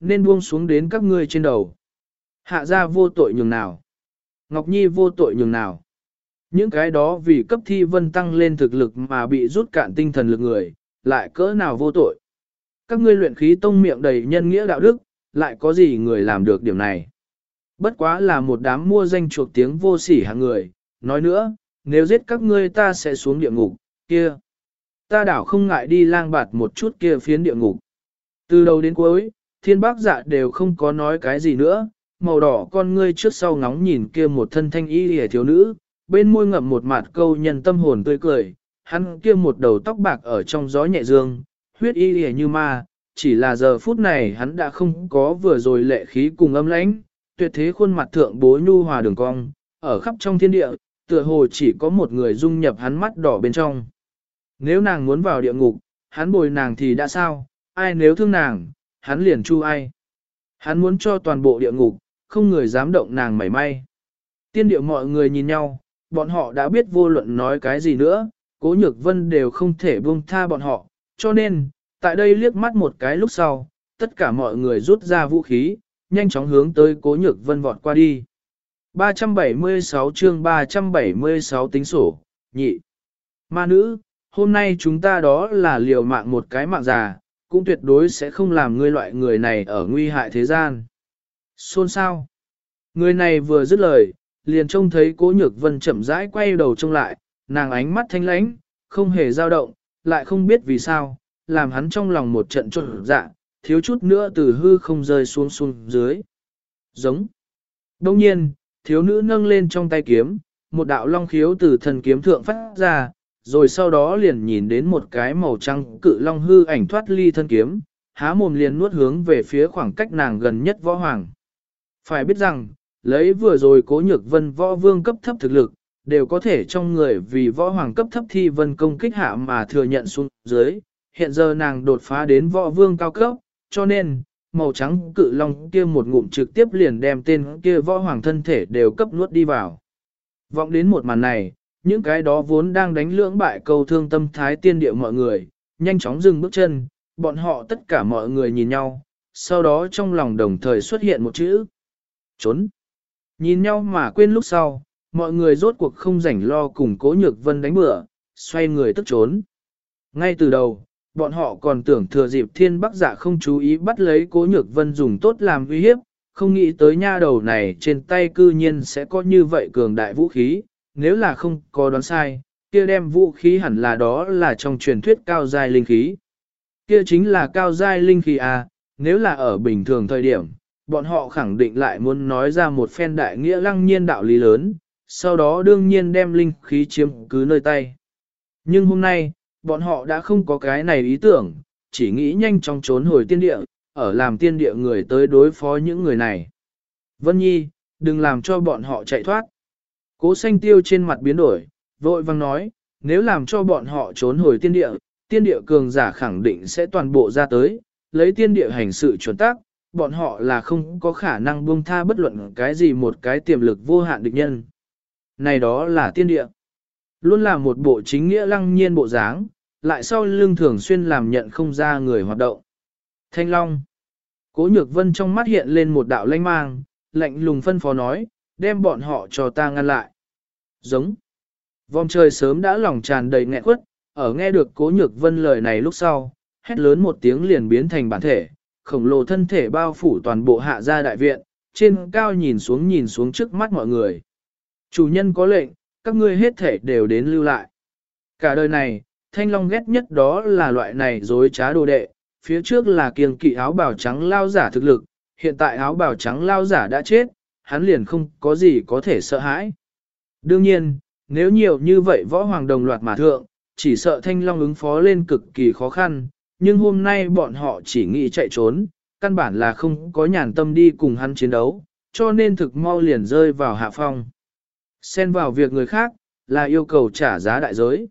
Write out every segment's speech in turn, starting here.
nên buông xuống đến các ngươi trên đầu. Hạ gia vô tội nhường nào? Ngọc Nhi vô tội nhường nào? Những cái đó vì cấp thi vân tăng lên thực lực mà bị rút cạn tinh thần lực người, lại cỡ nào vô tội? Các ngươi luyện khí tông miệng đầy nhân nghĩa đạo đức, lại có gì người làm được điểm này? Bất quá là một đám mua danh chuộc tiếng vô sỉ hàng người, nói nữa, nếu giết các ngươi ta sẽ xuống địa ngục, kia. Ta đảo không ngại đi lang bạt một chút kia phiến địa ngục. Từ đầu đến cuối, thiên bác dạ đều không có nói cái gì nữa, màu đỏ con ngươi trước sau ngóng nhìn kia một thân thanh y hề thiếu nữ, bên môi ngậm một mặt câu nhân tâm hồn tươi cười, hắn kia một đầu tóc bạc ở trong gió nhẹ dương, huyết y hề như ma, chỉ là giờ phút này hắn đã không có vừa rồi lệ khí cùng âm lãnh, tuyệt thế khuôn mặt thượng bố nhu hòa đường cong, ở khắp trong thiên địa, tựa hồ chỉ có một người dung nhập hắn mắt đỏ bên trong. Nếu nàng muốn vào địa ngục, hắn bồi nàng thì đã sao, ai nếu thương nàng, hắn liền chu ai. Hắn muốn cho toàn bộ địa ngục, không người dám động nàng mảy may. Tiên địa mọi người nhìn nhau, bọn họ đã biết vô luận nói cái gì nữa, cố nhược vân đều không thể buông tha bọn họ, cho nên, tại đây liếc mắt một cái lúc sau, tất cả mọi người rút ra vũ khí, nhanh chóng hướng tới cố nhược vân vọt qua đi. 376 chương 376 tính sổ, nhị. Ma nữ, hôm nay chúng ta đó là liều mạng một cái mạng già, cũng tuyệt đối sẽ không làm ngươi loại người này ở nguy hại thế gian. Xôn sao? Người này vừa dứt lời, liền trông thấy cố nhược vân chậm rãi quay đầu trông lại, nàng ánh mắt thanh lãnh, không hề dao động, lại không biết vì sao, làm hắn trong lòng một trận trộn dạ, thiếu chút nữa từ hư không rơi xuống xuống dưới. Giống. Đông nhiên, thiếu nữ nâng lên trong tay kiếm, một đạo long khiếu từ thần kiếm thượng phát ra, rồi sau đó liền nhìn đến một cái màu trắng cự long hư ảnh thoát ly thân kiếm, há mồm liền nuốt hướng về phía khoảng cách nàng gần nhất võ hoàng. Phải biết rằng, lấy vừa rồi cố nhược vân võ vương cấp thấp thực lực, đều có thể trong người vì võ hoàng cấp thấp thi vân công kích hạ mà thừa nhận xuống dưới, hiện giờ nàng đột phá đến võ vương cao cấp, cho nên, màu trắng cự long kia một ngụm trực tiếp liền đem tên kia võ hoàng thân thể đều cấp nuốt đi vào. Vọng đến một màn này, những cái đó vốn đang đánh lưỡng bại câu thương tâm thái tiên địa mọi người, nhanh chóng dừng bước chân, bọn họ tất cả mọi người nhìn nhau, sau đó trong lòng đồng thời xuất hiện một chữ. Trốn. Nhìn nhau mà quên lúc sau, mọi người rốt cuộc không rảnh lo cùng cố nhược vân đánh bữa, xoay người tức trốn. Ngay từ đầu, bọn họ còn tưởng thừa dịp thiên bắc giả không chú ý bắt lấy cố nhược vân dùng tốt làm uy hiếp, không nghĩ tới nha đầu này trên tay cư nhiên sẽ có như vậy cường đại vũ khí, nếu là không có đoán sai, kia đem vũ khí hẳn là đó là trong truyền thuyết cao giai linh khí. Kia chính là cao giai linh khí à, nếu là ở bình thường thời điểm, bọn họ khẳng định lại muốn nói ra một phen đại nghĩa lăng nhiên đạo lý lớn, sau đó đương nhiên đem linh khí chiếm cứ nơi tay. Nhưng hôm nay, bọn họ đã không có cái này ý tưởng, chỉ nghĩ nhanh chóng trốn hồi tiên địa, ở làm tiên địa người tới đối phó những người này. Vân Nhi, đừng làm cho bọn họ chạy thoát. Cố xanh tiêu trên mặt biến đổi, vội vang nói, nếu làm cho bọn họ trốn hồi tiên địa, tiên địa cường giả khẳng định sẽ toàn bộ ra tới, lấy tiên địa hành sự chuẩn tác, bọn họ là không có khả năng buông tha bất luận cái gì một cái tiềm lực vô hạn địch nhân. Này đó là tiên địa. Luôn là một bộ chính nghĩa lăng nhiên bộ dáng, lại sau lưng thường xuyên làm nhận không ra người hoạt động. Thanh Long. Cố nhược vân trong mắt hiện lên một đạo lanh mang, lạnh lùng phân phó nói, đem bọn họ cho ta ngăn lại. Giống. Vòng trời sớm đã lòng tràn đầy nghẹn quất, ở nghe được cố nhược vân lời này lúc sau, hét lớn một tiếng liền biến thành bản thể, khổng lồ thân thể bao phủ toàn bộ hạ gia đại viện, trên cao nhìn xuống nhìn xuống trước mắt mọi người. Chủ nhân có lệnh, các ngươi hết thể đều đến lưu lại. Cả đời này, Thanh Long ghét nhất đó là loại này dối trá đồ đệ, phía trước là kiêng kỵ áo bào trắng lao giả thực lực, hiện tại áo bào trắng lao giả đã chết, hắn liền không có gì có thể sợ hãi. Đương nhiên, nếu nhiều như vậy võ hoàng đồng loạt mà thượng, chỉ sợ Thanh Long ứng phó lên cực kỳ khó khăn, nhưng hôm nay bọn họ chỉ nghĩ chạy trốn, căn bản là không có nhàn tâm đi cùng hắn chiến đấu, cho nên thực mau liền rơi vào hạ phong. Xen vào việc người khác, là yêu cầu trả giá đại giới.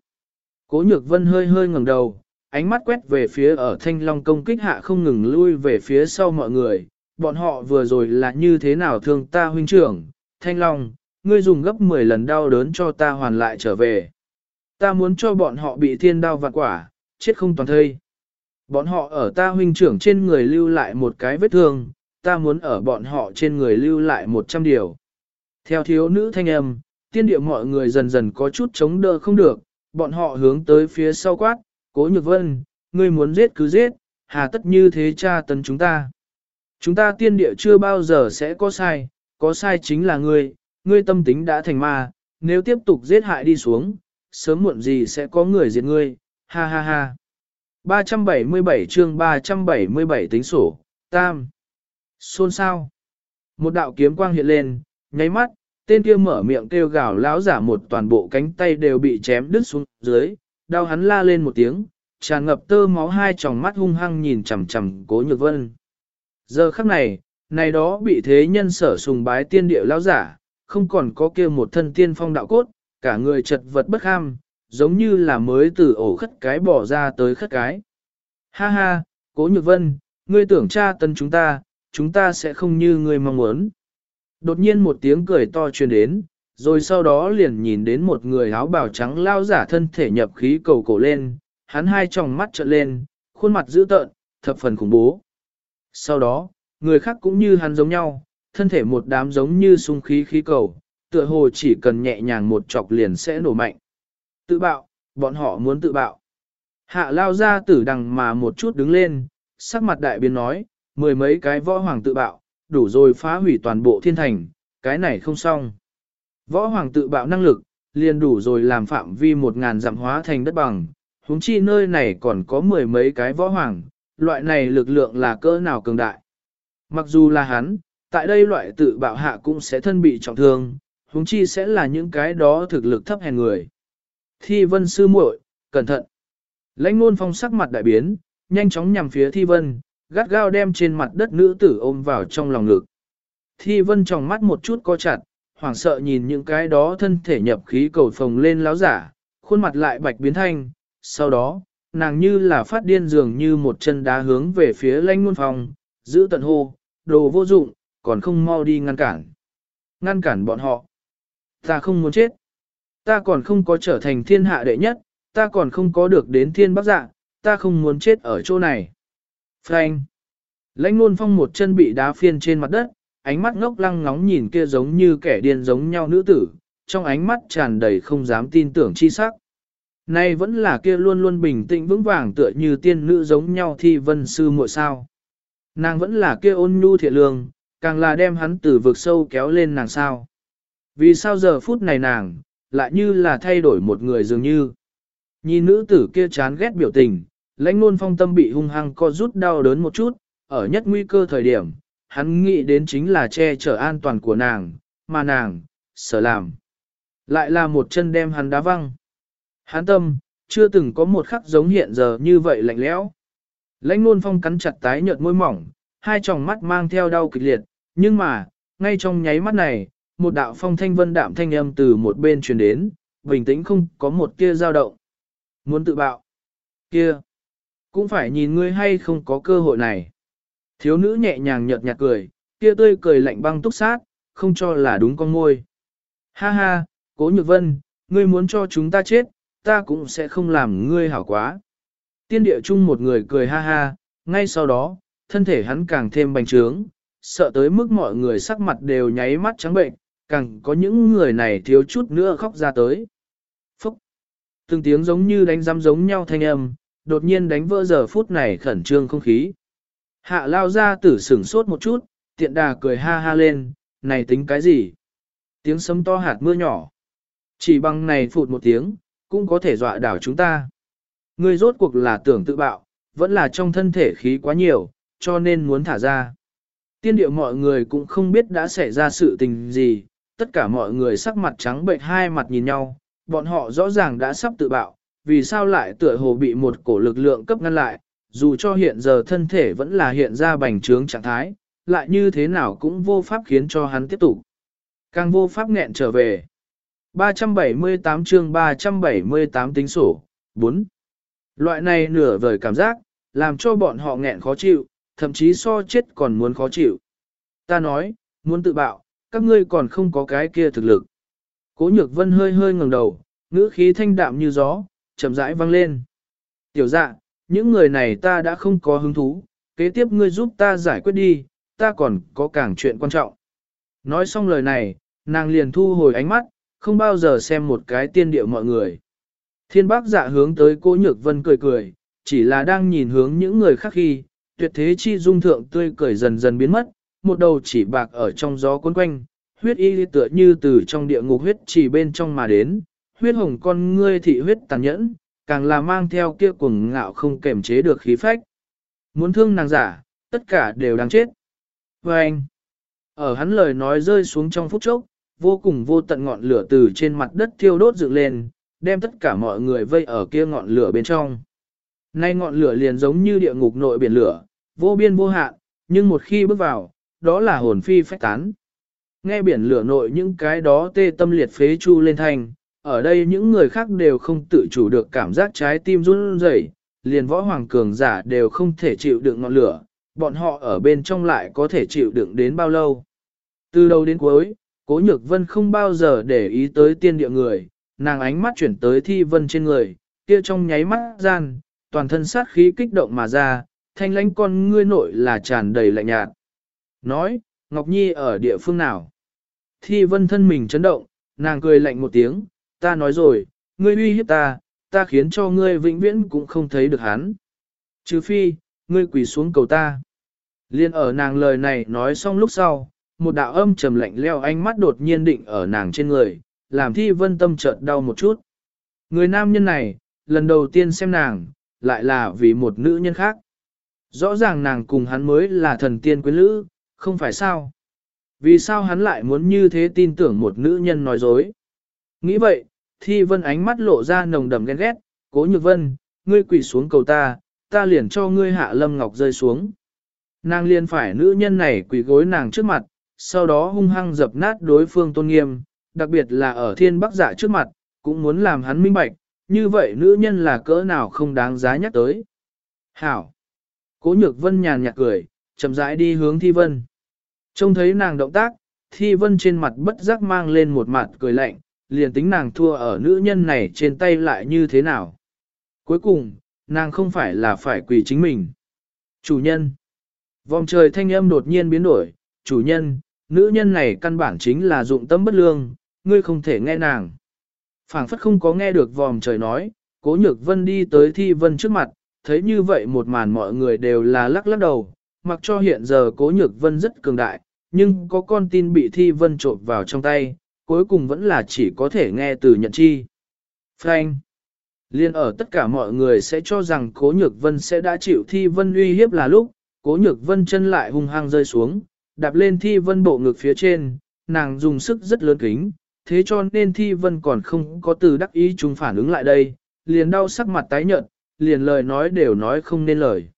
Cố nhược vân hơi hơi ngẩng đầu, ánh mắt quét về phía ở thanh long công kích hạ không ngừng lui về phía sau mọi người. Bọn họ vừa rồi là như thế nào thương ta huynh trưởng, thanh long, ngươi dùng gấp 10 lần đau đớn cho ta hoàn lại trở về. Ta muốn cho bọn họ bị thiên đau vạn quả, chết không toàn thây. Bọn họ ở ta huynh trưởng trên người lưu lại một cái vết thương, ta muốn ở bọn họ trên người lưu lại một trăm điều. Theo thiếu nữ thanh âm, tiên địa mọi người dần dần có chút chống đỡ không được, bọn họ hướng tới phía sau quát, cố nhược vân, ngươi muốn giết cứ giết, hà tất như thế cha tấn chúng ta. Chúng ta tiên địa chưa bao giờ sẽ có sai, có sai chính là ngươi, ngươi tâm tính đã thành ma, nếu tiếp tục giết hại đi xuống, sớm muộn gì sẽ có người diệt ngươi, ha ha ha. 377 chương 377 tính sổ, tam. Xôn sao? Một đạo kiếm quang hiện lên, nháy mắt, tên kia mở miệng kêu gào lão giả một toàn bộ cánh tay đều bị chém đứt xuống dưới, đau hắn la lên một tiếng, tràn ngập tơ máu hai tròng mắt hung hăng nhìn chằm chằm cố nhược vân. Giờ khắc này, này đó bị thế nhân sở sùng bái tiên địa lão giả, không còn có kia một thân tiên phong đạo cốt, cả người chật vật bất ham, giống như là mới từ ổ khất cái bỏ ra tới khất cái. Ha ha, cố nhược vân, ngươi tưởng cha tân chúng ta, chúng ta sẽ không như ngươi mong muốn. Đột nhiên một tiếng cười to truyền đến, rồi sau đó liền nhìn đến một người áo bào trắng lao giả thân thể nhập khí cầu cổ lên, hắn hai tròng mắt trợn lên, khuôn mặt dữ tợn, thập phần khủng bố. Sau đó, người khác cũng như hắn giống nhau, thân thể một đám giống như sung khí khí cầu, tựa hồ chỉ cần nhẹ nhàng một chọc liền sẽ nổ mạnh. Tự bạo, bọn họ muốn tự bạo. Hạ lao ra tử đằng mà một chút đứng lên, sắc mặt đại biến nói, mười mấy cái võ hoàng tự bạo, đủ rồi phá hủy toàn bộ thiên thành, cái này không xong. Võ hoàng tự bạo năng lực, liền đủ rồi làm phạm vi một ngàn dặm hóa thành đất bằng, huống chi nơi này còn có mười mấy cái võ hoàng, loại này lực lượng là cỡ nào cường đại. Mặc dù là hắn, tại đây loại tự bạo hạ cũng sẽ thân bị trọng thương, huống chi sẽ là những cái đó thực lực thấp hèn người. Thi vân sư muội, cẩn thận. Lãnh ngôn phong sắc mặt đại biến, nhanh chóng nhằm phía thi vân, gắt gao đem trên mặt đất nữ tử ôm vào trong lòng ngực. Thi vân trong mắt một chút co chặt, hoảng sợ nhìn những cái đó thân thể nhập khí cầu phồng lên láo giả, khuôn mặt lại bạch biến thanh, sau đó, nàng như là phát điên dường như một chân đá hướng về phía lãnh ngôn phong, giữ tận hô, đồ vô dụng, còn không mau đi ngăn cản. Ngăn cản bọn họ. Ta không muốn chết. Ta còn không có trở thành thiên hạ đệ nhất, ta còn không có được đến thiên bắc dạ, ta không muốn chết ở chỗ này. Frank. Lãnh nôn phong một chân bị đá phiên trên mặt đất, ánh mắt ngốc lăng ngóng nhìn kia giống như kẻ điên giống nhau nữ tử, trong ánh mắt tràn đầy không dám tin tưởng chi sắc. Nay vẫn là kia luôn luôn bình tĩnh vững vàng tựa như tiên nữ giống nhau thi vân sư muội sao. Nàng vẫn là kia ôn nhu thiện lương, càng là đem hắn từ vực sâu kéo lên nàng sao. Vì sao giờ phút này nàng, lại như là thay đổi một người dường như. Nhìn nữ tử kia chán ghét biểu tình, lãnh nôn phong tâm bị hung hăng co rút đau đớn một chút, ở nhất nguy cơ thời điểm, hắn nghĩ đến chính là che chở an toàn của nàng, mà nàng, sở làm. Lại là một chân đem hắn đá văng. Hán tâm, chưa từng có một khắc giống hiện giờ như vậy lạnh lẽo. Lãnh nôn phong cắn chặt tái nhợt môi mỏng, hai tròng mắt mang theo đau kịch liệt, nhưng mà, ngay trong nháy mắt này, một đạo phong thanh vân đạm thanh âm từ một bên truyền đến, bình tĩnh không có một kia dao động. Muốn tự bạo. Kia. Cũng phải nhìn ngươi hay không có cơ hội này. Thiếu nữ nhẹ nhàng nhợt nhạt cười, kia tươi cười lạnh băng túc sát, không cho là đúng con ngôi. Ha ha, cố nhược vân, ngươi muốn cho chúng ta chết, ta cũng sẽ không làm ngươi hảo quá. Tiên địa chung một người cười ha ha, ngay sau đó, thân thể hắn càng thêm bành trướng, sợ tới mức mọi người sắc mặt đều nháy mắt trắng bệnh, càng có những người này thiếu chút nữa khóc ra tới. Phúc! Từng tiếng giống như đánh giam giống nhau thanh âm, đột nhiên đánh vỡ giờ phút này khẩn trương không khí. Hạ lao ra tử sửng sốt một chút, tiện đà cười ha ha lên, này tính cái gì? Tiếng sấm to hạt mưa nhỏ. Chỉ bằng này phụt một tiếng, cũng có thể dọa đảo chúng ta. Ngươi rốt cuộc là tưởng tự bạo, vẫn là trong thân thể khí quá nhiều, cho nên muốn thả ra. Tiên điệu mọi người cũng không biết đã xảy ra sự tình gì, tất cả mọi người sắc mặt trắng bệnh hai mặt nhìn nhau, bọn họ rõ ràng đã sắp tự bạo, vì sao lại tựa hồ bị một cổ lực lượng cấp ngăn lại, dù cho hiện giờ thân thể vẫn là hiện ra bành trướng trạng thái, lại như thế nào cũng vô pháp khiến cho hắn tiếp tục. Càng vô pháp nghẹn trở về. 378 chương 378 tính sổ, 4. Loại này nửa vời cảm giác, làm cho bọn họ nghẹn khó chịu, thậm chí so chết còn muốn khó chịu. Ta nói, muốn tự bạo, các ngươi còn không có cái kia thực lực. Cố nhược vân hơi hơi ngẩng đầu, ngữ khí thanh đạm như gió, chậm rãi vang lên. Tiểu dạ, những người này ta đã không có hứng thú, kế tiếp ngươi giúp ta giải quyết đi, ta còn có càng chuyện quan trọng. Nói xong lời này, nàng liền thu hồi ánh mắt, không bao giờ xem một cái tiên điệu mọi người. Thiên bác dạ hướng tới cô Nhược Vân cười cười, chỉ là đang nhìn hướng những người khác khi, tuyệt thế chi dung thượng tươi cười dần dần biến mất, một đầu chỉ bạc ở trong gió cuốn quanh, huyết y tựa như từ trong địa ngục huyết chỉ bên trong mà đến, huyết hồng con ngươi thị huyết tàn nhẫn, càng là mang theo kia cuồng ngạo không kềm chế được khí phách. Muốn thương nàng giả, tất cả đều đáng chết. Và anh, ở hắn lời nói rơi xuống trong phút chốc, vô cùng vô tận ngọn lửa từ trên mặt đất thiêu đốt dựng lên, đem tất cả mọi người vây ở kia ngọn lửa bên trong. Nay ngọn lửa liền giống như địa ngục nội biển lửa, vô biên vô hạn, nhưng một khi bước vào, đó là hồn phi phách tán. Nghe biển lửa nội những cái đó tê tâm liệt phế chu lên thành, ở đây những người khác đều không tự chủ được cảm giác trái tim run rẩy, liền võ hoàng cường giả đều không thể chịu đựng ngọn lửa, bọn họ ở bên trong lại có thể chịu đựng đến bao lâu. Từ đầu đến cuối, Cố Nhược Vân không bao giờ để ý tới tiên địa người, nàng ánh mắt chuyển tới thi vân trên người, kia trong nháy mắt gian, toàn thân sát khí kích động mà ra, thanh lãnh con ngươi nội là tràn đầy lạnh nhạt. Nói, Ngọc Nhi ở địa phương nào? Thi vân thân mình chấn động, nàng cười lạnh một tiếng, ta nói rồi, ngươi uy hiếp ta, ta khiến cho ngươi vĩnh viễn cũng không thấy được hắn. Trừ phi, ngươi quỳ xuống cầu ta. Liên ở nàng lời này nói xong lúc sau, một đạo âm trầm lạnh leo ánh mắt đột nhiên định ở nàng trên người, làm thi vân tâm chợt đau một chút. Người nam nhân này, lần đầu tiên xem nàng, lại là vì một nữ nhân khác. Rõ ràng nàng cùng hắn mới là thần tiên quyến lữ, không phải sao? Vì sao hắn lại muốn như thế tin tưởng một nữ nhân nói dối? Nghĩ vậy, thi vân ánh mắt lộ ra nồng đầm ghen ghét, cố nhược vân, ngươi quỳ xuống cầu ta, ta liền cho ngươi hạ lâm ngọc rơi xuống. Nàng liền phải nữ nhân này quỳ gối nàng trước mặt, sau đó hung hăng dập nát đối phương tôn nghiêm, đặc biệt là ở thiên bắc dạ trước mặt, cũng muốn làm hắn minh bạch, như vậy nữ nhân là cỡ nào không đáng giá nhắc tới. Hảo! Cố nhược vân nhàn nhạt cười, chậm rãi đi hướng thi vân. Trông thấy nàng động tác, thi vân trên mặt bất giác mang lên một mặt cười lạnh, liền tính nàng thua ở nữ nhân này trên tay lại như thế nào. Cuối cùng, nàng không phải là phải quỳ chính mình. Chủ nhân! Vòng trời thanh âm đột nhiên biến đổi, chủ nhân, nữ nhân này căn bản chính là dụng tâm bất lương, ngươi không thể nghe nàng. phảng phất không có nghe được vòm trời nói, cố nhược vân đi tới thi vân trước mặt, thấy như vậy một màn mọi người đều là lắc lắc đầu, mặc cho hiện giờ cố nhược vân rất cường đại, nhưng có con tin bị thi vân trộn vào trong tay, cuối cùng vẫn là chỉ có thể nghe từ nhận chi. Frank Liên ở tất cả mọi người sẽ cho rằng cố nhược vân sẽ đã chịu thi vân uy hiếp là lúc, cố nhược vân chân lại hung hăng rơi xuống, đạp lên thi vân bộ ngực phía trên, nàng dùng sức rất lớn kính, thế cho nên thi vân còn không có từ đắc ý chúng phản ứng lại đây, liền đau sắc mặt tái nhợt, liền lời nói đều nói không nên lời.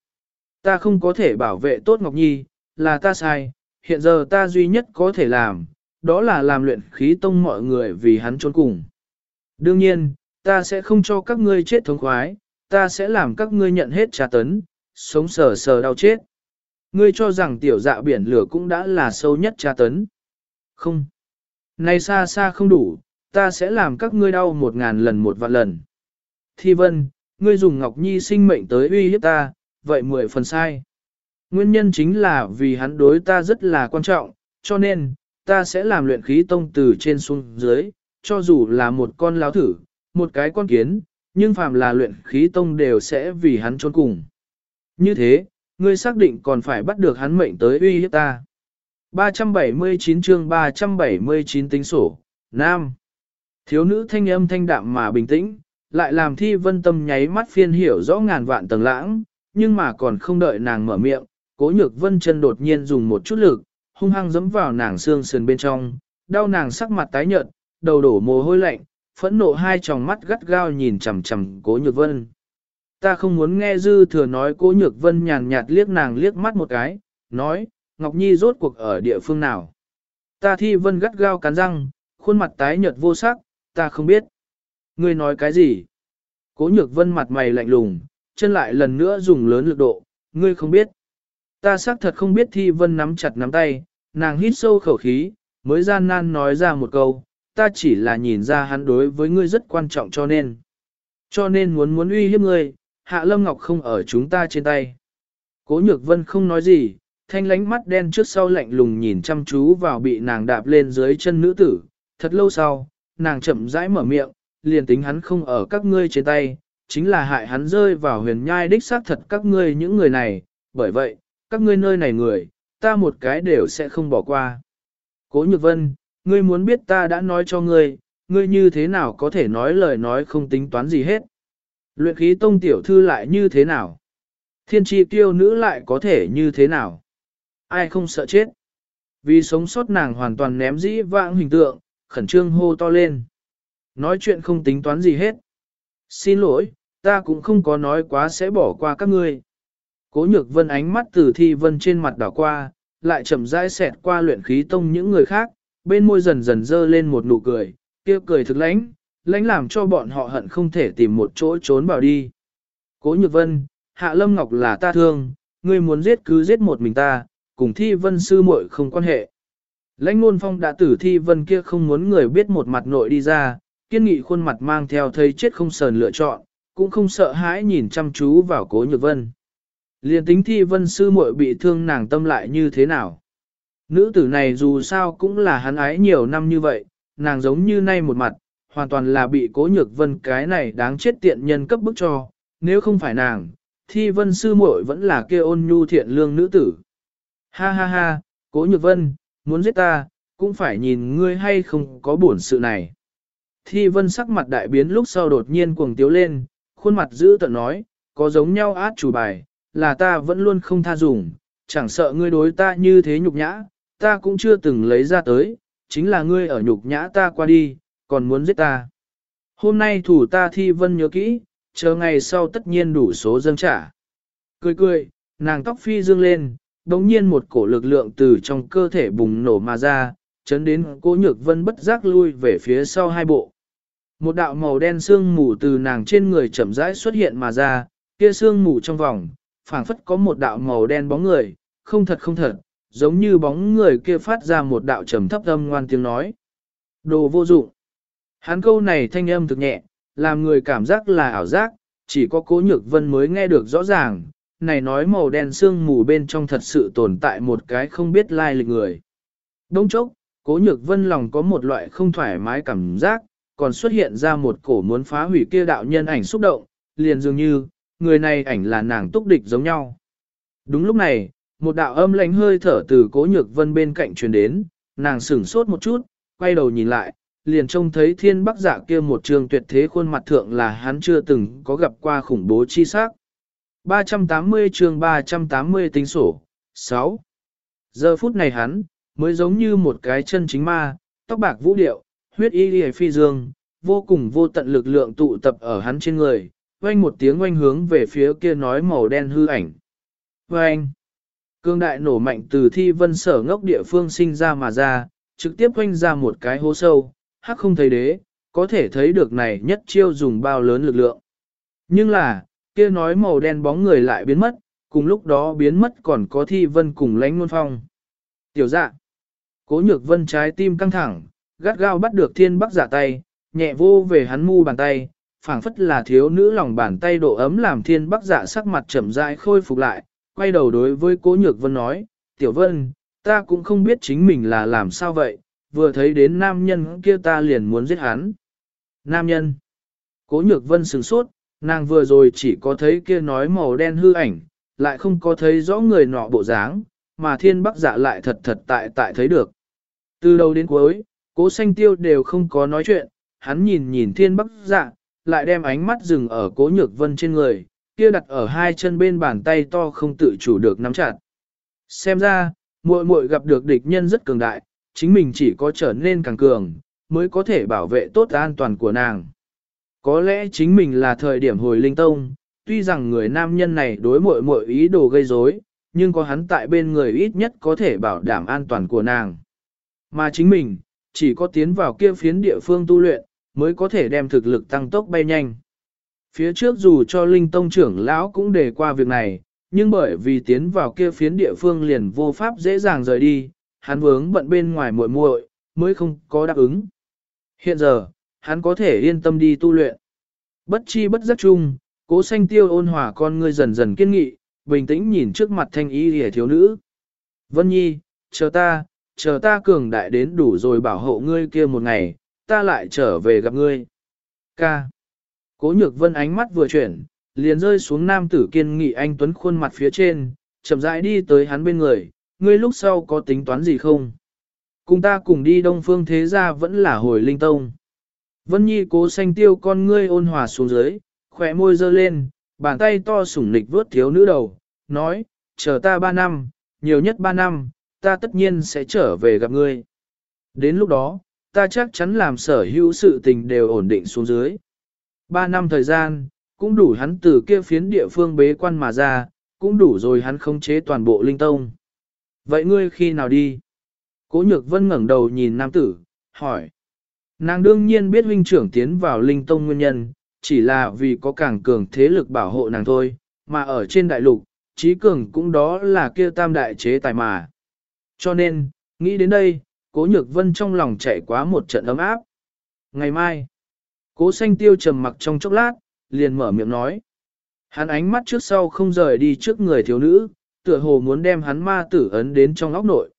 Ta không có thể bảo vệ tốt Ngọc Nhi, là ta sai, hiện giờ ta duy nhất có thể làm, đó là làm luyện khí tông mọi người vì hắn trốn cùng. Đương nhiên, ta sẽ không cho các ngươi chết thống khoái, ta sẽ làm các ngươi nhận hết trà tấn, sống sờ sờ đau chết. Ngươi cho rằng tiểu dạ biển lửa cũng đã là sâu nhất tra tấn. Không. Này xa xa không đủ, ta sẽ làm các ngươi đau một ngàn lần một vạn lần. Thi vân, ngươi dùng Ngọc Nhi sinh mệnh tới uy hiếp ta, vậy mười phần sai. Nguyên nhân chính là vì hắn đối ta rất là quan trọng, cho nên, ta sẽ làm luyện khí tông từ trên xuống dưới, cho dù là một con láo thử, một cái con kiến, nhưng phàm là luyện khí tông đều sẽ vì hắn trốn cùng. Như thế, ngươi xác định còn phải bắt được hắn mệnh tới uy hiếp ta. 379 chương 379 tính sổ, Nam. Thiếu nữ thanh âm thanh đạm mà bình tĩnh, lại làm thi vân tâm nháy mắt phiên hiểu rõ ngàn vạn tầng lãng, nhưng mà còn không đợi nàng mở miệng, cố nhược vân chân đột nhiên dùng một chút lực, hung hăng dẫm vào nàng xương sườn bên trong, đau nàng sắc mặt tái nhợt, đầu đổ mồ hôi lạnh, phẫn nộ hai tròng mắt gắt gao nhìn chằm chằm cố nhược vân. Ta không muốn nghe dư thừa nói cố nhược vân nhàn nhạt liếc nàng liếc mắt một cái, nói, Ngọc Nhi rốt cuộc ở địa phương nào. Ta thi vân gắt gao cắn răng, khuôn mặt tái nhợt vô sắc, ta không biết. Ngươi nói cái gì? Cố nhược vân mặt mày lạnh lùng, chân lại lần nữa dùng lớn lực độ, ngươi không biết. Ta xác thật không biết thi vân nắm chặt nắm tay, nàng hít sâu khẩu khí, mới gian nan nói ra một câu, ta chỉ là nhìn ra hắn đối với ngươi rất quan trọng cho nên. Cho nên muốn muốn uy hiếp ngươi, Hạ Lâm Ngọc không ở chúng ta trên tay. Cố Nhược Vân không nói gì, thanh lánh mắt đen trước sau lạnh lùng nhìn chăm chú vào bị nàng đạp lên dưới chân nữ tử. Thật lâu sau, nàng chậm rãi mở miệng, liền tính hắn không ở các ngươi trên tay, chính là hại hắn rơi vào huyền nhai đích xác thật các ngươi những người này, bởi vậy, các ngươi nơi này người, ta một cái đều sẽ không bỏ qua. Cố Nhược Vân, ngươi muốn biết ta đã nói cho ngươi, ngươi như thế nào có thể nói lời nói không tính toán gì hết. Luyện khí tông tiểu thư lại như thế nào? Thiên tri tiêu nữ lại có thể như thế nào? Ai không sợ chết? Vì sống sót nàng hoàn toàn ném dĩ vãng hình tượng, khẩn trương hô to lên. Nói chuyện không tính toán gì hết. Xin lỗi, ta cũng không có nói quá sẽ bỏ qua các ngươi. Cố nhược vân ánh mắt từ thi vân trên mặt đảo qua, lại chậm rãi xẹt qua luyện khí tông những người khác, bên môi dần dần dơ lên một nụ cười, kia cười thực lãnh, lãnh làm cho bọn họ hận không thể tìm một chỗ trốn vào đi. Cố nhược vân, hạ lâm ngọc là ta thương, ngươi muốn giết cứ giết một mình ta, cùng thi vân sư muội không quan hệ. Lãnh Nôn phong đã tử thi vân kia không muốn người biết một mặt nội đi ra, kiên nghị khuôn mặt mang theo thấy chết không sờn lựa chọn, cũng không sợ hãi nhìn chăm chú vào cố nhược vân. Liên tính thi vân sư muội bị thương nàng tâm lại như thế nào? Nữ tử này dù sao cũng là hắn ái nhiều năm như vậy, nàng giống như nay một mặt, hoàn toàn là bị cố nhược vân cái này đáng chết tiện nhân cấp bức cho, nếu không phải nàng, thi vân sư muội vẫn là kia ôn nhu thiện lương nữ tử. Ha ha ha, cố nhược vân, muốn giết ta, cũng phải nhìn ngươi hay không có buồn sự này. Thi vân sắc mặt đại biến lúc sau đột nhiên cuồng tiếu lên, khuôn mặt giữ tận nói, có giống nhau át chủ bài, là ta vẫn luôn không tha dùng, chẳng sợ ngươi đối ta như thế nhục nhã, ta cũng chưa từng lấy ra tới, chính là ngươi ở nhục nhã ta qua đi, còn muốn giết ta. Hôm nay thủ ta thi vân nhớ kỹ, chờ ngày sau tất nhiên đủ số dâng trả. Cười cười, nàng tóc phi dương lên, đồng nhiên một cổ lực lượng từ trong cơ thể bùng nổ mà ra, chấn đến cố nhược vân bất giác lui về phía sau hai bộ. Một đạo màu đen sương mù từ nàng trên người chậm rãi xuất hiện mà ra, kia sương mù trong vòng, phảng phất có một đạo màu đen bóng người, không thật không thật, giống như bóng người kia phát ra một đạo trầm thấp âm ngoan tiếng nói. Đồ vô dụng. Hắn câu này thanh âm thực nhẹ, làm người cảm giác là ảo giác, chỉ có cố nhược vân mới nghe được rõ ràng, này nói màu đen sương mù bên trong thật sự tồn tại một cái không biết lai lịch người. Đông chốc, cố nhược vân lòng có một loại không thoải mái cảm giác, còn xuất hiện ra một cổ muốn phá hủy kia đạo nhân ảnh xúc động, liền dường như, người này ảnh là nàng túc địch giống nhau. Đúng lúc này, một đạo âm lạnh hơi thở từ cố nhược vân bên cạnh truyền đến, nàng sửng sốt một chút, quay đầu nhìn lại, liền trông thấy thiên bắc giả dạ kia một trường tuyệt thế khuôn mặt thượng là hắn chưa từng có gặp qua khủng bố chi sắc. 380 chương 380 tính sổ, 6. Giờ phút này hắn, mới giống như một cái chân chính ma, tóc bạc vũ điệu, huyết y lìa phi dương, vô cùng vô tận lực lượng tụ tập ở hắn trên người, oanh một tiếng oanh hướng về phía kia nói màu đen hư ảnh. Oanh! Cương đại nổ mạnh từ thi vân sở ngốc địa phương sinh ra mà ra, trực tiếp oanh ra một cái hố sâu, hắc không thấy đế, có thể thấy được này nhất chiêu dùng bao lớn lực lượng. Nhưng là, kia nói màu đen bóng người lại biến mất, cùng lúc đó biến mất còn có thi vân cùng lánh ngôn phong. Tiểu dạ, cố nhược vân trái tim căng thẳng, gắt gao bắt được thiên bắc giả tay, nhẹ vô về hắn mu bàn tay, phảng phất là thiếu nữ lòng bàn tay độ ấm làm thiên bắc giả sắc mặt chậm rãi khôi phục lại, quay đầu đối với cố nhược vân nói, tiểu vân, ta cũng không biết chính mình là làm sao vậy, vừa thấy đến nam nhân kia ta liền muốn giết hắn. Nam nhân. Cố nhược vân sừng sốt, nàng vừa rồi chỉ có thấy kia nói màu đen hư ảnh, lại không có thấy rõ người nọ bộ dáng, mà thiên bắc dạ lại thật thật tại tại thấy được. Từ đầu đến cuối, cố xanh tiêu đều không có nói chuyện, hắn nhìn nhìn thiên bắc dạ, lại đem ánh mắt dừng ở cố nhược vân trên người, kia đặt ở hai chân bên bàn tay to không tự chủ được nắm chặt. Xem ra, muội muội gặp được địch nhân rất cường đại, chính mình chỉ có trở nên càng cường, mới có thể bảo vệ tốt an toàn của nàng. Có lẽ chính mình là thời điểm hồi linh tông, tuy rằng người nam nhân này đối mội mội ý đồ gây rối, nhưng có hắn tại bên người ít nhất có thể bảo đảm an toàn của nàng. Mà chính mình, chỉ có tiến vào kia phiến địa phương tu luyện, mới có thể đem thực lực tăng tốc bay nhanh. Phía trước dù cho linh tông trưởng lão cũng đề qua việc này, nhưng bởi vì tiến vào kia phiến địa phương liền vô pháp dễ dàng rời đi, hắn vướng bận bên ngoài muội muội mới không có đáp ứng. Hiện giờ, hắn có thể yên tâm đi tu luyện. Bất chi bất giác chung, Cố xanh tiêu ôn hòa con ngươi dần dần kiên nghị, bình tĩnh nhìn trước mặt thanh y hề thiếu nữ. Vân Nhi, chờ ta, chờ ta cường đại đến đủ rồi bảo hộ ngươi kia một ngày, ta lại trở về gặp ngươi. Ca. Cố nhược vân ánh mắt vừa chuyển, liền rơi xuống nam tử kiên nghị anh Tuấn khuôn mặt phía trên, chậm rãi đi tới hắn bên người, ngươi lúc sau có tính toán gì không? Cùng ta cùng đi đông phương thế gia vẫn là hồi linh tông. Vân Nhi cố xanh tiêu con ngươi ôn hòa xuống dưới, khỏe môi dơ lên, bàn tay to sủng nịch vớt thiếu nữ đầu, nói, chờ ta ba năm, nhiều nhất ba năm, ta tất nhiên sẽ trở về gặp ngươi. Đến lúc đó, ta chắc chắn làm sở hữu sự tình đều ổn định xuống dưới. Ba năm thời gian, cũng đủ hắn từ kia phiến địa phương bế quan mà ra, cũng đủ rồi hắn khống chế toàn bộ linh tông. Vậy ngươi khi nào đi? Cố nhược vân ngẩng đầu nhìn nam tử, hỏi. Nàng đương nhiên biết huynh trưởng tiến vào linh tông nguyên nhân, chỉ là vì có càng cường thế lực bảo hộ nàng thôi, mà ở trên đại lục, trí cường cũng đó là kia tam đại chế tài mà. Cho nên, nghĩ đến đây, cố nhược vân trong lòng chạy quá một trận ấm áp. Ngày mai, cố xanh tiêu trầm mặc trong chốc lát, liền mở miệng nói. Hắn ánh mắt trước sau không rời đi trước người thiếu nữ, tựa hồ muốn đem hắn ma tử ấn đến trong óc nội.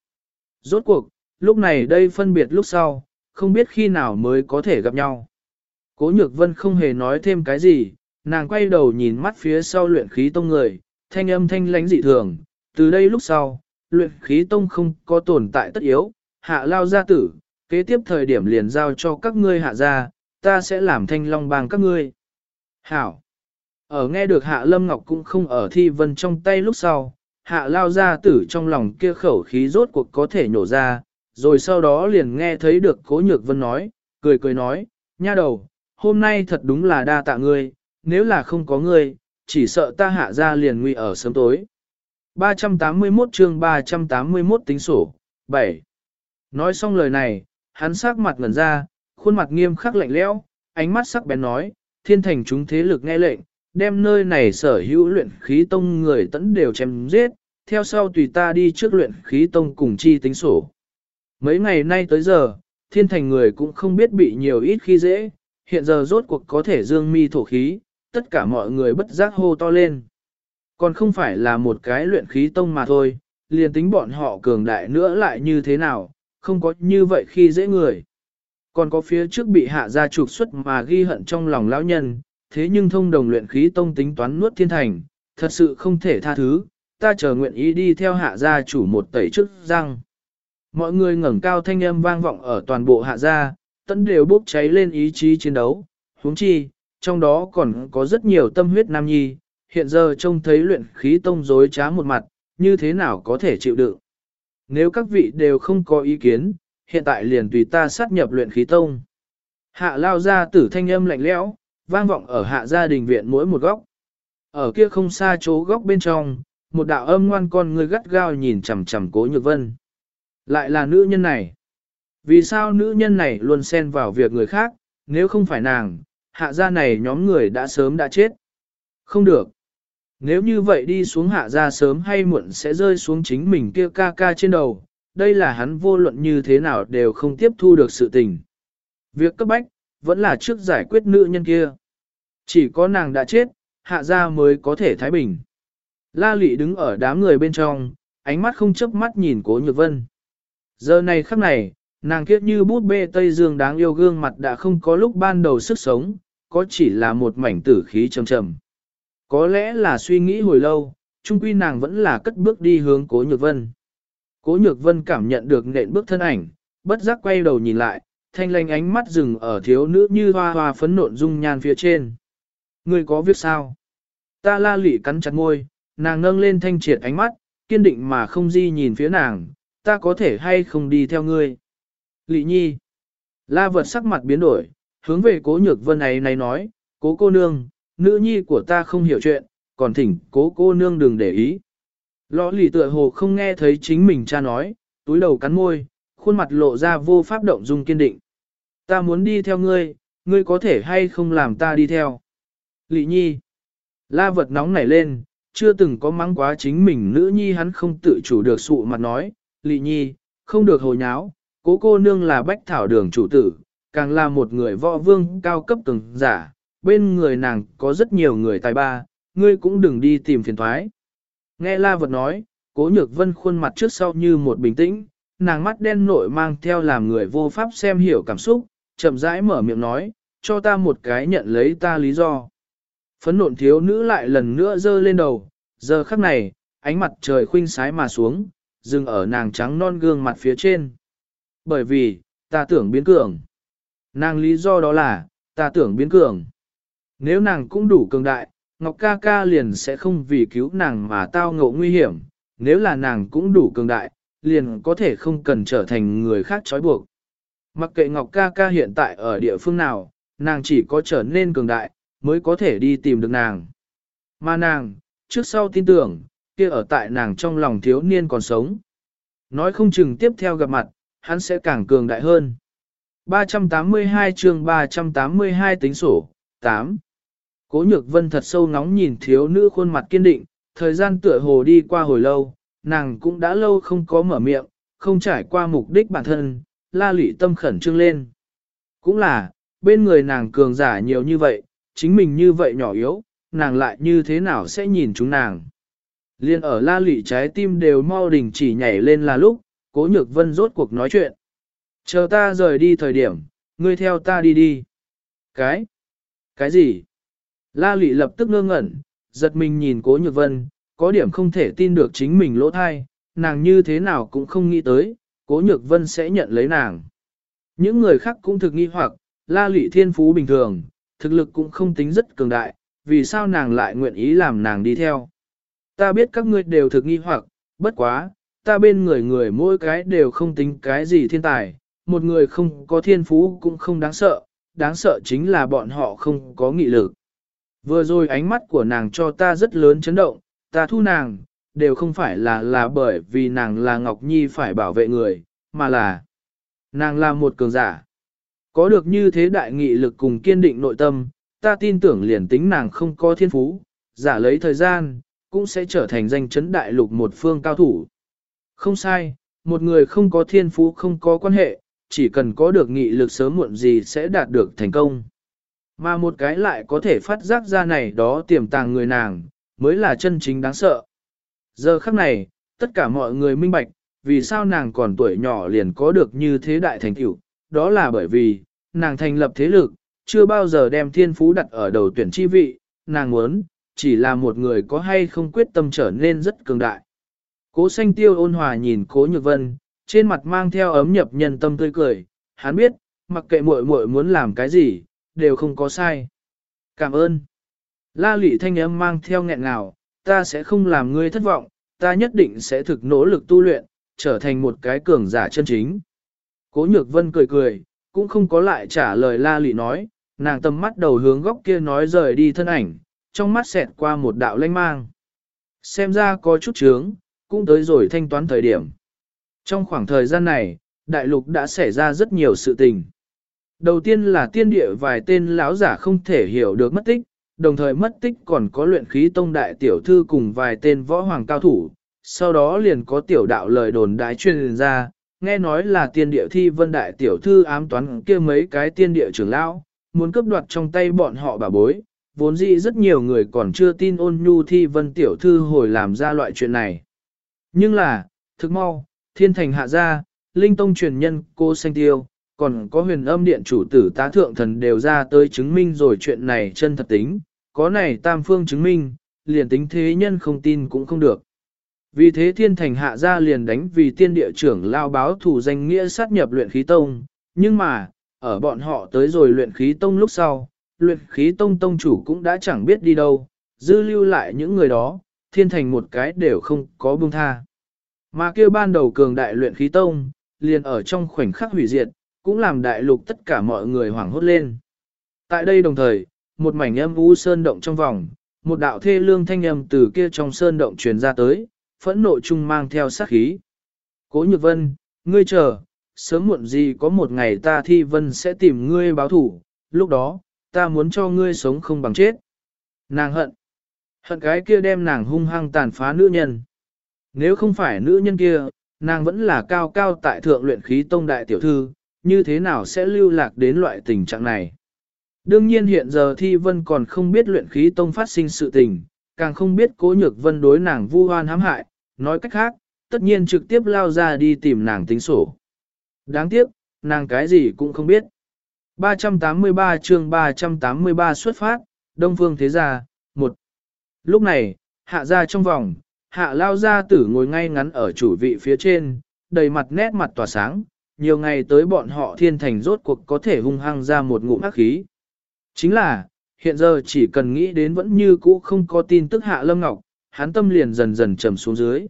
Rốt cuộc, lúc này đây phân biệt lúc sau, không biết khi nào mới có thể gặp nhau. Cố nhược vân không hề nói thêm cái gì, nàng quay đầu nhìn mắt phía sau luyện khí tông người, thanh âm thanh lãnh dị thường, từ đây lúc sau, luyện khí tông không có tồn tại tất yếu, hạ lao gia tử, kế tiếp thời điểm liền giao cho các ngươi hạ gia, ta sẽ làm thanh long bang các ngươi. Hảo! Ở nghe được hạ lâm ngọc cũng không ở thi vân trong tay lúc sau, hạ lao gia tử trong lòng kia khẩu khí rốt cuộc có thể nhổ ra, rồi sau đó liền nghe thấy được cố nhược vân nói, cười cười nói, nha đầu, hôm nay thật đúng là đa tạ ngươi, nếu là không có ngươi, chỉ sợ ta hạ ra liền nguy ở sớm tối. 381 chương 381 tính sổ, 7. Nói xong lời này, hắn sắc mặt ngẩn ra, khuôn mặt nghiêm khắc lạnh lẽo, ánh mắt sắc bén nói, thiên thành chúng thế lực nghe lệnh, đem nơi này sở hữu luyện khí tông người tẫn đều chém giết, theo sau tùy ta đi trước luyện khí tông cùng chi tính sổ. Mấy ngày nay tới giờ, thiên thành người cũng không biết bị nhiều ít khi dễ, hiện giờ rốt cuộc có thể dương mi thổ khí, tất cả mọi người bất giác hô to lên. Còn không phải là một cái luyện khí tông mà thôi, liền tính bọn họ cường đại nữa lại như thế nào, không có như vậy khi dễ người. Còn có phía trước bị hạ gia trục xuất mà ghi hận trong lòng lão nhân, thế nhưng thông đồng luyện khí tông tính toán nuốt thiên thành, thật sự không thể tha thứ, ta chờ nguyện ý đi theo hạ gia chủ một tẩy trước răng. Mọi người ngẩng cao thanh âm vang vọng ở toàn bộ hạ gia, tận đều bốc cháy lên ý chí chiến đấu, huống chi, trong đó còn có rất nhiều tâm huyết nam nhi, hiện giờ trông thấy luyện khí tông dối trá một mặt, như thế nào có thể chịu đựng. Nếu các vị đều không có ý kiến, hiện tại liền tùy ta sát nhập luyện khí tông. Hạ lao ra tử thanh âm lạnh lẽo, vang vọng ở hạ gia đình viện mỗi một góc. Ở kia không xa chỗ góc bên trong, một đạo âm ngoan con người gắt gao nhìn chằm chằm cố nhược vân. Lại là nữ nhân này. Vì sao nữ nhân này luôn xen vào việc người khác, nếu không phải nàng, hạ gia này nhóm người đã sớm đã chết. Không được. Nếu như vậy đi xuống hạ gia sớm hay muộn sẽ rơi xuống chính mình kia ca ca trên đầu, đây là hắn vô luận như thế nào đều không tiếp thu được sự tình. Việc cấp bách, vẫn là trước giải quyết nữ nhân kia. Chỉ có nàng đã chết, hạ gia mới có thể thái bình. La lị đứng ở đám người bên trong, ánh mắt không chớp mắt nhìn cố nhược vân. Giờ này khắc này, nàng kiếp như bút bê Tây Dương đáng yêu gương mặt đã không có lúc ban đầu sức sống, có chỉ là một mảnh tử khí trầm trầm. Có lẽ là suy nghĩ hồi lâu, trung quy nàng vẫn là cất bước đi hướng cố nhược vân. Cố nhược vân cảm nhận được nện bước thân ảnh, bất giác quay đầu nhìn lại, thanh lanh ánh mắt dừng ở thiếu nữ như hoa hoa phấn nộn dung nhan phía trên. Ngươi có việc sao? Ta la lị cắn chặt môi, nàng nâng lên thanh triệt ánh mắt, kiên định mà không di nhìn phía nàng, ta có thể hay không đi theo ngươi. Lị nhi. La vật sắc mặt biến đổi, hướng về cố nhược vân ấy này nói, cố cô nương, nữ nhi của ta không hiểu chuyện, còn thỉnh cố cô nương đừng để ý. Lõ lì tựa hồ không nghe thấy chính mình cha nói, túi đầu cắn môi, khuôn mặt lộ ra vô pháp động dung kiên định. Ta muốn đi theo ngươi, ngươi có thể hay không làm ta đi theo. Lị nhi. La vật nóng nảy lên, chưa từng có mắng quá chính mình nữ nhi hắn không tự chủ được sụ mặt nói. Lị nhi, không được hồ nháo, cố cô nương là bách thảo đường chủ tử, càng là một người võ vương cao cấp từng giả, bên người nàng có rất nhiều người tài ba, ngươi cũng đừng đi tìm phiền thoái. Nghe La Vật nói, cố nhược vân khuôn mặt trước sau như một bình tĩnh, nàng mắt đen nội mang theo làm người vô pháp xem hiểu cảm xúc, chậm rãi mở miệng nói, cho ta một cái nhận lấy ta lý do. Phấn nộn thiếu nữ lại lần nữa dơ lên đầu, giờ khắc này, ánh mặt trời khuynh sái mà xuống, dừng ở nàng trắng non gương mặt phía trên. Bởi vì, ta tưởng biến cường. Nàng lý do đó là, ta tưởng biến cường. Nếu nàng cũng đủ cường đại, Ngọc ca ca liền sẽ không vì cứu nàng mà tao ngộ nguy hiểm. Nếu là nàng cũng đủ cường đại, liền có thể không cần trở thành người khác trói buộc. Mặc kệ Ngọc ca ca hiện tại ở địa phương nào, nàng chỉ có trở nên cường đại, mới có thể đi tìm được nàng. Mà nàng, trước sau tin tưởng, kia ở tại nàng trong lòng thiếu niên còn sống. Nói không chừng tiếp theo gặp mặt, hắn sẽ càng cường đại hơn. 382 chương 382 tính sổ, 8. Cố nhược vân thật sâu nóng nhìn thiếu nữ khuôn mặt kiên định, thời gian tựa hồ đi qua hồi lâu, nàng cũng đã lâu không có mở miệng, không trải qua mục đích bản thân, la lị tâm khẩn trương lên. Cũng là, bên người nàng cường giả nhiều như vậy, chính mình như vậy nhỏ yếu, nàng lại như thế nào sẽ nhìn chúng nàng. Liên ở la lị trái tim đều mau đình chỉ nhảy lên là lúc, cố nhược vân rốt cuộc nói chuyện. Chờ ta rời đi thời điểm, ngươi theo ta đi đi. Cái? Cái gì? La lị lập tức ngơ ngẩn, giật mình nhìn cố nhược vân, có điểm không thể tin được chính mình lỗ thai, nàng như thế nào cũng không nghĩ tới, cố nhược vân sẽ nhận lấy nàng. Những người khác cũng thực nghi hoặc, la lị thiên phú bình thường, thực lực cũng không tính rất cường đại, vì sao nàng lại nguyện ý làm nàng đi theo. Ta biết các ngươi đều thực nghi hoặc, bất quá, ta bên người người mỗi cái đều không tính cái gì thiên tài, một người không có thiên phú cũng không đáng sợ, đáng sợ chính là bọn họ không có nghị lực. Vừa rồi ánh mắt của nàng cho ta rất lớn chấn động, ta thu nàng, đều không phải là là bởi vì nàng là Ngọc Nhi phải bảo vệ người, mà là nàng là một cường giả. Có được như thế đại nghị lực cùng kiên định nội tâm, ta tin tưởng liền tính nàng không có thiên phú, giả lấy thời gian, cũng sẽ trở thành danh chấn đại lục một phương cao thủ. Không sai, một người không có thiên phú không có quan hệ, chỉ cần có được nghị lực sớm muộn gì sẽ đạt được thành công. Mà một cái lại có thể phát giác ra này đó tiềm tàng người nàng, mới là chân chính đáng sợ. Giờ khắc này, tất cả mọi người minh bạch, vì sao nàng còn tuổi nhỏ liền có được như thế đại thành tựu, đó là bởi vì, nàng thành lập thế lực, chưa bao giờ đem thiên phú đặt ở đầu tuyển chi vị, nàng muốn, chỉ là một người có hay không quyết tâm trở nên rất cường đại. Cố xanh tiêu ôn hòa nhìn cố nhược vân, trên mặt mang theo ấm nhập nhân tâm tươi cười, hắn biết, mặc kệ muội muội muốn làm cái gì, đều không có sai. Cảm ơn. La lị thanh âm mang theo nghẹn ngào, ta sẽ không làm ngươi thất vọng, ta nhất định sẽ thực nỗ lực tu luyện, trở thành một cái cường giả chân chính. Cố nhược vân cười cười, cũng không có lại trả lời la lị nói, nàng tầm mắt đầu hướng góc kia nói rời đi thân ảnh, trong mắt xẹt qua một đạo lanh mang. Xem ra có chút trướng, cũng tới rồi thanh toán thời điểm. Trong khoảng thời gian này, đại lục đã xảy ra rất nhiều sự tình. Đầu tiên là tiên địa vài tên lão giả không thể hiểu được mất tích, đồng thời mất tích còn có luyện khí tông đại tiểu thư cùng vài tên võ hoàng cao thủ. Sau đó liền có tiểu đạo lời đồn đại truyền ra, nghe nói là tiên địa thi vân đại tiểu thư ám toán kia mấy cái tiên địa trưởng lão, muốn cướp đoạt trong tay bọn họ bà bối. Vốn dĩ rất nhiều người còn chưa tin ôn nhu thi vân tiểu thư hồi làm ra loại chuyện này. Nhưng là, thực mau, thiên thành hạ gia, linh tông truyền nhân cô xanh tiêu, còn có huyền âm điện chủ tử tá thượng thần đều ra tới chứng minh rồi chuyện này chân thật tính, có này tam phương chứng minh, liền tính thế nhân không tin cũng không được. Vì thế thiên thành hạ ra liền đánh vì tiên địa trưởng lao báo thủ danh nghĩa sát nhập luyện khí tông, nhưng mà, ở bọn họ tới rồi luyện khí tông lúc sau, luyện khí tông tông chủ cũng đã chẳng biết đi đâu, dư lưu lại những người đó, thiên thành một cái đều không có buông tha. Mà kêu ban đầu cường đại luyện khí tông, liền ở trong khoảnh khắc hủy diệt, cũng làm đại lục tất cả mọi người hoảng hốt lên. Tại đây đồng thời, một mảnh âm u sơn động trong vòng, một đạo thê lương thanh âm từ kia trong sơn động truyền ra tới, phẫn nộ chung mang theo sát khí. Cố Nhược Vân, ngươi chờ, sớm muộn gì có một ngày ta thi vân sẽ tìm ngươi báo thủ, lúc đó, ta muốn cho ngươi sống không bằng chết. Nàng hận, hận cái kia đem nàng hung hăng tàn phá nữ nhân. Nếu không phải nữ nhân kia, nàng vẫn là cao cao tại thượng luyện khí tông đại tiểu thư, như thế nào sẽ lưu lạc đến loại tình trạng này. Đương nhiên hiện giờ Thi Vân còn không biết luyện khí tông phát sinh sự tình, càng không biết cố nhược vân đối nàng vu hoan hãm hại, nói cách khác, tất nhiên trực tiếp lao ra đi tìm nàng tính sổ. Đáng tiếc, nàng cái gì cũng không biết. 383 chương 383 xuất phát, Đông Phương Thế Gia, 1. Lúc này, hạ ra trong vòng, hạ lao gia tử ngồi ngay ngắn ở chủ vị phía trên, đầy mặt nét mặt tỏa sáng, nhiều ngày tới bọn họ thiên thành rốt cuộc có thể hung hăng ra một ngụm ác khí. Chính là, hiện giờ chỉ cần nghĩ đến vẫn như cũ không có tin tức hạ lâm ngọc, hắn tâm liền dần dần trầm xuống dưới.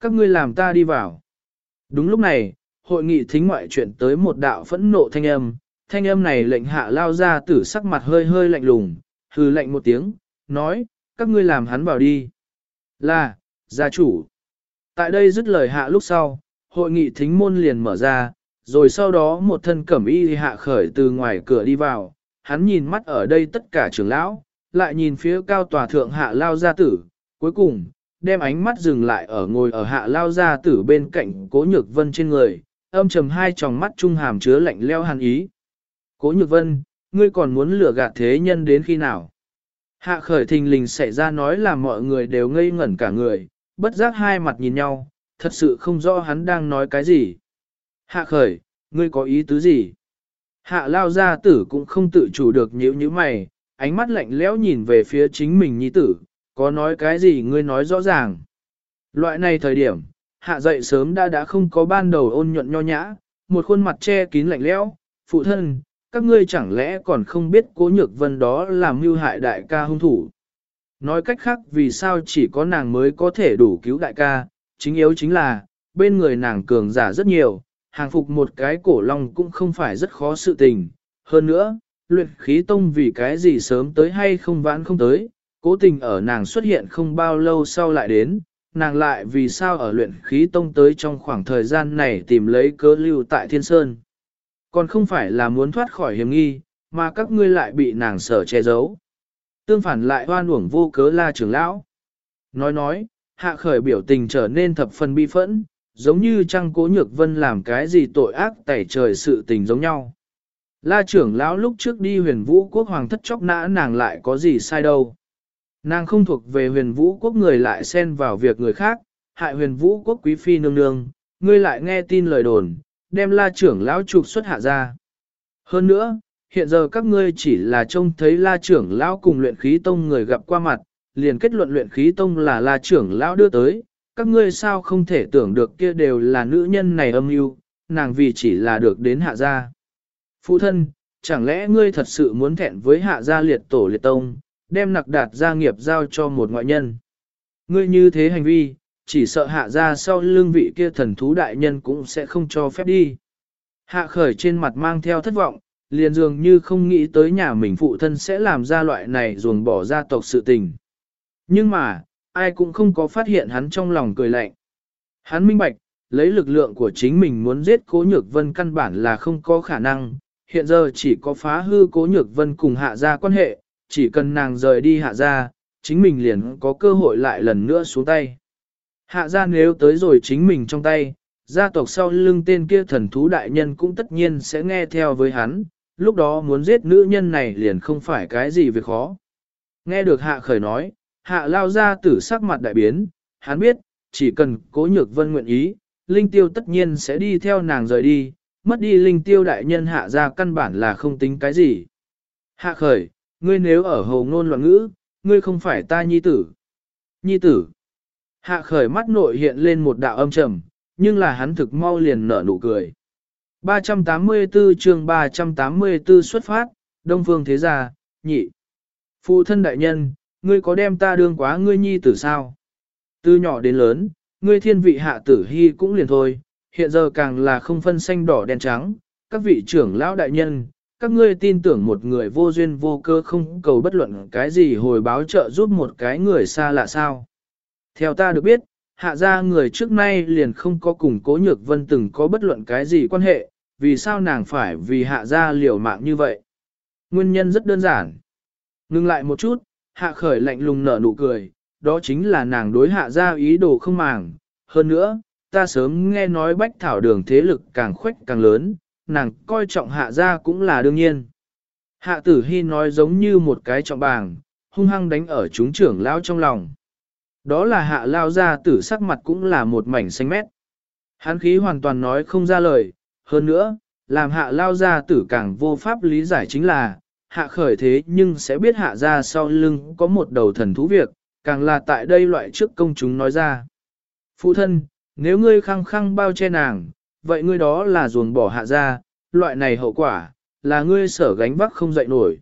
Các ngươi làm ta đi vào. Đúng lúc này, hội nghị thính ngoại chuyện tới một đạo phẫn nộ thanh âm, thanh âm này lệnh hạ lao ra tử sắc mặt hơi hơi lạnh lùng, hừ lạnh một tiếng, nói, các ngươi làm hắn vào đi. Là, gia chủ. Tại đây dứt lời hạ lúc sau, hội nghị thính môn liền mở ra, rồi sau đó một thân cẩm y hạ khởi từ ngoài cửa đi vào, hắn nhìn mắt ở đây tất cả trưởng lão, lại nhìn phía cao tòa thượng hạ lao gia tử, cuối cùng, đem ánh mắt dừng lại ở ngồi ở hạ lao gia tử bên cạnh cố nhược vân trên người, âm trầm hai tròng mắt trung hàm chứa lạnh leo hàn ý. Cố nhược vân, ngươi còn muốn lừa gạt thế nhân đến khi nào? Hạ khởi thình lình xảy ra nói là mọi người đều ngây ngẩn cả người, bất giác hai mặt nhìn nhau, thật sự không rõ hắn đang nói cái gì. Hạ khởi, ngươi có ý tứ gì? Hạ lao gia tử cũng không tự chủ được nhíu như mày, ánh mắt lạnh lẽo nhìn về phía chính mình nhi tử, có nói cái gì ngươi nói rõ ràng. Loại này thời điểm, hạ dậy sớm đã đã không có ban đầu ôn nhuận nho nhã, một khuôn mặt che kín lạnh lẽo, phụ thân, các ngươi chẳng lẽ còn không biết cố nhược vân đó là mưu hại đại ca hung thủ. Nói cách khác vì sao chỉ có nàng mới có thể đủ cứu đại ca, chính yếu chính là, bên người nàng cường giả rất nhiều, hàng phục một cái cổ long cũng không phải rất khó sự tình. Hơn nữa, luyện khí tông vì cái gì sớm tới hay không vãn không tới, cố tình ở nàng xuất hiện không bao lâu sau lại đến, nàng lại vì sao ở luyện khí tông tới trong khoảng thời gian này tìm lấy cớ lưu tại thiên sơn. Còn không phải là muốn thoát khỏi hiểm nghi, mà các ngươi lại bị nàng sở che giấu. Tương phản lại hoan uổng vô cớ la trưởng lão. Nói nói, hạ khởi biểu tình trở nên thập phần bi phẫn, giống như trăng cố nhược vân làm cái gì tội ác tẩy trời sự tình giống nhau. La trưởng lão lúc trước đi huyền vũ quốc hoàng thất chóc nã nàng lại có gì sai đâu. Nàng không thuộc về huyền vũ quốc người lại xen vào việc người khác, hại huyền vũ quốc quý phi nương nương, ngươi lại nghe tin lời đồn, đem la trưởng lão trục xuất hạ ra. Hơn nữa, hiện giờ các ngươi chỉ là trông thấy la trưởng lão cùng luyện khí tông người gặp qua mặt, liền kết luận luyện khí tông là la trưởng lão đưa tới, các ngươi sao không thể tưởng được kia đều là nữ nhân này âm mưu, nàng vì chỉ là được đến hạ gia. Phụ thân, chẳng lẽ ngươi thật sự muốn thẹn với hạ gia liệt tổ liệt tông, đem nặc đạt gia nghiệp giao cho một ngoại nhân? Ngươi như thế hành vi, chỉ sợ hạ gia sau lương vị kia thần thú đại nhân cũng sẽ không cho phép đi. Hạ khởi trên mặt mang theo thất vọng, liền dường như không nghĩ tới nhà mình phụ thân sẽ làm ra loại này ruồng bỏ gia tộc sự tình. Nhưng mà, ai cũng không có phát hiện hắn trong lòng cười lạnh. Hắn minh bạch, lấy lực lượng của chính mình muốn giết cố nhược vân căn bản là không có khả năng, hiện giờ chỉ có phá hư cố nhược vân cùng hạ gia quan hệ, chỉ cần nàng rời đi hạ gia, chính mình liền có cơ hội lại lần nữa xuống tay. Hạ gia nếu tới rồi chính mình trong tay, gia tộc sau lưng tên kia thần thú đại nhân cũng tất nhiên sẽ nghe theo với hắn, lúc đó muốn giết nữ nhân này liền không phải cái gì việc khó. Nghe được hạ khởi nói, hạ lao ra tử sắc mặt đại biến, hắn biết, chỉ cần cố nhược vân nguyện ý, linh tiêu tất nhiên sẽ đi theo nàng rời đi, mất đi linh tiêu đại nhân hạ ra căn bản là không tính cái gì. Hạ khởi, ngươi nếu ở hồ ngôn loạn ngữ, ngươi không phải ta nhi tử. Nhi tử. Hạ khởi mắt nội hiện lên một đạo âm trầm, nhưng là hắn thực mau liền nở nụ cười. 384 chương 384 xuất phát, Đông Phương Thế Gia, nhị. Phụ thân đại nhân, ngươi có đem ta đương quá ngươi nhi tử sao? Từ nhỏ đến lớn, ngươi thiên vị hạ tử hy cũng liền thôi, hiện giờ càng là không phân xanh đỏ đen trắng, các vị trưởng lão đại nhân, các ngươi tin tưởng một người vô duyên vô cơ không cầu bất luận cái gì hồi báo trợ giúp một cái người xa lạ sao. Theo ta được biết, hạ gia người trước nay liền không có cùng cố nhược vân từng có bất luận cái gì quan hệ, vì sao nàng phải vì hạ gia liều mạng như vậy? Nguyên nhân rất đơn giản. Ngưng lại một chút, hạ khởi lạnh lùng nở nụ cười, đó chính là nàng đối hạ gia ý đồ không màng. Hơn nữa, ta sớm nghe nói bách thảo đường thế lực càng khuếch càng lớn, nàng coi trọng hạ gia cũng là đương nhiên. Hạ tử hy nói giống như một cái trọng bàng, hung hăng đánh ở chúng trưởng lão trong lòng. Đó là hạ lao ra tử sắc mặt cũng là một mảnh xanh mét. Hán khí hoàn toàn nói không ra lời, hơn nữa, làm hạ lao ra tử càng vô pháp lý giải chính là, hạ khởi thế nhưng sẽ biết hạ ra sau lưng có một đầu thần thú việc, càng là tại đây loại trước công chúng nói ra. Phụ thân, nếu ngươi khăng khăng bao che nàng, vậy ngươi đó là ruồng bỏ hạ ra, loại này hậu quả, là ngươi sở gánh vác không dậy nổi.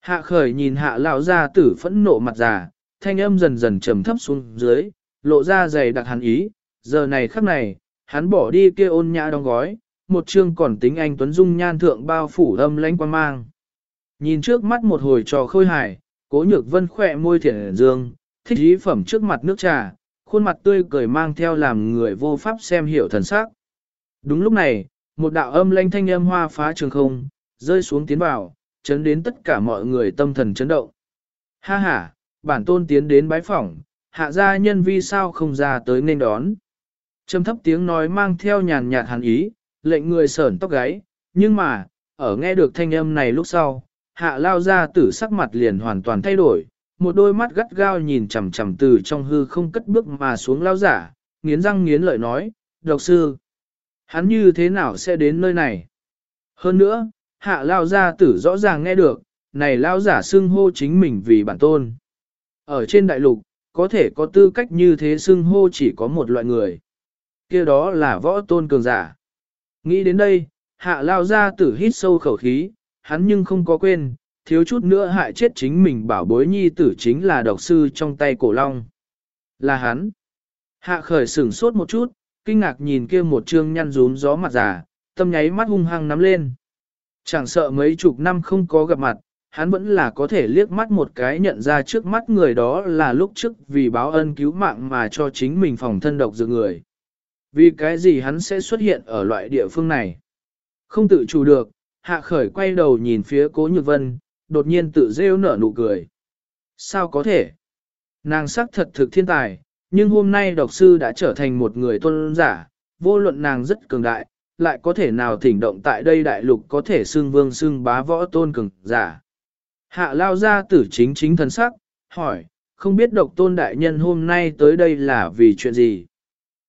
Hạ khởi nhìn hạ lão ra tử phẫn nộ mặt già, thanh âm dần dần trầm thấp xuống dưới, lộ ra dày đặc hắn ý, giờ này khắc này, hắn bỏ đi kia ôn nhã đóng gói, một chương còn tính anh Tuấn Dung nhan thượng bao phủ âm lãnh quan mang. Nhìn trước mắt một hồi trò khôi hài, cố nhược vân khỏe môi thiện dương, thích ý phẩm trước mặt nước trà, khuôn mặt tươi cười mang theo làm người vô pháp xem hiểu thần sắc. Đúng lúc này, một đạo âm lanh thanh âm hoa phá trường không, rơi xuống tiến vào, chấn đến tất cả mọi người tâm thần chấn động. Ha ha, bản tôn tiến đến bái phỏng, hạ gia nhân vi sao không ra tới nên đón. Trầm thấp tiếng nói mang theo nhàn nhạt hàn ý, lệnh người sởn tóc gáy, nhưng mà, ở nghe được thanh âm này lúc sau, hạ lao ra tử sắc mặt liền hoàn toàn thay đổi, một đôi mắt gắt gao nhìn chằm chằm từ trong hư không cất bước mà xuống lao giả, nghiến răng nghiến lợi nói, độc sư, hắn như thế nào sẽ đến nơi này? Hơn nữa, hạ lao gia tử rõ ràng nghe được, này lao giả xưng hô chính mình vì bản tôn. Ở trên đại lục, có thể có tư cách như thế xưng hô chỉ có một loại người. kia đó là võ tôn cường giả. Nghĩ đến đây, hạ lao gia tử hít sâu khẩu khí, hắn nhưng không có quên, thiếu chút nữa hại chết chính mình bảo bối nhi tử chính là độc sư trong tay cổ long. Là hắn. Hạ khởi sửng sốt một chút, kinh ngạc nhìn kia một trương nhăn rún gió mặt già, tâm nháy mắt hung hăng nắm lên. Chẳng sợ mấy chục năm không có gặp mặt, hắn vẫn là có thể liếc mắt một cái nhận ra trước mắt người đó là lúc trước vì báo ân cứu mạng mà cho chính mình phòng thân độc dược người. Vì cái gì hắn sẽ xuất hiện ở loại địa phương này? Không tự chủ được, hạ khởi quay đầu nhìn phía cố nhược vân, đột nhiên tự rêu nở nụ cười. Sao có thể? Nàng sắc thật thực thiên tài, nhưng hôm nay độc sư đã trở thành một người tôn giả, vô luận nàng rất cường đại, lại có thể nào thỉnh động tại đây đại lục có thể xưng vương xưng bá võ tôn cường giả. Hạ lao ra tử chính chính thần sắc, hỏi, không biết độc tôn đại nhân hôm nay tới đây là vì chuyện gì?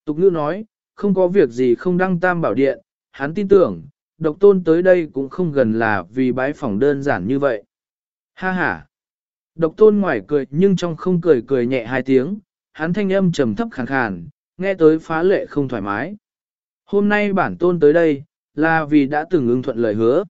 Tục ngữ nói, không có việc gì không đăng tam bảo điện, hắn tin tưởng, độc tôn tới đây cũng không gần là vì bái phỏng đơn giản như vậy. Ha ha! Độc tôn ngoài cười nhưng trong không cười cười nhẹ hai tiếng, hắn thanh âm trầm thấp khàn khàn, nghe tới phá lệ không thoải mái. Hôm nay bản tôn tới đây, là vì đã từng ưng thuận lời hứa.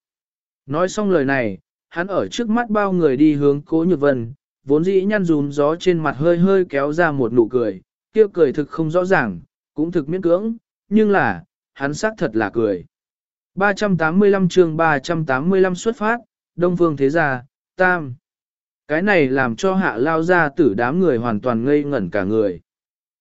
Nói xong lời này, hắn ở trước mắt bao người đi hướng cố nhược vân, vốn dĩ nhăn rún gió trên mặt hơi hơi kéo ra một nụ cười, kia cười thực không rõ ràng, cũng thực miễn cưỡng, nhưng là, hắn xác thật là cười. 385 chương 385 xuất phát, Đông Phương Thế Gia, Tam. Cái này làm cho hạ lao ra tử đám người hoàn toàn ngây ngẩn cả người.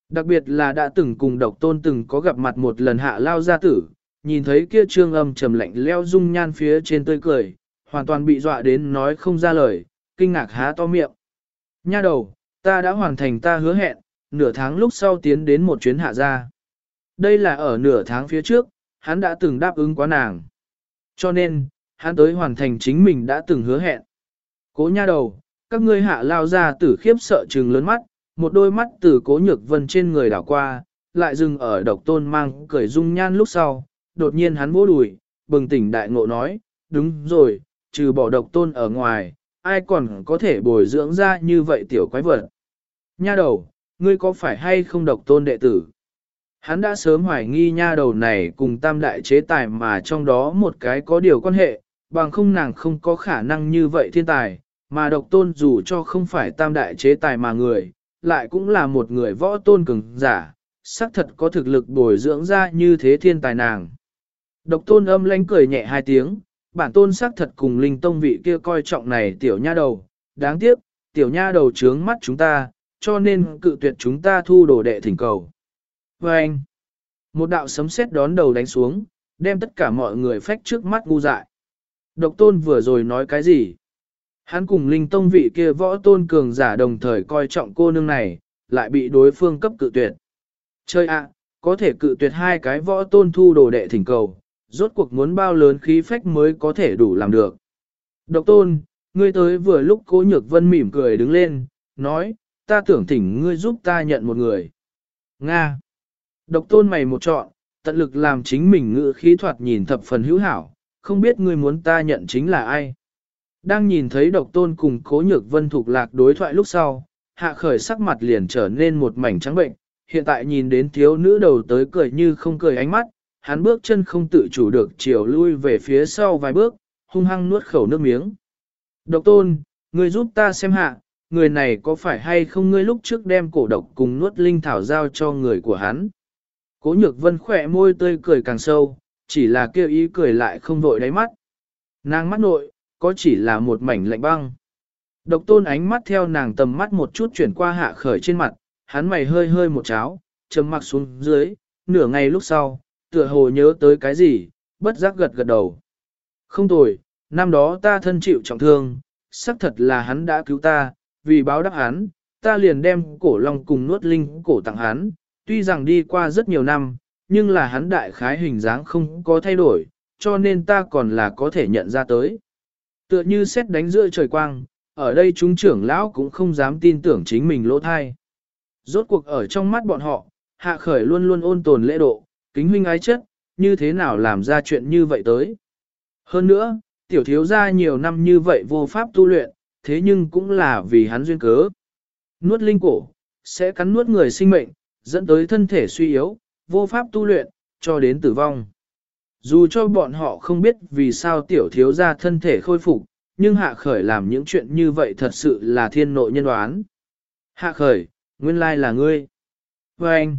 Đặc biệt là đã từng cùng độc tôn từng có gặp mặt một lần hạ lao gia tử, nhìn thấy kia trương âm trầm lạnh leo dung nhan phía trên tươi cười, hoàn toàn bị dọa đến nói không ra lời, kinh ngạc há to miệng. Nha đầu, ta đã hoàn thành ta hứa hẹn, nửa tháng lúc sau tiến đến một chuyến hạ gia. Đây là ở nửa tháng phía trước, hắn đã từng đáp ứng quá nàng. Cho nên, hắn tới hoàn thành chính mình đã từng hứa hẹn. Cố nha đầu, các ngươi hạ lao ra tử khiếp sợ trừng lớn mắt, một đôi mắt từ cố nhược vân trên người đảo qua, lại dừng ở độc tôn mang cười dung nhan lúc sau, đột nhiên hắn vỗ đùi, bừng tỉnh đại ngộ nói, đúng rồi, trừ bỏ độc tôn ở ngoài, ai còn có thể bồi dưỡng ra như vậy tiểu quái vật. Nha đầu, ngươi có phải hay không độc tôn đệ tử? Hắn đã sớm hoài nghi nha đầu này cùng tam đại chế tài mà trong đó một cái có điều quan hệ, bằng không nàng không có khả năng như vậy thiên tài, mà độc tôn dù cho không phải tam đại chế tài mà người, lại cũng là một người võ tôn cường giả, xác thật có thực lực bồi dưỡng ra như thế thiên tài nàng. Độc tôn âm lánh cười nhẹ hai tiếng, bản tôn xác thật cùng linh tông vị kia coi trọng này tiểu nha đầu, đáng tiếc, tiểu nha đầu trướng mắt chúng ta, cho nên cự tuyệt chúng ta thu đồ đệ thỉnh cầu. Và anh, một đạo sấm sét đón đầu đánh xuống, đem tất cả mọi người phách trước mắt ngu dại. Độc tôn vừa rồi nói cái gì? Hắn cùng linh tông vị kia võ tôn cường giả đồng thời coi trọng cô nương này, lại bị đối phương cấp cự tuyệt. Chơi ạ, có thể cự tuyệt hai cái võ tôn thu đồ đệ thỉnh cầu, rốt cuộc muốn bao lớn khí phách mới có thể đủ làm được. Độc tôn, ngươi tới vừa lúc cố nhược vân mỉm cười đứng lên, nói, ta tưởng thỉnh ngươi giúp ta nhận một người. Nga. Độc tôn mày một chọn, tận lực làm chính mình ngự khí thoạt nhìn thập phần hữu hảo, không biết ngươi muốn ta nhận chính là ai. Đang nhìn thấy độc tôn cùng cố nhược vân thuộc lạc đối thoại lúc sau, hạ khởi sắc mặt liền trở nên một mảnh trắng bệnh, hiện tại nhìn đến thiếu nữ đầu tới cười như không cười ánh mắt, hắn bước chân không tự chủ được chiều lui về phía sau vài bước, hung hăng nuốt khẩu nước miếng. Độc tôn, người giúp ta xem hạ, người này có phải hay không ngươi lúc trước đem cổ độc cùng nuốt linh thảo giao cho người của hắn. Cố nhược vân khỏe môi tươi cười càng sâu, chỉ là kêu ý cười lại không vội đáy mắt. Nàng mắt nội, có chỉ là một mảnh lạnh băng. Độc tôn ánh mắt theo nàng tầm mắt một chút chuyển qua hạ khởi trên mặt, hắn mày hơi hơi một cháo, chấm mặc xuống dưới, nửa ngày lúc sau, tựa hồ nhớ tới cái gì, bất giác gật gật đầu. Không tồi, năm đó ta thân chịu trọng thương, xác thật là hắn đã cứu ta, vì báo đáp hắn, ta liền đem cổ long cùng nuốt linh cổ tặng hắn, tuy rằng đi qua rất nhiều năm, nhưng là hắn đại khái hình dáng không có thay đổi, cho nên ta còn là có thể nhận ra tới. Tựa như xét đánh giữa trời quang, ở đây chúng trưởng lão cũng không dám tin tưởng chính mình lỗ thai. Rốt cuộc ở trong mắt bọn họ, hạ khởi luôn luôn ôn tồn lễ độ, kính huynh ái chất, như thế nào làm ra chuyện như vậy tới. Hơn nữa, tiểu thiếu gia nhiều năm như vậy vô pháp tu luyện, thế nhưng cũng là vì hắn duyên cớ. Nuốt linh cổ, sẽ cắn nuốt người sinh mệnh, dẫn tới thân thể suy yếu, vô pháp tu luyện, cho đến tử vong. Dù cho bọn họ không biết vì sao tiểu thiếu gia thân thể khôi phục, nhưng hạ khởi làm những chuyện như vậy thật sự là thiên nội nhân đoán. Hạ khởi, nguyên lai là ngươi. Và anh,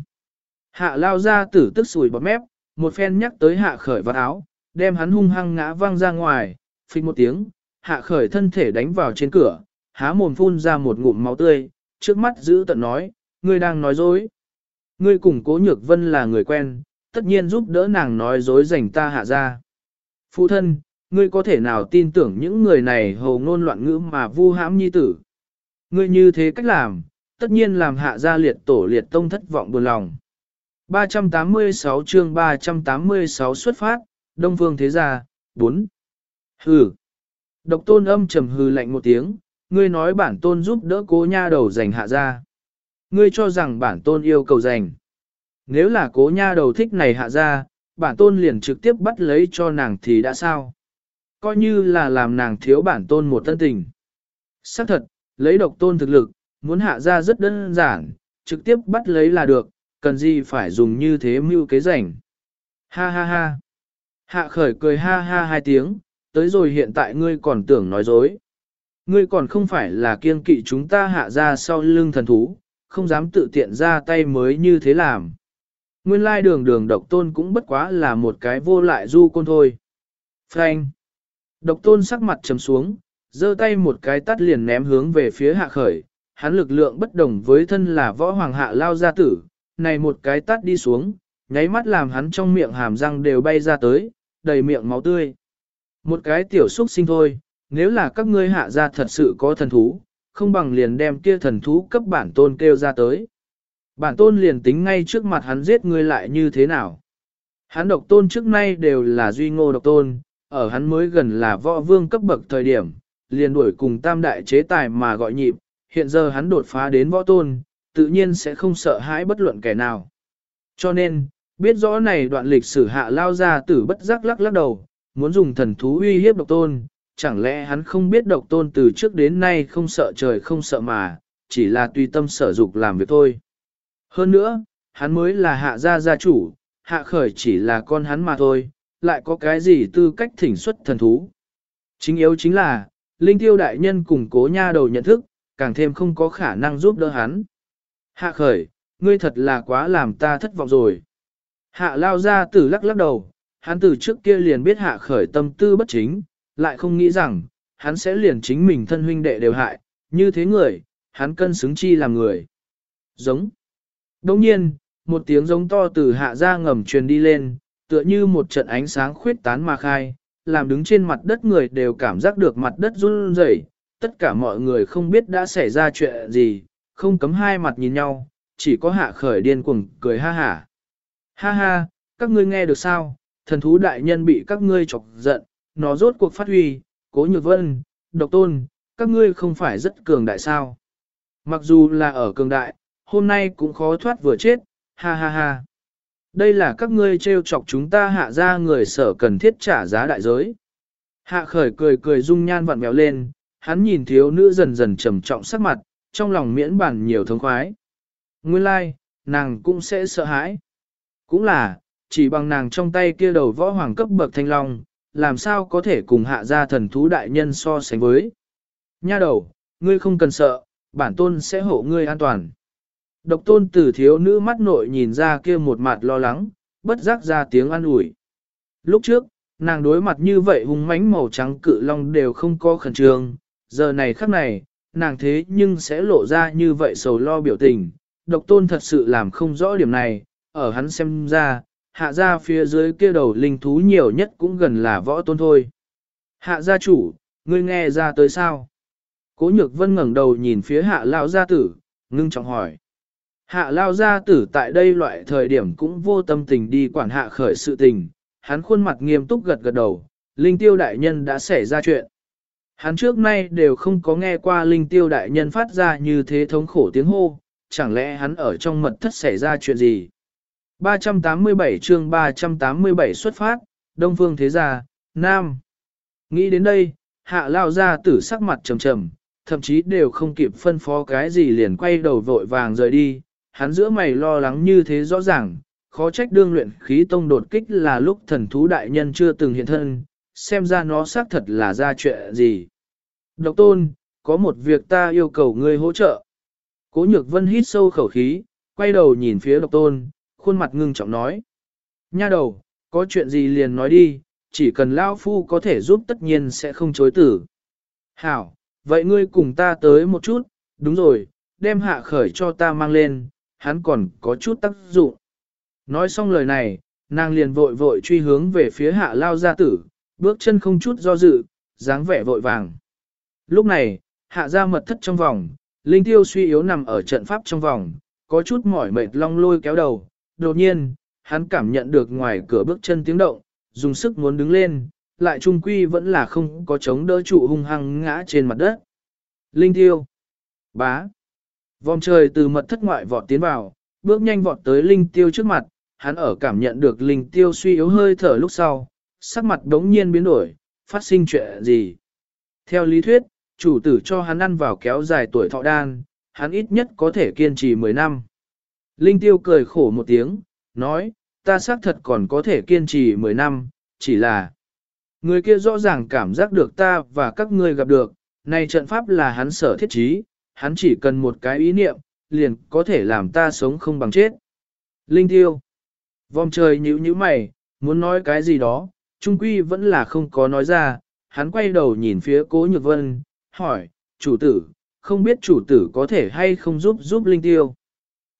hạ lao ra tử tức sùi bọt mép, một phen nhắc tới hạ khởi vào áo, đem hắn hung hăng ngã văng ra ngoài, phịch một tiếng, hạ khởi thân thể đánh vào trên cửa, há mồm phun ra một ngụm máu tươi, trước mắt giữ tận nói, ngươi đang nói dối. Ngươi cùng cố nhược vân là người quen, tất nhiên giúp đỡ nàng nói dối dành ta hạ ra. Phụ thân, ngươi có thể nào tin tưởng những người này hồ ngôn loạn ngữ mà vu hãm nhi tử. Ngươi như thế cách làm, tất nhiên làm hạ gia liệt tổ liệt tông thất vọng buồn lòng. 386 chương 386 xuất phát, Đông Phương Thế Gia, 4. Hừ. Độc tôn âm trầm hừ lạnh một tiếng, ngươi nói bản tôn giúp đỡ cố nha đầu giành hạ gia. Ngươi cho rằng bản tôn yêu cầu giành. Nếu là cố nha đầu thích này hạ ra, bản tôn liền trực tiếp bắt lấy cho nàng thì đã sao? Coi như là làm nàng thiếu bản tôn một tân tình. Xác thật, lấy độc tôn thực lực, muốn hạ ra rất đơn giản, trực tiếp bắt lấy là được, cần gì phải dùng như thế mưu kế rảnh. Ha ha ha. Hạ khởi cười ha ha hai tiếng, tới rồi hiện tại ngươi còn tưởng nói dối. Ngươi còn không phải là kiên kỵ chúng ta hạ ra sau lưng thần thú, không dám tự tiện ra tay mới như thế làm. Nguyên lai đường đường độc tôn cũng bất quá là một cái vô lại du côn thôi. Frank. Độc tôn sắc mặt trầm xuống, giơ tay một cái tắt liền ném hướng về phía hạ khởi, hắn lực lượng bất đồng với thân là võ hoàng hạ lao gia tử, này một cái tắt đi xuống, nháy mắt làm hắn trong miệng hàm răng đều bay ra tới, đầy miệng máu tươi. Một cái tiểu xúc sinh thôi, nếu là các ngươi hạ gia thật sự có thần thú, không bằng liền đem kia thần thú cấp bản tôn kêu ra tới. Bản tôn liền tính ngay trước mặt hắn giết ngươi lại như thế nào. Hắn độc tôn trước nay đều là duy ngô độc tôn, ở hắn mới gần là võ vương cấp bậc thời điểm, liền đuổi cùng tam đại chế tài mà gọi nhịp, hiện giờ hắn đột phá đến võ tôn, tự nhiên sẽ không sợ hãi bất luận kẻ nào. Cho nên, biết rõ này đoạn lịch sử hạ lao ra tử bất giác lắc lắc đầu, muốn dùng thần thú uy hiếp độc tôn, chẳng lẽ hắn không biết độc tôn từ trước đến nay không sợ trời không sợ mà, chỉ là tùy tâm sở dục làm việc thôi. Hơn nữa, hắn mới là hạ gia gia chủ, hạ khởi chỉ là con hắn mà thôi, lại có cái gì tư cách thỉnh xuất thần thú. Chính yếu chính là, linh tiêu đại nhân cùng cố nha đầu nhận thức, càng thêm không có khả năng giúp đỡ hắn. Hạ khởi, ngươi thật là quá làm ta thất vọng rồi. Hạ lao ra tử lắc lắc đầu, hắn từ trước kia liền biết hạ khởi tâm tư bất chính, lại không nghĩ rằng, hắn sẽ liền chính mình thân huynh đệ đều hại, như thế người, hắn cân xứng chi làm người. Giống. Đồng nhiên, một tiếng giống to từ hạ ra ngầm truyền đi lên, tựa như một trận ánh sáng khuyết tán mà khai, làm đứng trên mặt đất người đều cảm giác được mặt đất run rẩy. tất cả mọi người không biết đã xảy ra chuyện gì, không cấm hai mặt nhìn nhau, chỉ có hạ khởi điên cuồng cười ha hả. Ha ha, các ngươi nghe được sao, thần thú đại nhân bị các ngươi chọc giận, nó rốt cuộc phát huy, cố nhược vân, độc tôn, các ngươi không phải rất cường đại sao. Mặc dù là ở cường đại, hôm nay cũng khó thoát vừa chết, ha ha ha. Đây là các ngươi trêu chọc chúng ta hạ ra người sở cần thiết trả giá đại giới. Hạ khởi cười cười dung nhan vặn mèo lên, hắn nhìn thiếu nữ dần dần trầm trọng sắc mặt, trong lòng miễn bản nhiều thống khoái. Nguyên lai, like, nàng cũng sẽ sợ hãi. Cũng là, chỉ bằng nàng trong tay kia đầu võ hoàng cấp bậc thanh long, làm sao có thể cùng hạ gia thần thú đại nhân so sánh với. Nha đầu, ngươi không cần sợ, bản tôn sẽ hộ ngươi an toàn. Độc tôn tử thiếu nữ mắt nội nhìn ra kia một mặt lo lắng, bất giác ra tiếng an ủi. Lúc trước, nàng đối mặt như vậy hung mãnh màu trắng cự long đều không có khẩn trương, giờ này khắc này, nàng thế nhưng sẽ lộ ra như vậy sầu lo biểu tình. Độc tôn thật sự làm không rõ điểm này, ở hắn xem ra, hạ gia phía dưới kia đầu linh thú nhiều nhất cũng gần là võ tôn thôi. Hạ gia chủ, ngươi nghe ra tới sao? Cố nhược vân ngẩng đầu nhìn phía hạ lao gia tử, ngưng trọng hỏi. Hạ lao gia tử tại đây loại thời điểm cũng vô tâm tình đi quản hạ khởi sự tình, hắn khuôn mặt nghiêm túc gật gật đầu, linh tiêu đại nhân đã xảy ra chuyện. Hắn trước nay đều không có nghe qua linh tiêu đại nhân phát ra như thế thống khổ tiếng hô, chẳng lẽ hắn ở trong mật thất xảy ra chuyện gì? 387 chương 387 xuất phát, Đông Phương Thế Gia, Nam. Nghĩ đến đây, hạ lao ra tử sắc mặt trầm trầm, thậm chí đều không kịp phân phó cái gì liền quay đầu vội vàng rời đi, hắn giữa mày lo lắng như thế rõ ràng, khó trách đương luyện khí tông đột kích là lúc thần thú đại nhân chưa từng hiện thân, xem ra nó xác thật là ra chuyện gì. Độc tôn, có một việc ta yêu cầu ngươi hỗ trợ. Cố nhược vân hít sâu khẩu khí, quay đầu nhìn phía độc tôn, khuôn mặt ngưng trọng nói. Nha đầu, có chuyện gì liền nói đi, chỉ cần Lao Phu có thể giúp tất nhiên sẽ không chối tử. Hảo, vậy ngươi cùng ta tới một chút, đúng rồi, đem hạ khởi cho ta mang lên, hắn còn có chút tác dụng. Nói xong lời này, nàng liền vội vội truy hướng về phía hạ lao gia tử, bước chân không chút do dự, dáng vẻ vội vàng. Lúc này, hạ gia mật thất trong vòng, linh tiêu suy yếu nằm ở trận pháp trong vòng, có chút mỏi mệt long lôi kéo đầu. Đột nhiên, hắn cảm nhận được ngoài cửa bước chân tiếng động, dùng sức muốn đứng lên, lại trung quy vẫn là không có chống đỡ trụ hung hăng ngã trên mặt đất. Linh tiêu. Bá. Vòng trời từ mật thất ngoại vọt tiến vào, bước nhanh vọt tới linh tiêu trước mặt, hắn ở cảm nhận được linh tiêu suy yếu hơi thở lúc sau, sắc mặt đống nhiên biến đổi, phát sinh chuyện gì. Theo lý thuyết, chủ tử cho hắn ăn vào kéo dài tuổi thọ đan, hắn ít nhất có thể kiên trì 10 năm. Linh tiêu cười khổ một tiếng, nói, ta xác thật còn có thể kiên trì 10 năm, chỉ là người kia rõ ràng cảm giác được ta và các ngươi gặp được, này trận pháp là hắn sở thiết trí, hắn chỉ cần một cái ý niệm, liền có thể làm ta sống không bằng chết. Linh tiêu, vòng trời nhíu nhíu mày, muốn nói cái gì đó, trung quy vẫn là không có nói ra, hắn quay đầu nhìn phía cố nhược vân, hỏi, chủ tử, không biết chủ tử có thể hay không giúp giúp Linh tiêu.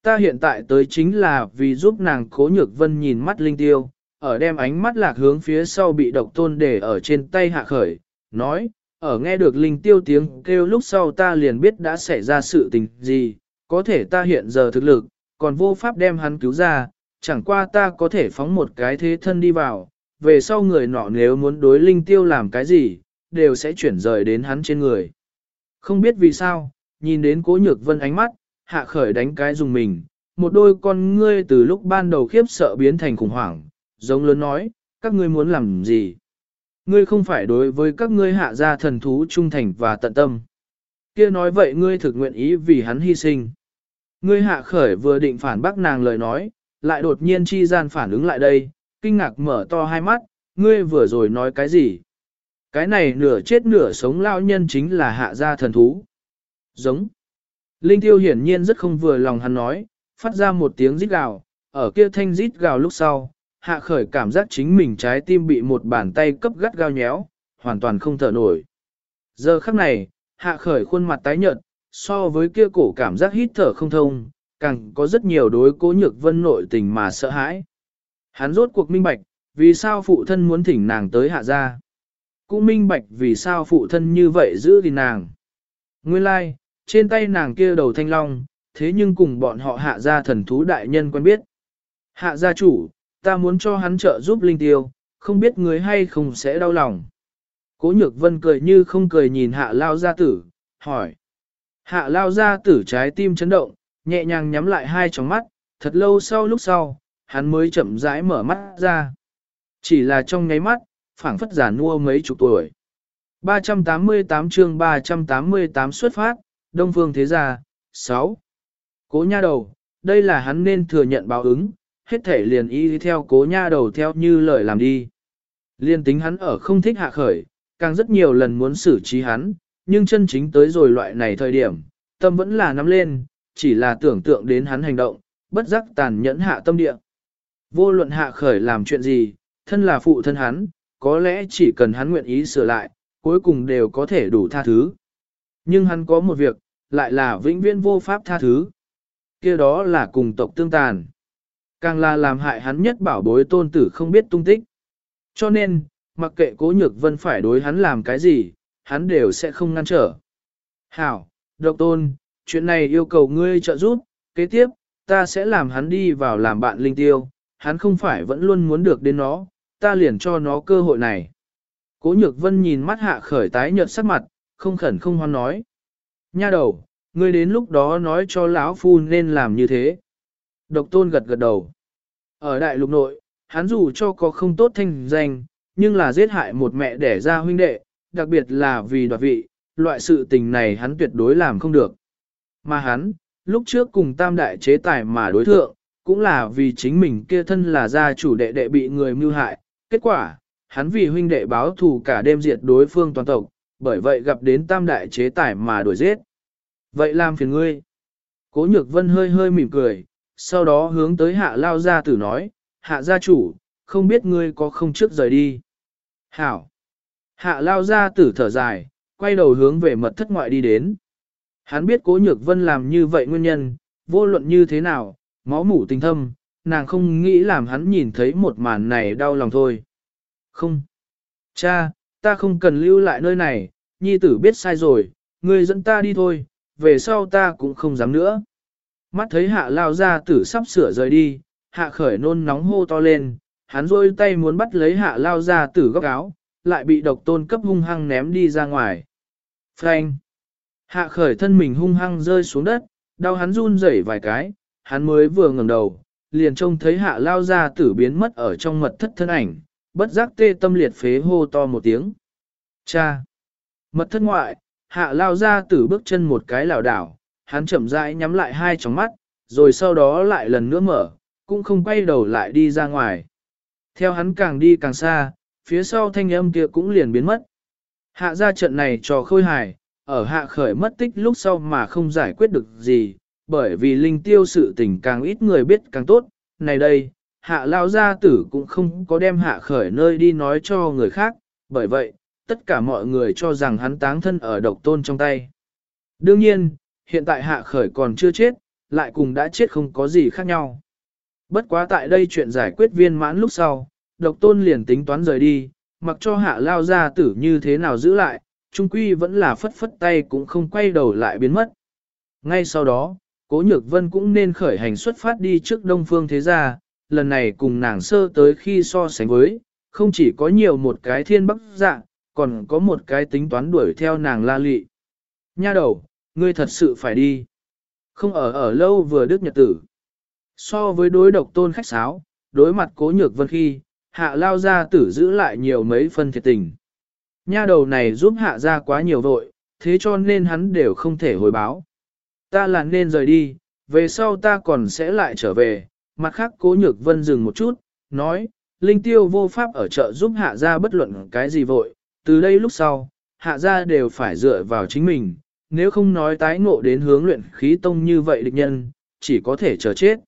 Ta hiện tại tới chính là vì giúp nàng cố nhược vân nhìn mắt Linh tiêu, ở đem ánh mắt lạc hướng phía sau bị độc tôn để ở trên tay hạ khởi, nói, ở nghe được linh tiêu tiếng kêu lúc sau ta liền biết đã xảy ra sự tình gì, có thể ta hiện giờ thực lực, còn vô pháp đem hắn cứu ra, chẳng qua ta có thể phóng một cái thế thân đi vào, về sau người nọ nếu muốn đối linh tiêu làm cái gì, đều sẽ chuyển rời đến hắn trên người. Không biết vì sao, nhìn đến cố nhược vân ánh mắt, hạ khởi đánh cái dùng mình, một đôi con ngươi từ lúc ban đầu khiếp sợ biến thành khủng hoảng, giống lớn nói, các ngươi muốn làm gì? Ngươi không phải đối với các ngươi hạ gia thần thú trung thành và tận tâm. Kia nói vậy ngươi thực nguyện ý vì hắn hy sinh. Ngươi hạ khởi vừa định phản bác nàng lời nói, lại đột nhiên chi gian phản ứng lại đây, kinh ngạc mở to hai mắt, ngươi vừa rồi nói cái gì? Cái này nửa chết nửa sống lao nhân chính là hạ gia thần thú. Giống. Linh tiêu hiển nhiên rất không vừa lòng hắn nói, phát ra một tiếng rít gào, ở kia thanh rít gào lúc sau, hạ khởi cảm giác chính mình trái tim bị một bàn tay cấp gắt gao nhéo, hoàn toàn không thở nổi. Giờ khắc này, hạ khởi khuôn mặt tái nhợt, so với kia cổ cảm giác hít thở không thông, càng có rất nhiều đối cố nhược vân nội tình mà sợ hãi. Hắn rốt cuộc minh bạch, vì sao phụ thân muốn thỉnh nàng tới hạ gia. Cũng minh bạch vì sao phụ thân như vậy giữ gìn nàng. Nguyên lai, like, trên tay nàng kia đầu thanh long, thế nhưng cùng bọn họ hạ gia thần thú đại nhân quen biết. Hạ gia chủ, ta muốn cho hắn trợ giúp linh tiêu, không biết người hay không sẽ đau lòng. Cố nhược vân cười như không cười nhìn hạ lao gia tử, hỏi. Hạ lao gia tử trái tim chấn động, nhẹ nhàng nhắm lại hai tròng mắt, thật lâu sau lúc sau, hắn mới chậm rãi mở mắt ra. Chỉ là trong nháy mắt, phảng phất giả nua mấy chục tuổi. 388 chương 388 xuất phát, Đông Phương Thế Gia, 6. Cố nha đầu, đây là hắn nên thừa nhận báo ứng, hết thể liền y theo cố nha đầu theo như lời làm đi. Liên tính hắn ở không thích hạ khởi, càng rất nhiều lần muốn xử trí hắn, nhưng chân chính tới rồi loại này thời điểm, tâm vẫn là nắm lên, chỉ là tưởng tượng đến hắn hành động, bất giác tàn nhẫn hạ tâm địa. Vô luận hạ khởi làm chuyện gì, thân là phụ thân hắn, có lẽ chỉ cần hắn nguyện ý sửa lại, cuối cùng đều có thể đủ tha thứ. Nhưng hắn có một việc, lại là vĩnh viễn vô pháp tha thứ. kia đó là cùng tộc tương tàn. Càng là làm hại hắn nhất bảo bối tôn tử không biết tung tích. Cho nên, mặc kệ cố nhược vân phải đối hắn làm cái gì, hắn đều sẽ không ngăn trở. Hảo, độc tôn, chuyện này yêu cầu ngươi trợ giúp, kế tiếp, ta sẽ làm hắn đi vào làm bạn linh tiêu, hắn không phải vẫn luôn muốn được đến nó, ta liền cho nó cơ hội này. Cố nhược vân nhìn mắt hạ khởi tái nhợt sắc mặt, không khẩn không hoan nói. Nha đầu, ngươi đến lúc đó nói cho lão phu nên làm như thế. Độc tôn gật gật đầu. Ở đại lục nội, hắn dù cho có không tốt thanh danh, nhưng là giết hại một mẹ đẻ ra huynh đệ, đặc biệt là vì đoạt vị, loại sự tình này hắn tuyệt đối làm không được. Mà hắn, lúc trước cùng tam đại chế tài mà đối thượng, cũng là vì chính mình kia thân là gia chủ đệ đệ bị người mưu hại. Kết quả, hắn vì huynh đệ báo thù cả đêm diệt đối phương toàn tộc, bởi vậy gặp đến tam đại chế tài mà đuổi giết. Vậy làm phiền ngươi. Cố nhược vân hơi hơi mỉm cười, sau đó hướng tới hạ lao gia tử nói, hạ gia chủ, không biết ngươi có không trước rời đi. Hảo. Hạ lao gia tử thở dài, quay đầu hướng về mật thất ngoại đi đến. Hắn biết cố nhược vân làm như vậy nguyên nhân, vô luận như thế nào, máu mủ tình thâm, nàng không nghĩ làm hắn nhìn thấy một màn này đau lòng thôi. Không. Cha, ta không cần lưu lại nơi này, nhi tử biết sai rồi, ngươi dẫn ta đi thôi, về sau ta cũng không dám nữa. Mắt thấy hạ lao ra tử sắp sửa rời đi, hạ khởi nôn nóng hô to lên, hắn rôi tay muốn bắt lấy hạ lao ra tử góc áo, lại bị độc tôn cấp hung hăng ném đi ra ngoài. Frank! Hạ khởi thân mình hung hăng rơi xuống đất, đau hắn run rẩy vài cái, hắn mới vừa ngẩng đầu, liền trông thấy hạ lao ra tử biến mất ở trong mật thất thân ảnh, bất giác tê tâm liệt phế hô to một tiếng. Cha! Mật thất ngoại, hạ lao ra tử bước chân một cái lảo đảo, hắn chậm rãi nhắm lại hai tròng mắt, rồi sau đó lại lần nữa mở, cũng không quay đầu lại đi ra ngoài. Theo hắn càng đi càng xa, phía sau thanh âm kia cũng liền biến mất. Hạ ra trận này cho khôi hài, ở hạ khởi mất tích lúc sau mà không giải quyết được gì, bởi vì linh tiêu sự tình càng ít người biết càng tốt. Này đây, hạ lao gia tử cũng không có đem hạ khởi nơi đi nói cho người khác, bởi vậy, tất cả mọi người cho rằng hắn táng thân ở độc tôn trong tay. Đương nhiên, hiện tại hạ khởi còn chưa chết, lại cùng đã chết không có gì khác nhau. Bất quá tại đây chuyện giải quyết viên mãn lúc sau, độc tôn liền tính toán rời đi, mặc cho hạ lao ra tử như thế nào giữ lại, trung quy vẫn là phất phất tay cũng không quay đầu lại biến mất. Ngay sau đó, Cố Nhược Vân cũng nên khởi hành xuất phát đi trước Đông Phương Thế Gia, lần này cùng nàng sơ tới khi so sánh với, không chỉ có nhiều một cái thiên bắc dạng, còn có một cái tính toán đuổi theo nàng la lị. Nha đầu, ngươi thật sự phải đi. Không ở ở lâu vừa đức nhật tử. So với đối độc tôn khách sáo, đối mặt cố nhược vân khi, hạ lao ra tử giữ lại nhiều mấy phân thiệt tình. Nha đầu này giúp hạ ra quá nhiều vội, thế cho nên hắn đều không thể hồi báo. Ta là nên rời đi, về sau ta còn sẽ lại trở về, mặt khác cố nhược vân dừng một chút, nói, linh tiêu vô pháp ở chợ giúp hạ ra bất luận cái gì vội, từ đây lúc sau, hạ ra đều phải dựa vào chính mình, nếu không nói tái ngộ đến hướng luyện khí tông như vậy địch nhân, chỉ có thể chờ chết.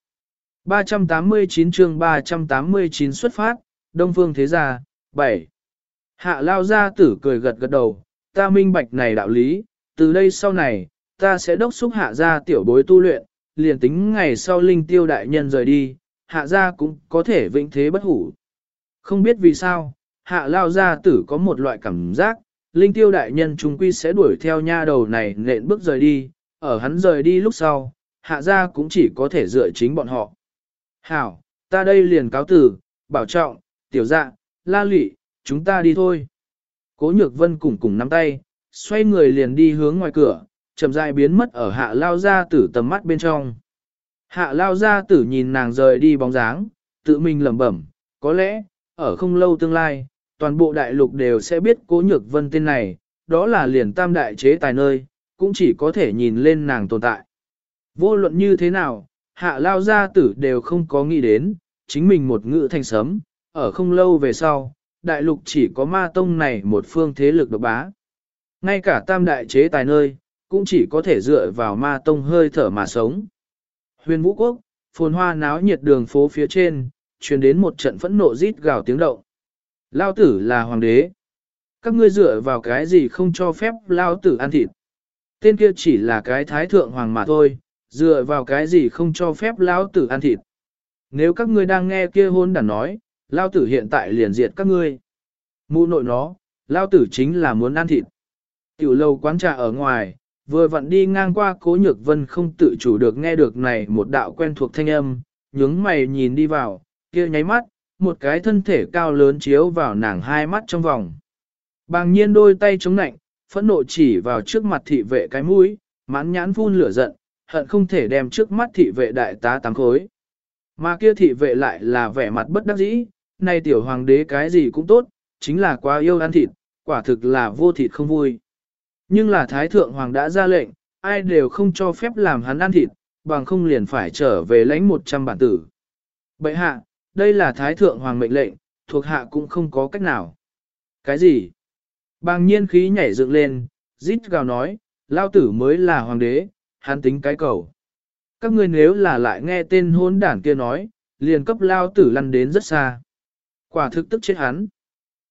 389 chương 389 xuất phát, Đông Phương Thế Gia, 7. Hạ lao gia tử cười gật gật đầu, ta minh bạch này đạo lý, từ đây sau này, ta sẽ đốc xúc hạ gia tiểu bối tu luyện, liền tính ngày sau linh tiêu đại nhân rời đi, hạ gia cũng có thể vĩnh thế bất hủ. Không biết vì sao, hạ lao gia tử có một loại cảm giác, linh tiêu đại nhân trung quy sẽ đuổi theo nha đầu này nện bước rời đi, ở hắn rời đi lúc sau, hạ gia cũng chỉ có thể dựa chính bọn họ. Hảo, ta đây liền cáo tử, bảo trọng, tiểu dạ, la lị, chúng ta đi thôi. Cố nhược vân cùng cùng nắm tay, xoay người liền đi hướng ngoài cửa, chậm rãi biến mất ở hạ lao gia tử tầm mắt bên trong. Hạ lao gia tử nhìn nàng rời đi bóng dáng, tự mình lẩm bẩm, có lẽ, ở không lâu tương lai, toàn bộ đại lục đều sẽ biết cố nhược vân tên này, đó là liền tam đại chế tài nơi, cũng chỉ có thể nhìn lên nàng tồn tại. Vô luận như thế nào, hạ lao gia tử đều không có nghĩ đến, chính mình một ngữ thanh sấm, ở không lâu về sau, đại lục chỉ có ma tông này một phương thế lực độc bá. Ngay cả tam đại chế tài nơi, cũng chỉ có thể dựa vào ma tông hơi thở mà sống. Huyền vũ quốc, phồn hoa náo nhiệt đường phố phía trên, truyền đến một trận phẫn nộ rít gào tiếng động. Lao tử là hoàng đế. Các ngươi dựa vào cái gì không cho phép lao tử ăn thịt. Tên kia chỉ là cái thái thượng hoàng mà thôi, dựa vào cái gì không cho phép lao tử ăn thịt. Nếu các ngươi đang nghe kia hôn đàn nói, lao tử hiện tại liền diệt các ngươi. Mụ nội nó, lao tử chính là muốn ăn thịt. Tiểu lâu quán trà ở ngoài, vừa vặn đi ngang qua cố nhược vân không tự chủ được nghe được này một đạo quen thuộc thanh âm, nhướng mày nhìn đi vào, kia nháy mắt, một cái thân thể cao lớn chiếu vào nàng hai mắt trong vòng. Bàng nhiên đôi tay chống nạnh, phẫn nộ chỉ vào trước mặt thị vệ cái mũi, mãn nhãn phun lửa giận, hận không thể đem trước mắt thị vệ đại tá tám khối. Mà kia thị vệ lại là vẻ mặt bất đắc dĩ, này tiểu hoàng đế cái gì cũng tốt, chính là quá yêu ăn thịt, quả thực là vô thịt không vui. Nhưng là thái thượng hoàng đã ra lệnh, ai đều không cho phép làm hắn ăn thịt, bằng không liền phải trở về lãnh 100 bản tử. Bậy hạ, đây là thái thượng hoàng mệnh lệnh, thuộc hạ cũng không có cách nào. Cái gì? Bàng nhiên khí nhảy dựng lên, rít gào nói, lao tử mới là hoàng đế, hắn tính cái cầu. Các ngươi nếu là lại nghe tên hôn đảng kia nói, liền cấp lao tử lăn đến rất xa. Quả thực tức chết hắn.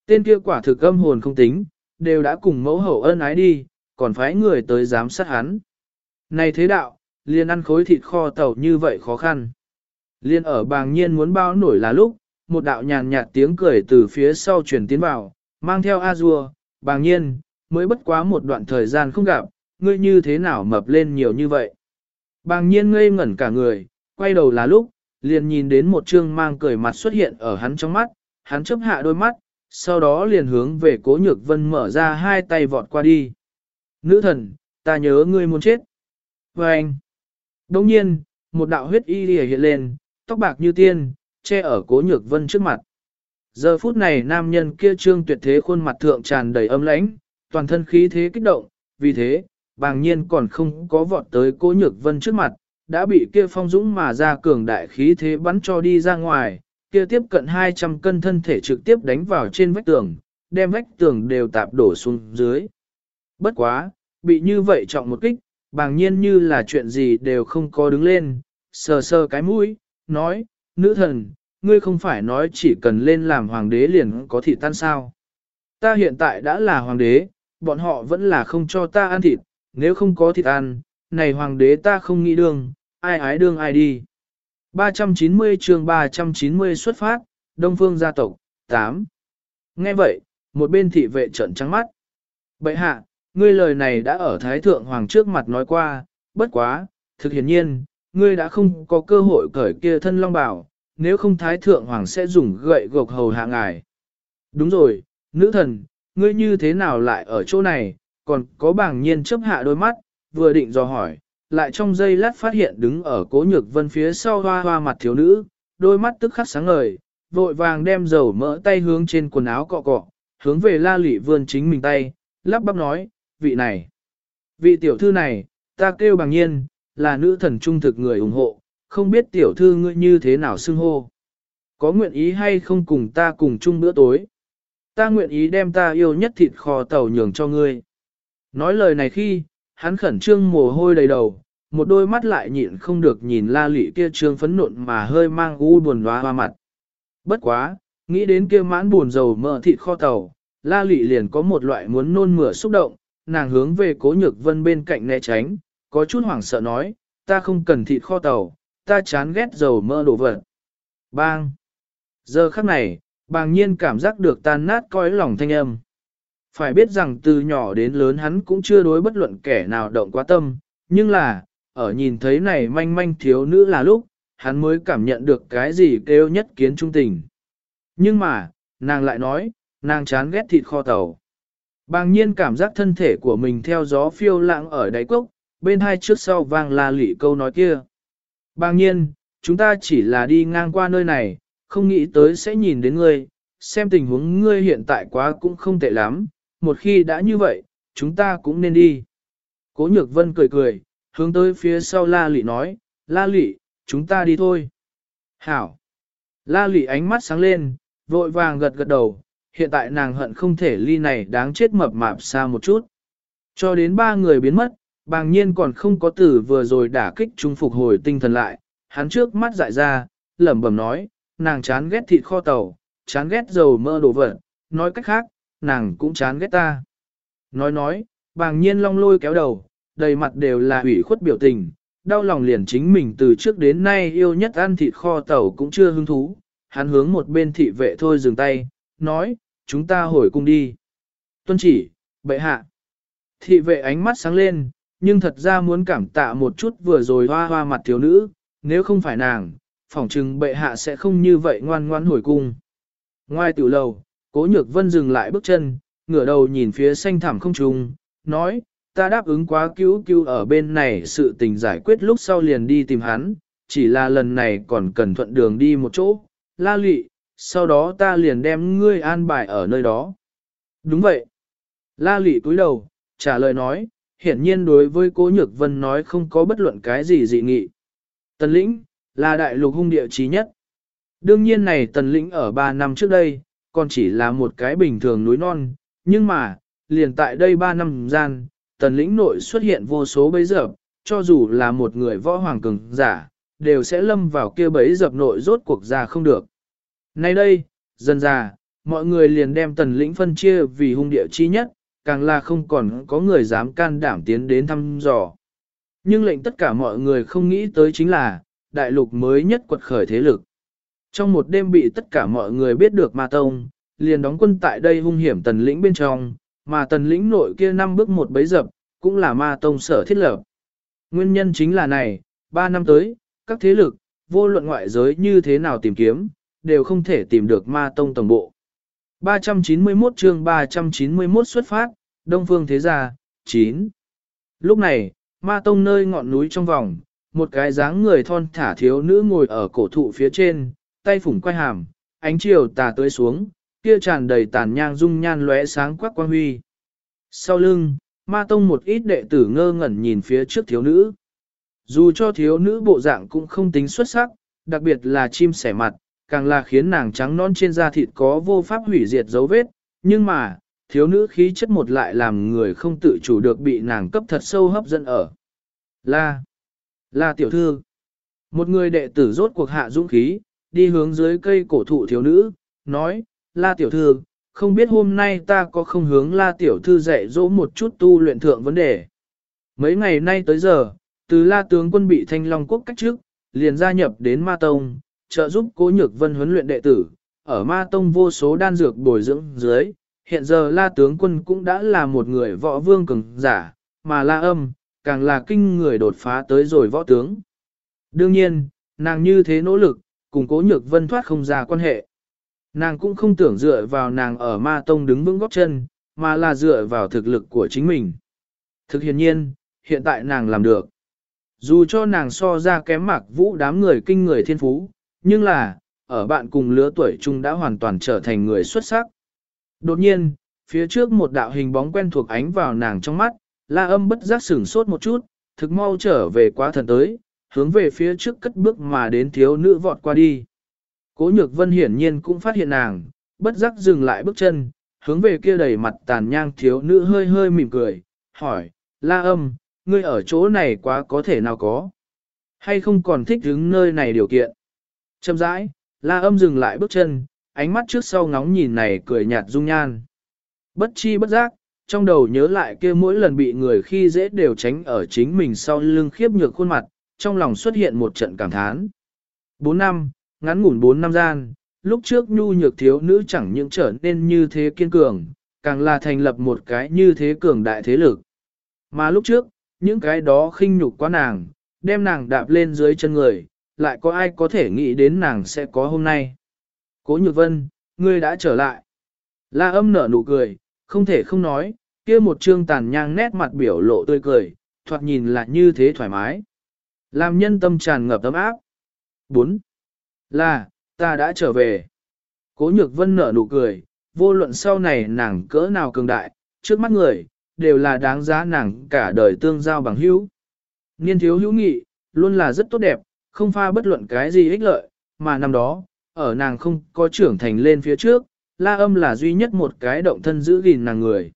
Tên kia quả thực âm hồn không tính, đều đã cùng mẫu hậu ân ái đi, còn phái người tới giám sát hắn. Này thế đạo, liền ăn khối thịt kho tàu như vậy khó khăn. Liên ở bàng nhiên muốn bao nổi là lúc, một đạo nhàn nhạt tiếng cười từ phía sau truyền tiến vào, mang theo A-dua, bàng nhiên, mới bất quá một đoạn thời gian không gặp, ngươi như thế nào mập lên nhiều như vậy. Bàng nhiên ngây ngẩn cả người, quay đầu là lúc, liền nhìn đến một trương mang cười mặt xuất hiện ở hắn trong mắt, hắn chấp hạ đôi mắt, sau đó liền hướng về cố nhược vân mở ra hai tay vọt qua đi. Nữ thần, ta nhớ ngươi muốn chết. Và anh, đồng nhiên, một đạo huyết y lìa hiện lên, tóc bạc như tiên, che ở cố nhược vân trước mặt. Giờ phút này nam nhân kia trương tuyệt thế khuôn mặt thượng tràn đầy ấm lãnh, toàn thân khí thế kích động, vì thế, bàng nhiên còn không có vọt tới cố nhược vân trước mặt, đã bị kia phong dũng mà ra cường đại khí thế bắn cho đi ra ngoài, kia tiếp cận 200 cân thân thể trực tiếp đánh vào trên vách tường, đem vách tường đều tạp đổ xuống dưới. Bất quá, bị như vậy trọng một kích, bàng nhiên như là chuyện gì đều không có đứng lên, sờ sờ cái mũi, nói, nữ thần, ngươi không phải nói chỉ cần lên làm hoàng đế liền có thịt tan sao. Ta hiện tại đã là hoàng đế, bọn họ vẫn là không cho ta ăn thịt, nếu không có thịt ăn, này hoàng đế ta không nghĩ đương, ai ái đương ai đi. 390 chương 390 xuất phát, Đông Phương gia tộc, 8. Nghe vậy, một bên thị vệ trợn trắng mắt. Bậy hạ, ngươi lời này đã ở Thái Thượng Hoàng trước mặt nói qua, bất quá, thực hiển nhiên, ngươi đã không có cơ hội cởi kia thân long bảo, nếu không Thái Thượng Hoàng sẽ dùng gậy gộc hầu hạ ngài. Đúng rồi, nữ thần, ngươi như thế nào lại ở chỗ này, còn có bảng nhiên chấp hạ đôi mắt, vừa định dò hỏi, lại trong giây lát phát hiện đứng ở cố nhược vân phía sau hoa hoa mặt thiếu nữ, đôi mắt tức khắc sáng ngời, vội vàng đem dầu mỡ tay hướng trên quần áo cọ cọ, hướng về la lị vươn chính mình tay, lắp bắp nói, vị này, vị tiểu thư này, ta kêu bằng nhiên, là nữ thần trung thực người ủng hộ, không biết tiểu thư ngươi như thế nào xưng hô. Có nguyện ý hay không cùng ta cùng chung bữa tối? Ta nguyện ý đem ta yêu nhất thịt kho tàu nhường cho ngươi. Nói lời này khi, hắn khẩn trương mồ hôi đầy đầu, một đôi mắt lại nhịn không được nhìn la lị kia trương phấn nộn mà hơi mang u buồn hoa hoa mặt. Bất quá, nghĩ đến kia mãn buồn dầu mỡ thịt kho tàu, la lị liền có một loại muốn nôn mửa xúc động, nàng hướng về cố nhược vân bên cạnh né tránh, có chút hoảng sợ nói, ta không cần thịt kho tàu, ta chán ghét dầu mỡ đổ vật. Bang! Giờ khắc này, bàng nhiên cảm giác được tan nát coi lòng thanh âm. Phải biết rằng từ nhỏ đến lớn hắn cũng chưa đối bất luận kẻ nào động quá tâm, nhưng là, ở nhìn thấy này manh manh thiếu nữ là lúc, hắn mới cảm nhận được cái gì kêu nhất kiến trung tình. Nhưng mà, nàng lại nói, nàng chán ghét thịt kho tàu. Bàng nhiên cảm giác thân thể của mình theo gió phiêu lãng ở đáy cốc, bên hai trước sau vang la lị câu nói kia. Bàng nhiên, chúng ta chỉ là đi ngang qua nơi này, không nghĩ tới sẽ nhìn đến ngươi, xem tình huống ngươi hiện tại quá cũng không tệ lắm, một khi đã như vậy, chúng ta cũng nên đi. Cố nhược vân cười cười, hướng tới phía sau la lị nói, la lị, chúng ta đi thôi. Hảo. La lị ánh mắt sáng lên, vội vàng gật gật đầu, hiện tại nàng hận không thể ly này đáng chết mập mạp xa một chút. Cho đến ba người biến mất, bàng nhiên còn không có tử vừa rồi đả kích trung phục hồi tinh thần lại, hắn trước mắt dại ra, lẩm bẩm nói, nàng chán ghét thịt kho tàu, chán ghét dầu mỡ đồ vật, nói cách khác, nàng cũng chán ghét ta. Nói nói, bàng nhiên long lôi kéo đầu, đầy mặt đều là ủy khuất biểu tình, đau lòng liền chính mình từ trước đến nay yêu nhất ăn thịt kho tàu cũng chưa hứng thú. Hắn hướng một bên thị vệ thôi dừng tay, nói, chúng ta hồi cung đi. Tuân chỉ, bệ hạ. Thị vệ ánh mắt sáng lên, nhưng thật ra muốn cảm tạ một chút vừa rồi hoa hoa mặt thiếu nữ, nếu không phải nàng, phỏng chừng bệ hạ sẽ không như vậy ngoan ngoan hồi cung. Ngoài tiểu lầu, cố nhược vân dừng lại bước chân, ngửa đầu nhìn phía xanh thẳm không trùng, nói, ta đáp ứng quá cứu cứu ở bên này sự tình giải quyết lúc sau liền đi tìm hắn, chỉ là lần này còn cần thuận đường đi một chỗ, la lị, sau đó ta liền đem ngươi an bài ở nơi đó. Đúng vậy. La lị cúi đầu, trả lời nói, hiển nhiên đối với cố nhược vân nói không có bất luận cái gì dị nghị. Tần lĩnh, là đại lục hung địa trí nhất. Đương nhiên này tần lĩnh ở 3 năm trước đây, còn chỉ là một cái bình thường núi non, nhưng mà, liền tại đây 3 năm gian, tần lĩnh nội xuất hiện vô số bấy giờ, cho dù là một người võ hoàng cường giả, đều sẽ lâm vào kia bấy dập nội rốt cuộc ra không được. Nay đây, dần già, mọi người liền đem tần lĩnh phân chia vì hung địa chi nhất, càng là không còn có người dám can đảm tiến đến thăm dò. Nhưng lệnh tất cả mọi người không nghĩ tới chính là, đại lục mới nhất quật khởi thế lực. Trong một đêm bị tất cả mọi người biết được Ma Tông, liền đóng quân tại đây hung hiểm tần lĩnh bên trong, mà tần lĩnh nội kia năm bước một bấy dập, cũng là Ma Tông sở thiết lập. Nguyên nhân chính là này, ba năm tới, các thế lực, vô luận ngoại giới như thế nào tìm kiếm, đều không thể tìm được Ma Tông tổng bộ. 391 chương 391 xuất phát, Đông Phương Thế Gia, 9. Lúc này, Ma Tông nơi ngọn núi trong vòng, một cái dáng người thon thả thiếu nữ ngồi ở cổ thụ phía trên, tay phủng quay hàm, ánh chiều tà tới xuống, kia tràn đầy tàn nhang dung nhan lóe sáng quắc quang huy. Sau lưng, Ma Tông một ít đệ tử ngơ ngẩn nhìn phía trước thiếu nữ. Dù cho thiếu nữ bộ dạng cũng không tính xuất sắc, đặc biệt là chim sẻ mặt, càng là khiến nàng trắng non trên da thịt có vô pháp hủy diệt dấu vết, nhưng mà, thiếu nữ khí chất một lại làm người không tự chủ được bị nàng cấp thật sâu hấp dẫn ở. La, La tiểu thư, một người đệ tử rốt cuộc hạ dũng khí, đi hướng dưới cây cổ thụ thiếu nữ, nói, La tiểu thư, không biết hôm nay ta có không hướng La tiểu thư dạy dỗ một chút tu luyện thượng vấn đề. Mấy ngày nay tới giờ, từ La tướng quân bị thanh long quốc cách trước, liền gia nhập đến Ma Tông, trợ giúp cố nhược vân huấn luyện đệ tử, ở ma tông vô số đan dược bồi dưỡng dưới, hiện giờ la tướng quân cũng đã là một người võ vương cường giả, mà la âm, càng là kinh người đột phá tới rồi võ tướng. Đương nhiên, nàng như thế nỗ lực, cùng cố nhược vân thoát không ra quan hệ. Nàng cũng không tưởng dựa vào nàng ở ma tông đứng vững góc chân, mà là dựa vào thực lực của chính mình. Thực hiện nhiên, hiện tại nàng làm được. Dù cho nàng so ra kém mạc vũ đám người kinh người thiên phú, nhưng là, ở bạn cùng lứa tuổi chung đã hoàn toàn trở thành người xuất sắc. Đột nhiên, phía trước một đạo hình bóng quen thuộc ánh vào nàng trong mắt, la âm bất giác sửng sốt một chút, thực mau trở về quá thần tới, hướng về phía trước cất bước mà đến thiếu nữ vọt qua đi. Cố nhược vân hiển nhiên cũng phát hiện nàng, bất giác dừng lại bước chân, hướng về kia đầy mặt tàn nhang thiếu nữ hơi hơi mỉm cười, hỏi, la âm, ngươi ở chỗ này quá có thể nào có? Hay không còn thích đứng nơi này điều kiện? Châm rãi, la âm dừng lại bước chân, ánh mắt trước sau ngóng nhìn này cười nhạt dung nhan. Bất chi bất giác, trong đầu nhớ lại kia mỗi lần bị người khi dễ đều tránh ở chính mình sau lưng khiếp nhược khuôn mặt, trong lòng xuất hiện một trận cảm thán. Bốn năm, ngắn ngủn bốn năm gian, lúc trước nhu nhược thiếu nữ chẳng những trở nên như thế kiên cường, càng là thành lập một cái như thế cường đại thế lực. Mà lúc trước, những cái đó khinh nhục quá nàng, đem nàng đạp lên dưới chân người, lại có ai có thể nghĩ đến nàng sẽ có hôm nay. Cố Nhược Vân, ngươi đã trở lại. La âm nở nụ cười, không thể không nói, kia một trương tàn nhang nét mặt biểu lộ tươi cười, thoạt nhìn lại như thế thoải mái. Làm nhân tâm tràn ngập ấm áp. 4. Là, ta đã trở về. Cố nhược vân nở nụ cười, vô luận sau này nàng cỡ nào cường đại, trước mắt người, đều là đáng giá nàng cả đời tương giao bằng hữu. Niên thiếu hữu nghị, luôn là rất tốt đẹp, không pha bất luận cái gì ích lợi, mà năm đó, ở nàng không có trưởng thành lên phía trước, la âm là duy nhất một cái động thân giữ gìn nàng người.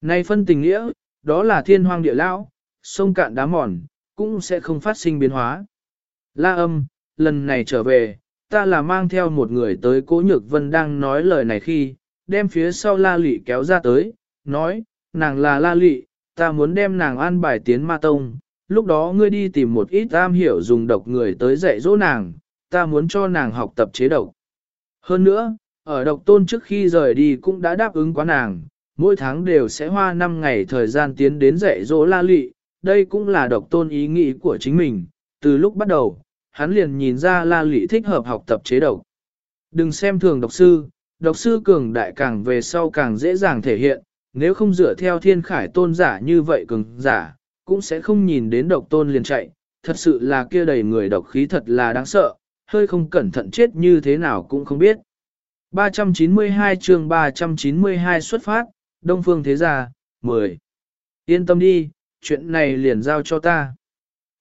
Nay phân tình nghĩa, đó là thiên hoang địa lão, sông cạn đá mòn, cũng sẽ không phát sinh biến hóa. La âm, lần này trở về, ta là mang theo một người tới cố nhược vân đang nói lời này khi, đem phía sau la lị kéo ra tới, nói, nàng là la lị, ta muốn đem nàng an bài tiến ma tông, lúc đó ngươi đi tìm một ít am hiểu dùng độc người tới dạy dỗ nàng, ta muốn cho nàng học tập chế độc. Hơn nữa, ở độc tôn trước khi rời đi cũng đã đáp ứng quá nàng, mỗi tháng đều sẽ hoa 5 ngày thời gian tiến đến dạy dỗ la lị, đây cũng là độc tôn ý nghĩ của chính mình, từ lúc bắt đầu, hắn liền nhìn ra la lị thích hợp học tập chế độc. Đừng xem thường độc sư, độc sư cường đại càng về sau càng dễ dàng thể hiện, nếu không dựa theo thiên khải tôn giả như vậy cường giả, cũng sẽ không nhìn đến độc tôn liền chạy, thật sự là kia đầy người độc khí thật là đáng sợ, hơi không cẩn thận chết như thế nào cũng không biết. 392 chương 392 xuất phát, Đông Phương Thế Gia, 10. Yên tâm đi, chuyện này liền giao cho ta.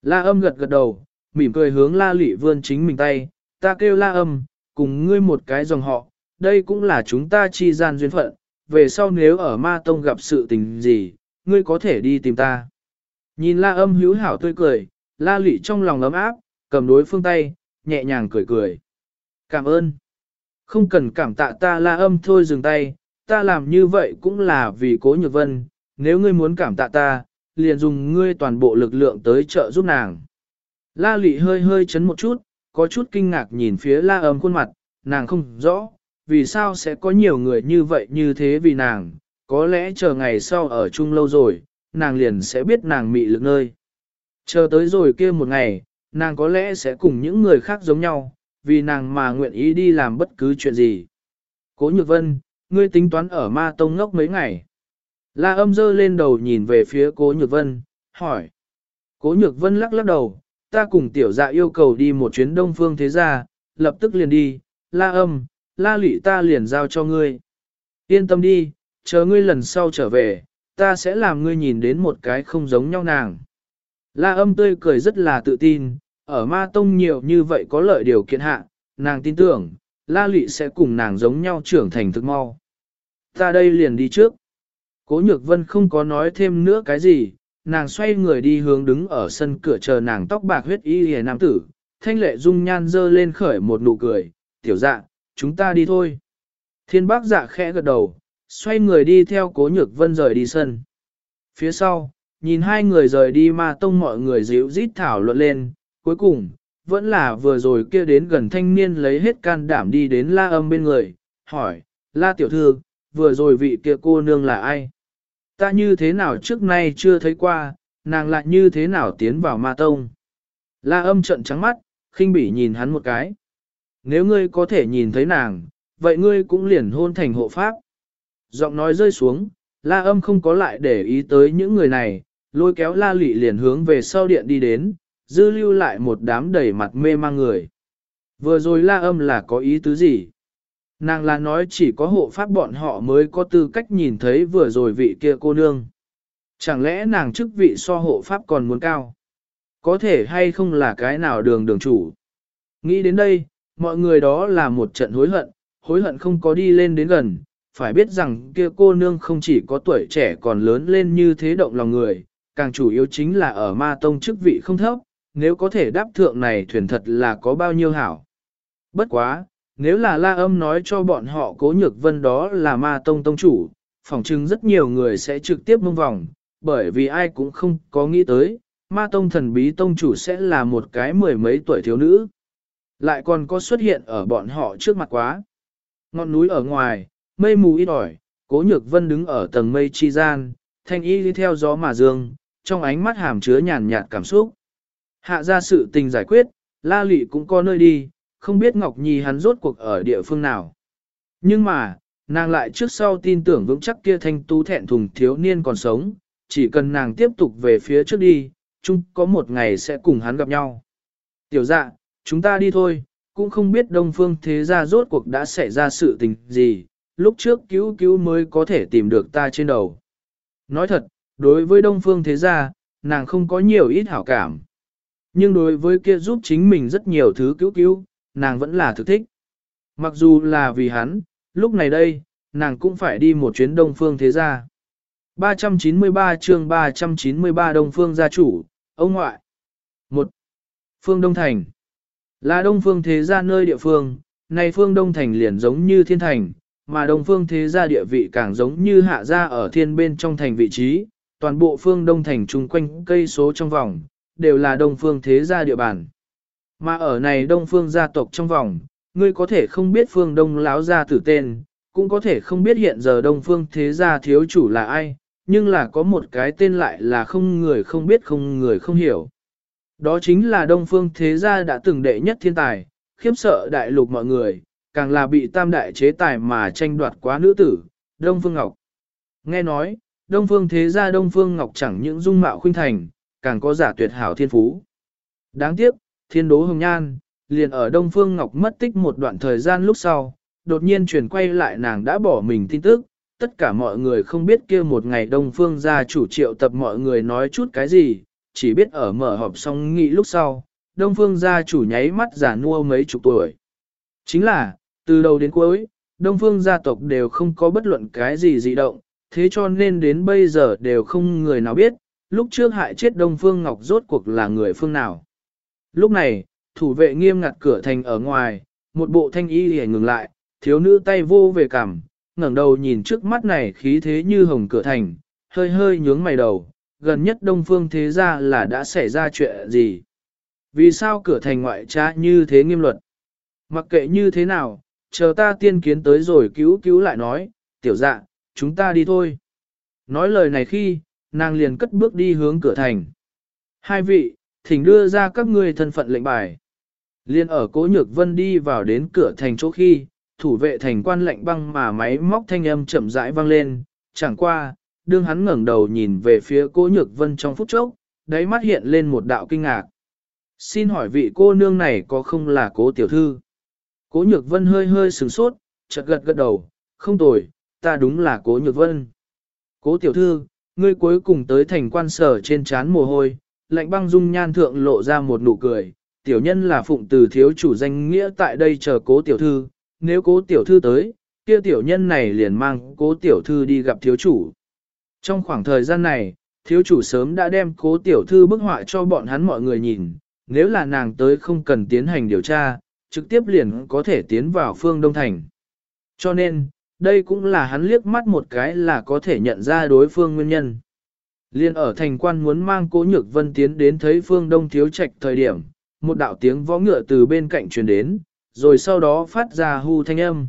La âm gật gật đầu, mỉm cười hướng la lị vươn chính mình tay, ta kêu la âm, cùng ngươi một cái dòng họ, đây cũng là chúng ta chi gian duyên phận, về sau nếu ở ma tông gặp sự tình gì, ngươi có thể đi tìm ta. Nhìn la âm hữu hảo tươi cười, la lị trong lòng ấm áp, cầm đối phương tay, nhẹ nhàng cười cười. Cảm ơn. Không cần cảm tạ ta la âm thôi dừng tay, ta làm như vậy cũng là vì cố nhược vân, nếu ngươi muốn cảm tạ ta, liền dùng ngươi toàn bộ lực lượng tới trợ giúp nàng. La lị hơi hơi chấn một chút, có chút kinh ngạc nhìn phía la âm khuôn mặt, nàng không rõ, vì sao sẽ có nhiều người như vậy như thế vì nàng, có lẽ chờ ngày sau ở chung lâu rồi, nàng liền sẽ biết nàng mị lực nơi. Chờ tới rồi kia một ngày, nàng có lẽ sẽ cùng những người khác giống nhau, vì nàng mà nguyện ý đi làm bất cứ chuyện gì. Cố Nhược Vân, ngươi tính toán ở ma tông ngốc mấy ngày. La âm dơ lên đầu nhìn về phía Cố Nhược Vân, hỏi. Cố Nhược Vân lắc lắc đầu, ta cùng tiểu dạ yêu cầu đi một chuyến đông phương thế gia, lập tức liền đi, la âm, la lị ta liền giao cho ngươi. Yên tâm đi, chờ ngươi lần sau trở về, ta sẽ làm ngươi nhìn đến một cái không giống nhau nàng. La âm tươi cười rất là tự tin, ở ma tông nhiều như vậy có lợi điều kiện hạ, nàng tin tưởng, la lị sẽ cùng nàng giống nhau trưởng thành thực mau. Ta đây liền đi trước. Cố nhược vân không có nói thêm nữa cái gì, nàng xoay người đi hướng đứng ở sân cửa chờ nàng tóc bạc huyết y hề nam tử, thanh lệ dung nhan dơ lên khởi một nụ cười, tiểu dạ, chúng ta đi thôi. Thiên bác dạ khẽ gật đầu, xoay người đi theo cố nhược vân rời đi sân. Phía sau, nhìn hai người rời đi ma tông mọi người dịu rít thảo luận lên, cuối cùng, vẫn là vừa rồi kia đến gần thanh niên lấy hết can đảm đi đến la âm bên người, hỏi, la tiểu thư, vừa rồi vị kia cô nương là ai? Ta như thế nào trước nay chưa thấy qua, nàng lại như thế nào tiến vào ma tông? La âm trận trắng mắt, khinh bỉ nhìn hắn một cái. Nếu ngươi có thể nhìn thấy nàng, vậy ngươi cũng liền hôn thành hộ pháp. Giọng nói rơi xuống, la âm không có lại để ý tới những người này, lôi kéo la lị liền hướng về sau điện đi đến, dư lưu lại một đám đầy mặt mê mang người. Vừa rồi la âm là có ý tứ gì? Nàng là nói chỉ có hộ pháp bọn họ mới có tư cách nhìn thấy vừa rồi vị kia cô nương. Chẳng lẽ nàng chức vị so hộ pháp còn muốn cao? Có thể hay không là cái nào đường đường chủ? Nghĩ đến đây, mọi người đó là một trận hối hận, hối hận không có đi lên đến gần, phải biết rằng kia cô nương không chỉ có tuổi trẻ còn lớn lên như thế động lòng người, càng chủ yếu chính là ở ma tông chức vị không thấp, nếu có thể đáp thượng này thuyền thật là có bao nhiêu hảo. Bất quá, nếu là la âm nói cho bọn họ cố nhược vân đó là ma tông tông chủ, phỏng chừng rất nhiều người sẽ trực tiếp mông vòng, bởi vì ai cũng không có nghĩ tới, ma tông thần bí tông chủ sẽ là một cái mười mấy tuổi thiếu nữ. Lại còn có xuất hiện ở bọn họ trước mặt quá. Ngọn núi ở ngoài, mây mù ít ỏi, cố nhược vân đứng ở tầng mây chi gian, thanh y đi theo gió mà dương, trong ánh mắt hàm chứa nhàn nhạt cảm xúc. Hạ ra sự tình giải quyết, la lị cũng có nơi đi, không biết Ngọc Nhi hắn rốt cuộc ở địa phương nào. Nhưng mà, nàng lại trước sau tin tưởng vững chắc kia thanh tú thẹn thùng thiếu niên còn sống, chỉ cần nàng tiếp tục về phía trước đi, chung có một ngày sẽ cùng hắn gặp nhau. Tiểu dạ, chúng ta đi thôi, cũng không biết đông phương thế gia rốt cuộc đã xảy ra sự tình gì, lúc trước cứu cứu mới có thể tìm được ta trên đầu. Nói thật, đối với đông phương thế gia, nàng không có nhiều ít hảo cảm. Nhưng đối với kia giúp chính mình rất nhiều thứ cứu cứu, nàng vẫn là thực thích. Mặc dù là vì hắn, lúc này đây, nàng cũng phải đi một chuyến đông phương thế gia. 393 chương 393 Đông Phương gia chủ, ông ngoại. 1. Phương Đông Thành Là Đông Phương thế gia nơi địa phương, này Phương Đông Thành liền giống như thiên thành, mà Đông Phương thế gia địa vị càng giống như hạ gia ở thiên bên trong thành vị trí, toàn bộ Phương Đông Thành chung quanh cây số trong vòng, đều là Đông Phương thế gia địa bàn. Mà ở này Đông Phương gia tộc trong vòng, ngươi có thể không biết Phương Đông láo gia tử tên, cũng có thể không biết hiện giờ Đông Phương thế gia thiếu chủ là ai, nhưng là có một cái tên lại là không người không biết không người không hiểu. Đó chính là Đông Phương Thế Gia đã từng đệ nhất thiên tài, khiếp sợ đại lục mọi người, càng là bị tam đại chế tài mà tranh đoạt quá nữ tử, Đông Phương Ngọc. Nghe nói, Đông Phương Thế Gia Đông Phương Ngọc chẳng những dung mạo khuynh thành, càng có giả tuyệt hảo thiên phú. Đáng tiếc, thiên đố hồng nhan, liền ở Đông Phương Ngọc mất tích một đoạn thời gian lúc sau, đột nhiên chuyển quay lại nàng đã bỏ mình tin tức, tất cả mọi người không biết kia một ngày Đông Phương gia chủ triệu tập mọi người nói chút cái gì, chỉ biết ở mở họp xong nghị lúc sau, Đông Phương gia chủ nháy mắt giả nua mấy chục tuổi. Chính là, từ đầu đến cuối, Đông Phương gia tộc đều không có bất luận cái gì dị động, thế cho nên đến bây giờ đều không người nào biết, lúc trước hại chết Đông Phương Ngọc rốt cuộc là người phương nào. Lúc này, thủ vệ nghiêm ngặt cửa thành ở ngoài, một bộ thanh y hề ngừng lại, thiếu nữ tay vô về cằm, ngẩng đầu nhìn trước mắt này khí thế như hồng cửa thành, hơi hơi nhướng mày đầu, gần nhất đông phương thế gia là đã xảy ra chuyện gì? Vì sao cửa thành ngoại tra như thế nghiêm luật? Mặc kệ như thế nào, chờ ta tiên kiến tới rồi cứu cứu lại nói, tiểu dạ, chúng ta đi thôi. Nói lời này khi, nàng liền cất bước đi hướng cửa thành. Hai vị, thỉnh đưa ra các ngươi thân phận lệnh bài. Liên ở cố nhược vân đi vào đến cửa thành chỗ khi, thủ vệ thành quan lệnh băng mà máy móc thanh âm chậm rãi vang lên, chẳng qua, đương hắn ngẩng đầu nhìn về phía cố nhược vân trong phút chốc, đáy mắt hiện lên một đạo kinh ngạc. Xin hỏi vị cô nương này có không là cố tiểu thư? Cố nhược vân hơi hơi sửng sốt, chợt gật gật đầu, không tồi, ta đúng là cố nhược vân. Cố tiểu thư, ngươi cuối cùng tới thành quan sở trên chán mồ hôi, lạnh băng dung nhan thượng lộ ra một nụ cười, tiểu nhân là phụng từ thiếu chủ danh nghĩa tại đây chờ cố tiểu thư, nếu cố tiểu thư tới, kia tiểu nhân này liền mang cố tiểu thư đi gặp thiếu chủ. Trong khoảng thời gian này, thiếu chủ sớm đã đem cố tiểu thư bức họa cho bọn hắn mọi người nhìn, nếu là nàng tới không cần tiến hành điều tra, trực tiếp liền có thể tiến vào phương Đông Thành. Cho nên, đây cũng là hắn liếc mắt một cái là có thể nhận ra đối phương nguyên nhân. Liên ở thành quan muốn mang cố nhược vân tiến đến thấy phương Đông thiếu trạch thời điểm, một đạo tiếng võ ngựa từ bên cạnh truyền đến, rồi sau đó phát ra hu thanh âm.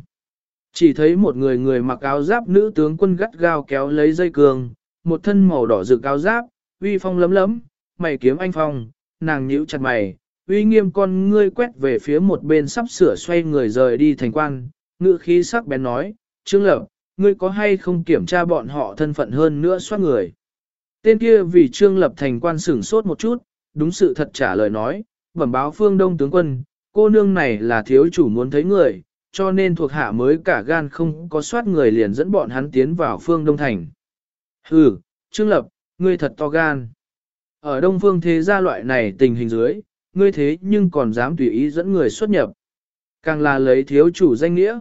Chỉ thấy một người người mặc áo giáp nữ tướng quân gắt gao kéo lấy dây cường, một thân màu đỏ rực áo giáp, uy phong lấm lấm, mày kiếm anh phong, nàng nhíu chặt mày, uy nghiêm con ngươi quét về phía một bên sắp sửa xoay người rời đi thành quan, ngự khí sắc bén nói, Trương Lập, ngươi có hay không kiểm tra bọn họ thân phận hơn nữa soát người. Tên kia vì Trương Lập thành quan sửng sốt một chút, đúng sự thật trả lời nói, bẩm báo phương đông tướng quân, cô nương này là thiếu chủ muốn thấy người, cho nên thuộc hạ mới cả gan không có soát người liền dẫn bọn hắn tiến vào phương Đông Thành. Hừ, Trương Lập, ngươi thật to gan. Ở Đông Phương thế gia loại này tình hình dưới, ngươi thế nhưng còn dám tùy ý dẫn người xuất nhập. Càng là lấy thiếu chủ danh nghĩa.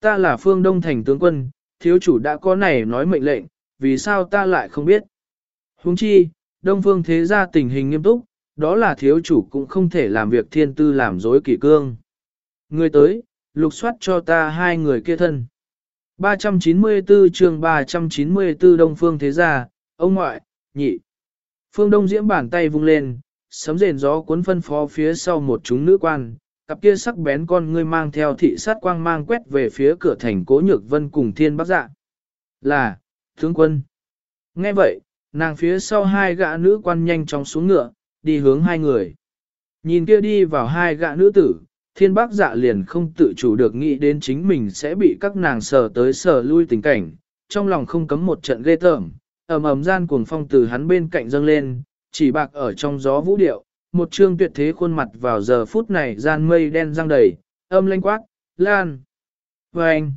Ta là phương Đông Thành tướng quân, thiếu chủ đã có này nói mệnh lệnh, vì sao ta lại không biết. Huống chi, Đông Phương thế gia tình hình nghiêm túc, đó là thiếu chủ cũng không thể làm việc thiên tư làm dối kỷ cương. Ngươi tới, lục soát cho ta hai người kia thân. 394 chương 394 Đông Phương Thế Gia, ông ngoại, nhị. Phương Đông Diễm bàn tay vung lên, sấm rền gió cuốn phân phó phía sau một chúng nữ quan, cặp kia sắc bén con ngươi mang theo thị sát quang mang quét về phía cửa thành cố nhược vân cùng thiên Bác dạ. Là, tướng quân. Nghe vậy, nàng phía sau hai gã nữ quan nhanh chóng xuống ngựa, đi hướng hai người. Nhìn kia đi vào hai gã nữ tử, thiên bác dạ liền không tự chủ được nghĩ đến chính mình sẽ bị các nàng sờ tới sờ lui tình cảnh, trong lòng không cấm một trận ghê tởm, ầm ầm gian cuồng phong từ hắn bên cạnh dâng lên, chỉ bạc ở trong gió vũ điệu, một trương tuyệt thế khuôn mặt vào giờ phút này gian mây đen răng đầy, âm lanh quát, lan, và anh.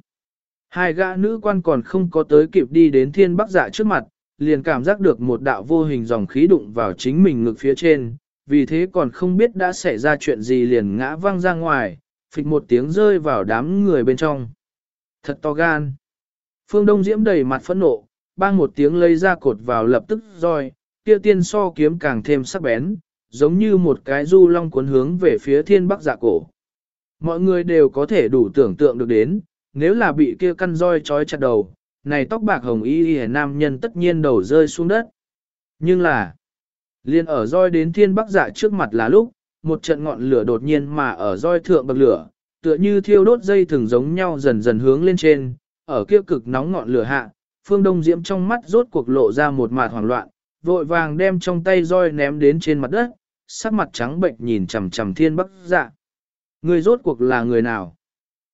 Hai gã nữ quan còn không có tới kịp đi đến thiên bắc dạ trước mặt, liền cảm giác được một đạo vô hình dòng khí đụng vào chính mình ngực phía trên, vì thế còn không biết đã xảy ra chuyện gì liền ngã văng ra ngoài, phịch một tiếng rơi vào đám người bên trong. Thật to gan. Phương Đông Diễm đầy mặt phẫn nộ, bang một tiếng lấy ra cột vào lập tức roi, kia tiên so kiếm càng thêm sắc bén, giống như một cái du long cuốn hướng về phía thiên bắc dạ cổ. Mọi người đều có thể đủ tưởng tượng được đến, nếu là bị kia căn roi trói chặt đầu, này tóc bạc hồng y y nam nhân tất nhiên đầu rơi xuống đất. Nhưng là, liền ở roi đến thiên bắc dạ trước mặt là lúc, một trận ngọn lửa đột nhiên mà ở roi thượng bậc lửa, tựa như thiêu đốt dây thường giống nhau dần dần hướng lên trên, ở kia cực nóng ngọn lửa hạ, phương đông diễm trong mắt rốt cuộc lộ ra một mạt hoảng loạn, vội vàng đem trong tay roi ném đến trên mặt đất, sắc mặt trắng bệnh nhìn chằm chằm thiên bắc dạ. Người rốt cuộc là người nào?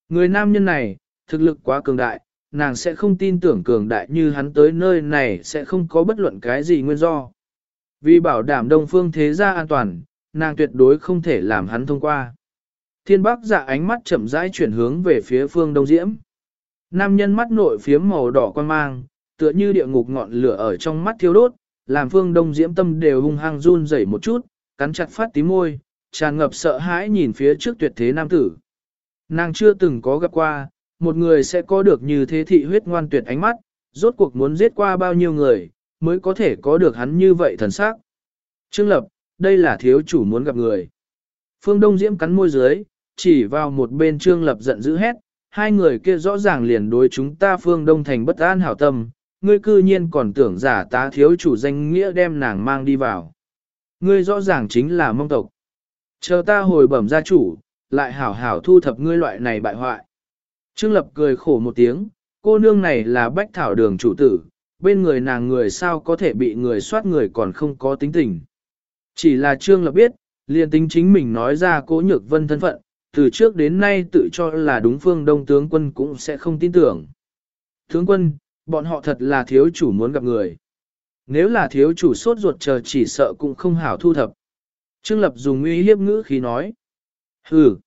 Người nam nhân này, thực lực quá cường đại, nàng sẽ không tin tưởng cường đại như hắn tới nơi này sẽ không có bất luận cái gì nguyên do. Vì bảo đảm đông phương thế gia an toàn, nàng tuyệt đối không thể làm hắn thông qua. Thiên bắc dạ ánh mắt chậm rãi chuyển hướng về phía phương đông diễm. Nam nhân mắt nội phiếm màu đỏ quan mang, tựa như địa ngục ngọn lửa ở trong mắt thiêu đốt, làm phương đông diễm tâm đều hung hăng run rẩy một chút, cắn chặt phát tí môi, tràn ngập sợ hãi nhìn phía trước tuyệt thế nam tử. Nàng chưa từng có gặp qua, một người sẽ có được như thế thị huyết ngoan tuyệt ánh mắt, rốt cuộc muốn giết qua bao nhiêu người, mới có thể có được hắn như vậy thần sắc. Trương Lập, đây là thiếu chủ muốn gặp người. Phương Đông Diễm cắn môi dưới, chỉ vào một bên Trương Lập giận dữ hét, hai người kia rõ ràng liền đối chúng ta Phương Đông thành bất an hảo tâm, ngươi cư nhiên còn tưởng giả tá thiếu chủ danh nghĩa đem nàng mang đi vào. Ngươi rõ ràng chính là mông tộc. Chờ ta hồi bẩm gia chủ, lại hảo hảo thu thập ngươi loại này bại hoại. Trương Lập cười khổ một tiếng, cô nương này là bách thảo đường chủ tử, bên người nàng người sao có thể bị người soát người còn không có tính tình. Chỉ là Trương Lập biết, liền tính chính mình nói ra cố nhược vân thân phận, từ trước đến nay tự cho là đúng phương đông tướng quân cũng sẽ không tin tưởng. Tướng quân, bọn họ thật là thiếu chủ muốn gặp người. Nếu là thiếu chủ sốt ruột chờ chỉ sợ cũng không hảo thu thập. Trương Lập dùng uy hiếp ngữ khí nói. Hừ.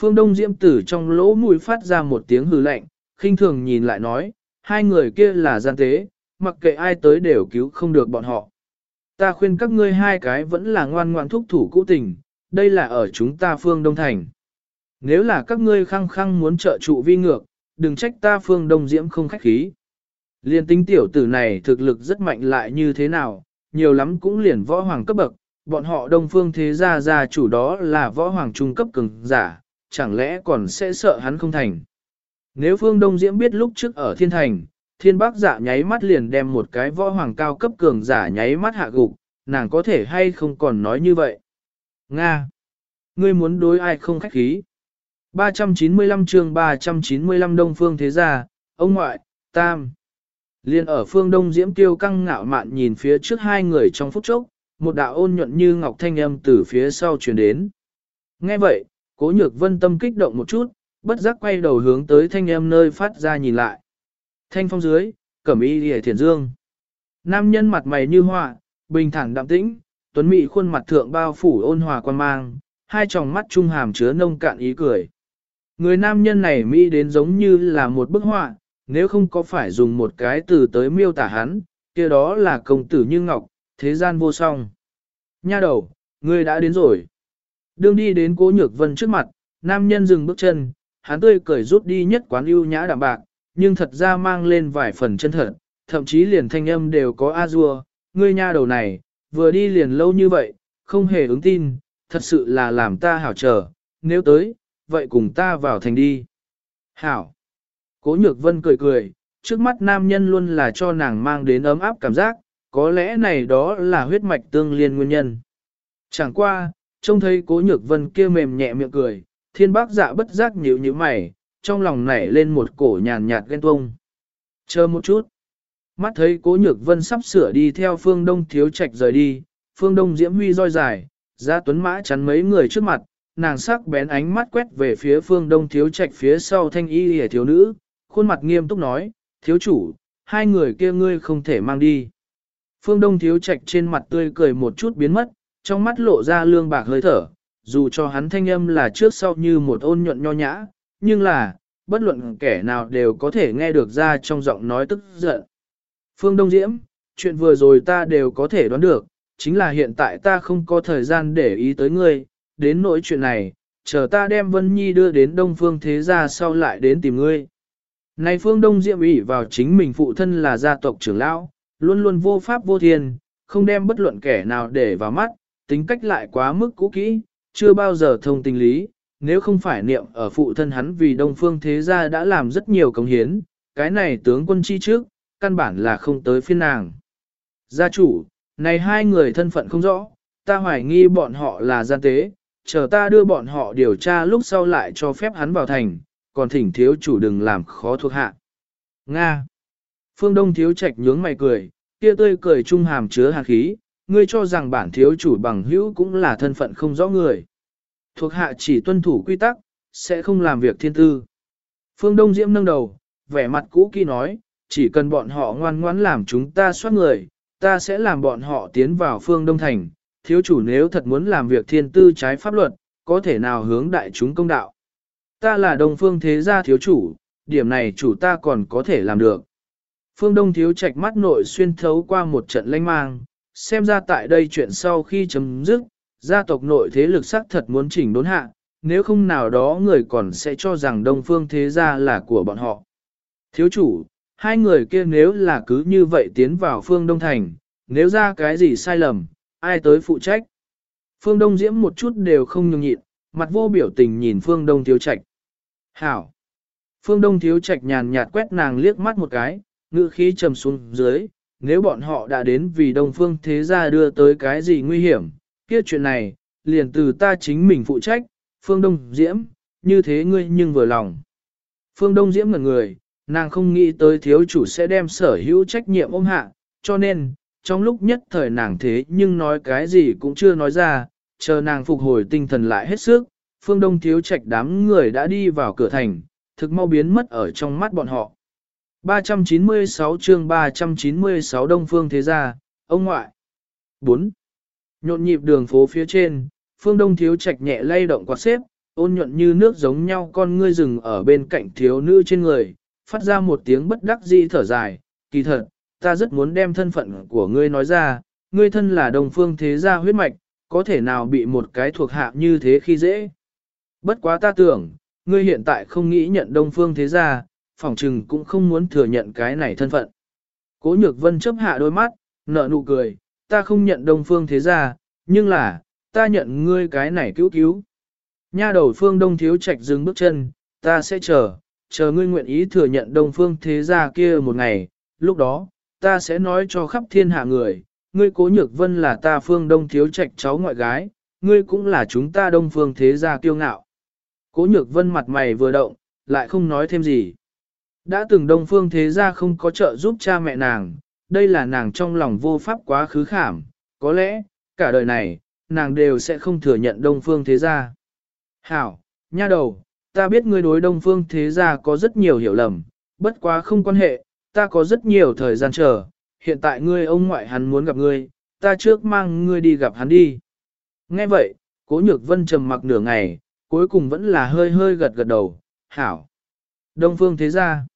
Phương Đông Diễm Tử trong lỗ mũi phát ra một tiếng hừ lạnh, khinh thường nhìn lại nói, hai người kia là gian tế, mặc kệ ai tới đều cứu không được bọn họ. Ta khuyên các ngươi hai cái vẫn là ngoan ngoan thúc thủ cũ tình, đây là ở chúng ta Phương Đông Thành. Nếu là các ngươi khăng khăng muốn trợ trụ vi ngược, đừng trách ta Phương Đông Diễm không khách khí. Liên tính tiểu tử này thực lực rất mạnh lại như thế nào, nhiều lắm cũng liền võ hoàng cấp bậc, bọn họ đông phương thế gia gia chủ đó là võ hoàng trung cấp cường giả, chẳng lẽ còn sẽ sợ hắn không thành. Nếu phương đông diễm biết lúc trước ở thiên thành, thiên bác giả dạ nháy mắt liền đem một cái võ hoàng cao cấp cường giả nháy mắt hạ gục, nàng có thể hay không còn nói như vậy. Nga! Ngươi muốn đối ai không khách khí? 395 chương 395 Đông Phương Thế Gia, ông ngoại, Tam. Liên ở phương Đông Diễm Tiêu căng ngạo mạn nhìn phía trước hai người trong phút chốc, một đạo ôn nhuận như ngọc thanh âm từ phía sau truyền đến. Nghe vậy, cố nhược vân tâm kích động một chút, bất giác quay đầu hướng tới thanh âm nơi phát ra nhìn lại. Thanh phong dưới, cẩm y hề thiền dương. Nam nhân mặt mày như họa, bình thản đạm tĩnh, tuấn mỹ khuôn mặt thượng bao phủ ôn hòa quan mang, hai tròng mắt trung hàm chứa nông cạn ý cười. Người nam nhân này mỹ đến giống như là một bức họa, nếu không có phải dùng một cái từ tới miêu tả hắn, kia đó là công tử như ngọc, thế gian vô song. Nha đầu, ngươi đã đến rồi. Đương đi đến cố nhược vân trước mặt, nam nhân dừng bước chân, hắn tươi cười rút đi nhất quán ưu nhã đạm bạc, nhưng thật ra mang lên vài phần chân thật, thậm chí liền thanh âm đều có a dua, ngươi nha đầu này, vừa đi liền lâu như vậy, không hề ứng tin, thật sự là làm ta hảo chờ, nếu tới, vậy cùng ta vào thành đi. Hảo. Cố nhược vân cười cười, trước mắt nam nhân luôn là cho nàng mang đến ấm áp cảm giác, có lẽ này đó là huyết mạch tương liên nguyên nhân. Chẳng qua, trông thấy cố nhược vân kia mềm nhẹ miệng cười, thiên bác dạ bất giác nhíu nhíu mày, trong lòng nảy lên một cổ nhàn nhạt ghen tuông. Chờ một chút. Mắt thấy cố nhược vân sắp sửa đi theo phương đông thiếu trạch rời đi, phương đông diễm huy roi dài, ra tuấn mã chắn mấy người trước mặt, nàng sắc bén ánh mắt quét về phía phương đông thiếu trạch phía sau thanh y hề thiếu nữ, khuôn mặt nghiêm túc nói, thiếu chủ, hai người kia ngươi không thể mang đi. Phương đông thiếu trạch trên mặt tươi cười một chút biến mất, trong mắt lộ ra lương bạc hơi thở, dù cho hắn thanh âm là trước sau như một ôn nhuận nho nhã, nhưng là, bất luận kẻ nào đều có thể nghe được ra trong giọng nói tức giận. Phương Đông Diễm, chuyện vừa rồi ta đều có thể đoán được, chính là hiện tại ta không có thời gian để ý tới ngươi, đến nỗi chuyện này, chờ ta đem Vân Nhi đưa đến Đông Phương Thế Gia sau lại đến tìm ngươi. Này Phương Đông Diệm ủy vào chính mình phụ thân là gia tộc trưởng lão, luôn luôn vô pháp vô thiên, không đem bất luận kẻ nào để vào mắt, tính cách lại quá mức cũ kỹ, chưa bao giờ thông tình lý, nếu không phải niệm ở phụ thân hắn vì Đông Phương Thế Gia đã làm rất nhiều công hiến, cái này tướng quân chi trước, căn bản là không tới phiên nàng. Gia chủ, này hai người thân phận không rõ, ta hoài nghi bọn họ là gian tế, chờ ta đưa bọn họ điều tra lúc sau lại cho phép hắn vào thành, còn thỉnh thiếu chủ đừng làm khó thuộc hạ. Nga. Phương Đông thiếu trạch nhướng mày cười, kia tươi cười trung hàm chứa hạt khí, ngươi cho rằng bản thiếu chủ bằng hữu cũng là thân phận không rõ người. Thuộc hạ chỉ tuân thủ quy tắc, sẽ không làm việc thiên tư. Phương Đông Diễm nâng đầu, vẻ mặt cũ kỹ nói, chỉ cần bọn họ ngoan ngoãn làm chúng ta soát người, ta sẽ làm bọn họ tiến vào phương Đông Thành, thiếu chủ nếu thật muốn làm việc thiên tư trái pháp luật, có thể nào hướng đại chúng công đạo. Ta là đông phương thế gia thiếu chủ, điểm này chủ ta còn có thể làm được. Phương Đông thiếu trạch mắt nội xuyên thấu qua một trận lanh mang, xem ra tại đây chuyện sau khi chấm dứt, gia tộc nội thế lực sắc thật muốn chỉnh đốn hạ, nếu không nào đó người còn sẽ cho rằng đông phương thế gia là của bọn họ. Thiếu chủ, hai người kia nếu là cứ như vậy tiến vào phương Đông Thành, nếu ra cái gì sai lầm, ai tới phụ trách. Phương Đông Diễm một chút đều không nhường nhịn, mặt vô biểu tình nhìn Phương Đông Thiếu Trạch. Hảo! Phương Đông Thiếu Trạch nhàn nhạt quét nàng liếc mắt một cái, ngữ khí trầm xuống dưới, nếu bọn họ đã đến vì Đông Phương Thế Gia đưa tới cái gì nguy hiểm, kia chuyện này, liền từ ta chính mình phụ trách, Phương Đông Diễm, như thế ngươi nhưng vừa lòng. Phương Đông Diễm ngẩn người, nàng không nghĩ tới thiếu chủ sẽ đem sở hữu trách nhiệm ôm hạ, cho nên, trong lúc nhất thời nàng thế nhưng nói cái gì cũng chưa nói ra, chờ nàng phục hồi tinh thần lại hết sức, phương đông thiếu trạch đám người đã đi vào cửa thành, thực mau biến mất ở trong mắt bọn họ. 396 chương 396 Đông Phương Thế Gia, ông ngoại. 4. Nhộn nhịp đường phố phía trên, phương đông thiếu trạch nhẹ lay động quạt xếp, ôn nhuận như nước giống nhau con ngươi rừng ở bên cạnh thiếu nữ trên người, phát ra một tiếng bất đắc dĩ thở dài, kỳ thật, ta rất muốn đem thân phận của ngươi nói ra, ngươi thân là đồng phương thế gia huyết mạch, có thể nào bị một cái thuộc hạ như thế khi dễ. Bất quá ta tưởng, ngươi hiện tại không nghĩ nhận đông phương thế gia, phỏng trừng cũng không muốn thừa nhận cái này thân phận. Cố nhược vân chấp hạ đôi mắt, nở nụ cười, ta không nhận đông phương thế gia, nhưng là, ta nhận ngươi cái này cứu cứu. Nha đầu phương đông thiếu trạch dừng bước chân, ta sẽ chờ, chờ ngươi nguyện ý thừa nhận đông phương thế gia kia một ngày, lúc đó, ta sẽ nói cho khắp thiên hạ người, ngươi cố nhược vân là ta phương đông thiếu trạch cháu ngoại gái, ngươi cũng là chúng ta đông phương thế gia kiêu ngạo. Cố nhược vân mặt mày vừa động, lại không nói thêm gì. Đã từng đông phương thế gia không có trợ giúp cha mẹ nàng, đây là nàng trong lòng vô pháp quá khứ khảm, có lẽ, cả đời này, nàng đều sẽ không thừa nhận đông phương thế gia. Hảo, nha đầu, ta biết ngươi đối đông phương thế gia có rất nhiều hiểu lầm, bất quá không quan hệ, ta có rất nhiều thời gian chờ, hiện tại ngươi ông ngoại hắn muốn gặp ngươi, ta trước mang ngươi đi gặp hắn đi. Nghe vậy, cố nhược vân trầm mặc nửa ngày, cuối cùng vẫn là hơi hơi gật gật đầu, hảo. Đông phương thế gia,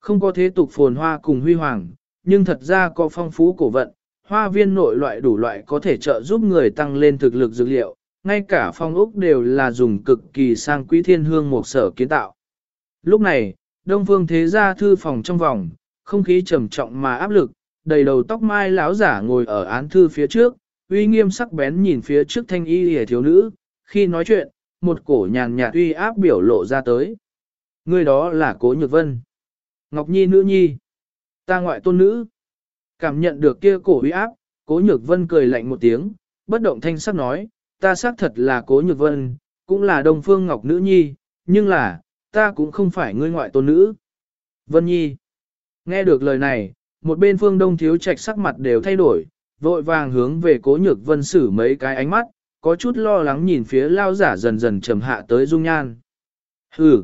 không có thế tục phồn hoa cùng huy hoàng, nhưng thật ra có phong phú cổ vận, hoa viên nội loại đủ loại có thể trợ giúp người tăng lên thực lực dược liệu, ngay cả phong ốc đều là dùng cực kỳ sang quý thiên hương một sở kiến tạo. Lúc này, Đông Phương Thế Gia thư phòng trong vòng, không khí trầm trọng mà áp lực, đầy đầu tóc mai lão giả ngồi ở án thư phía trước, uy nghiêm sắc bén nhìn phía trước thanh y hề thiếu nữ, khi nói chuyện, một cổ nhàn nhạt uy áp biểu lộ ra tới. Người đó là Cố Nhược Vân. Ngọc Nhi nữ nhi. Ta ngoại tôn nữ. Cảm nhận được kia cổ uy áp, Cố Nhược Vân cười lạnh một tiếng, bất động thanh sắc nói, ta xác thật là Cố Nhược Vân, cũng là Đông Phương Ngọc nữ nhi, nhưng là, ta cũng không phải ngươi ngoại tôn nữ. Vân Nhi. Nghe được lời này, một bên phương đông thiếu trạch sắc mặt đều thay đổi, vội vàng hướng về cố nhược vân sử mấy cái ánh mắt, có chút lo lắng nhìn phía lao giả dần dần trầm hạ tới dung nhan. Hừ.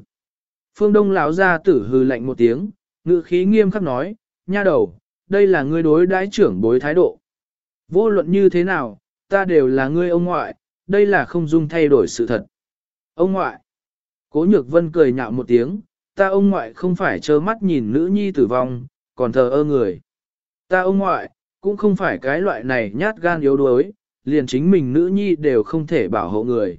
Phương Đông lão gia tử hừ lạnh một tiếng, ngữ khí nghiêm khắc nói, nha đầu, đây là ngươi đối đãi trưởng bối thái độ. Vô luận như thế nào, ta đều là ngươi ông ngoại, đây là không dung thay đổi sự thật. Ông ngoại. Cố nhược vân cười nhạo một tiếng, ta ông ngoại không phải trơ mắt nhìn nữ nhi tử vong, còn thờ ơ người. Ta ông ngoại, cũng không phải cái loại này nhát gan yếu đuối, liền chính mình nữ nhi đều không thể bảo hộ người.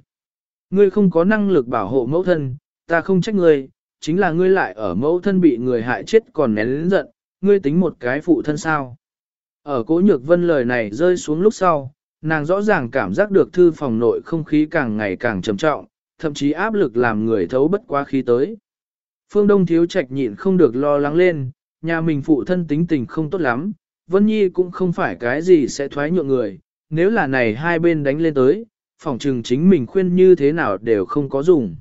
Ngươi không có năng lực bảo hộ mẫu thân, ta không trách ngươi, chính là ngươi lại ở mẫu thân bị người hại chết còn nén lĩnh giận, ngươi tính một cái phụ thân sao. Ở cố nhược vân lời này rơi xuống lúc sau, nàng rõ ràng cảm giác được thư phòng nội không khí càng ngày càng trầm trọng, thậm chí áp lực làm người thấu bất quá khí tới. Phương Đông thiếu trạch nhịn không được lo lắng lên, nhà mình phụ thân tính tình không tốt lắm, Vân Nhi cũng không phải cái gì sẽ thoái nhượng người, nếu là này hai bên đánh lên tới, phòng trừng chính mình khuyên như thế nào đều không có dùng.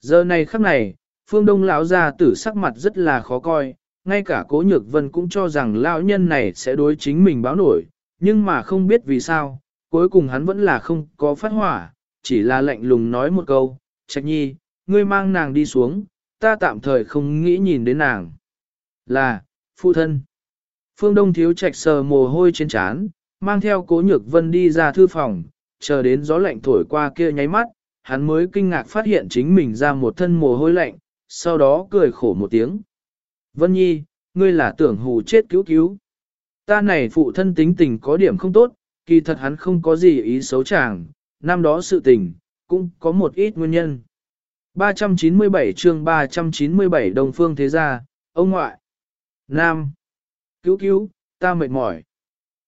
Giờ này khắc này, Phương Đông lão gia tử sắc mặt rất là khó coi, ngay cả Cố Nhược Vân cũng cho rằng lão nhân này sẽ đối chính mình báo nổi, nhưng mà không biết vì sao, cuối cùng hắn vẫn là không có phát hỏa, chỉ là lạnh lùng nói một câu, Trạch Nhi, ngươi mang nàng đi xuống, ta tạm thời không nghĩ nhìn đến nàng. Là, phụ thân. Phương Đông thiếu trạch sờ mồ hôi trên trán, mang theo cố nhược vân đi ra thư phòng, chờ đến gió lạnh thổi qua kia nháy mắt, hắn mới kinh ngạc phát hiện chính mình ra một thân mồ hôi lạnh, sau đó cười khổ một tiếng. Vân Nhi, ngươi là tưởng hù chết cứu cứu. Ta này phụ thân tính tình có điểm không tốt, kỳ thật hắn không có gì ý xấu chàng, năm đó sự tình, cũng có một ít nguyên nhân. 397 chương 397 Đông Phương Thế Gia, ông ngoại. Nam. Cứu cứu, ta mệt mỏi.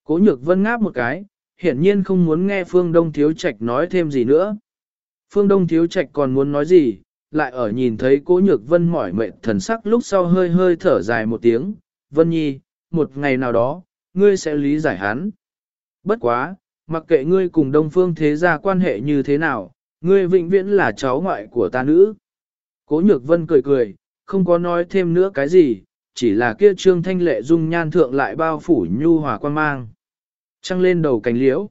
Cố nhược vân ngáp một cái, hiển nhiên không muốn nghe Phương Đông Thiếu Trạch nói thêm gì nữa. Phương Đông Thiếu Trạch còn muốn nói gì, lại ở nhìn thấy cố nhược vân mỏi mệt thần sắc lúc sau hơi hơi thở dài một tiếng. Vân Nhi, một ngày nào đó, ngươi sẽ lý giải hắn. Bất quá, mặc kệ ngươi cùng Đông Phương Thế Gia quan hệ như thế nào, ngươi vĩnh viễn là cháu ngoại của ta nữ. Cố nhược vân cười cười, không có nói thêm nữa cái gì, chỉ là kia trương thanh lệ dung nhan thượng lại bao phủ nhu hòa quan mang. Trăng lên đầu cành liễu.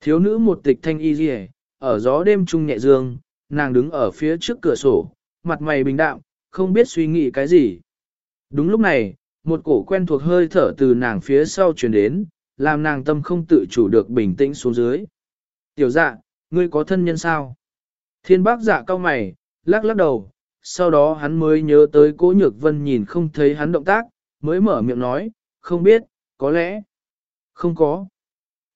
Thiếu nữ một tịch thanh y rìa, ở gió đêm trung nhẹ dương, nàng đứng ở phía trước cửa sổ, mặt mày bình đạm, không biết suy nghĩ cái gì. Đúng lúc này, một cổ quen thuộc hơi thở từ nàng phía sau truyền đến, làm nàng tâm không tự chủ được bình tĩnh xuống dưới. Tiểu dạ, ngươi có thân nhân sao? Thiên bác dạ cao mày, lắc lắc đầu, sau đó hắn mới nhớ tới cố nhược vân nhìn không thấy hắn động tác, mới mở miệng nói, không biết, có lẽ, không có.